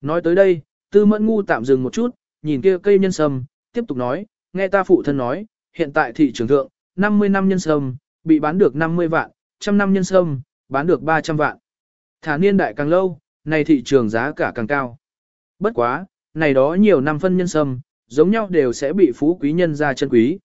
Nói tới đây, tư mẫn ngu tạm dừng một chút, nhìn kia cây nhân sâm, tiếp tục nói, nghe ta phụ thân nói, hiện tại thị trường thượng, 50 năm nhân sâm, bị bán được 50 vạn, trăm năm nhân sâm, bán được 300 vạn. Thả niên đại càng lâu, này thị trường giá cả càng cao. Bất quá, này đó nhiều năm phân nhân sâm, giống nhau đều sẽ bị phú quý nhân ra chân quý.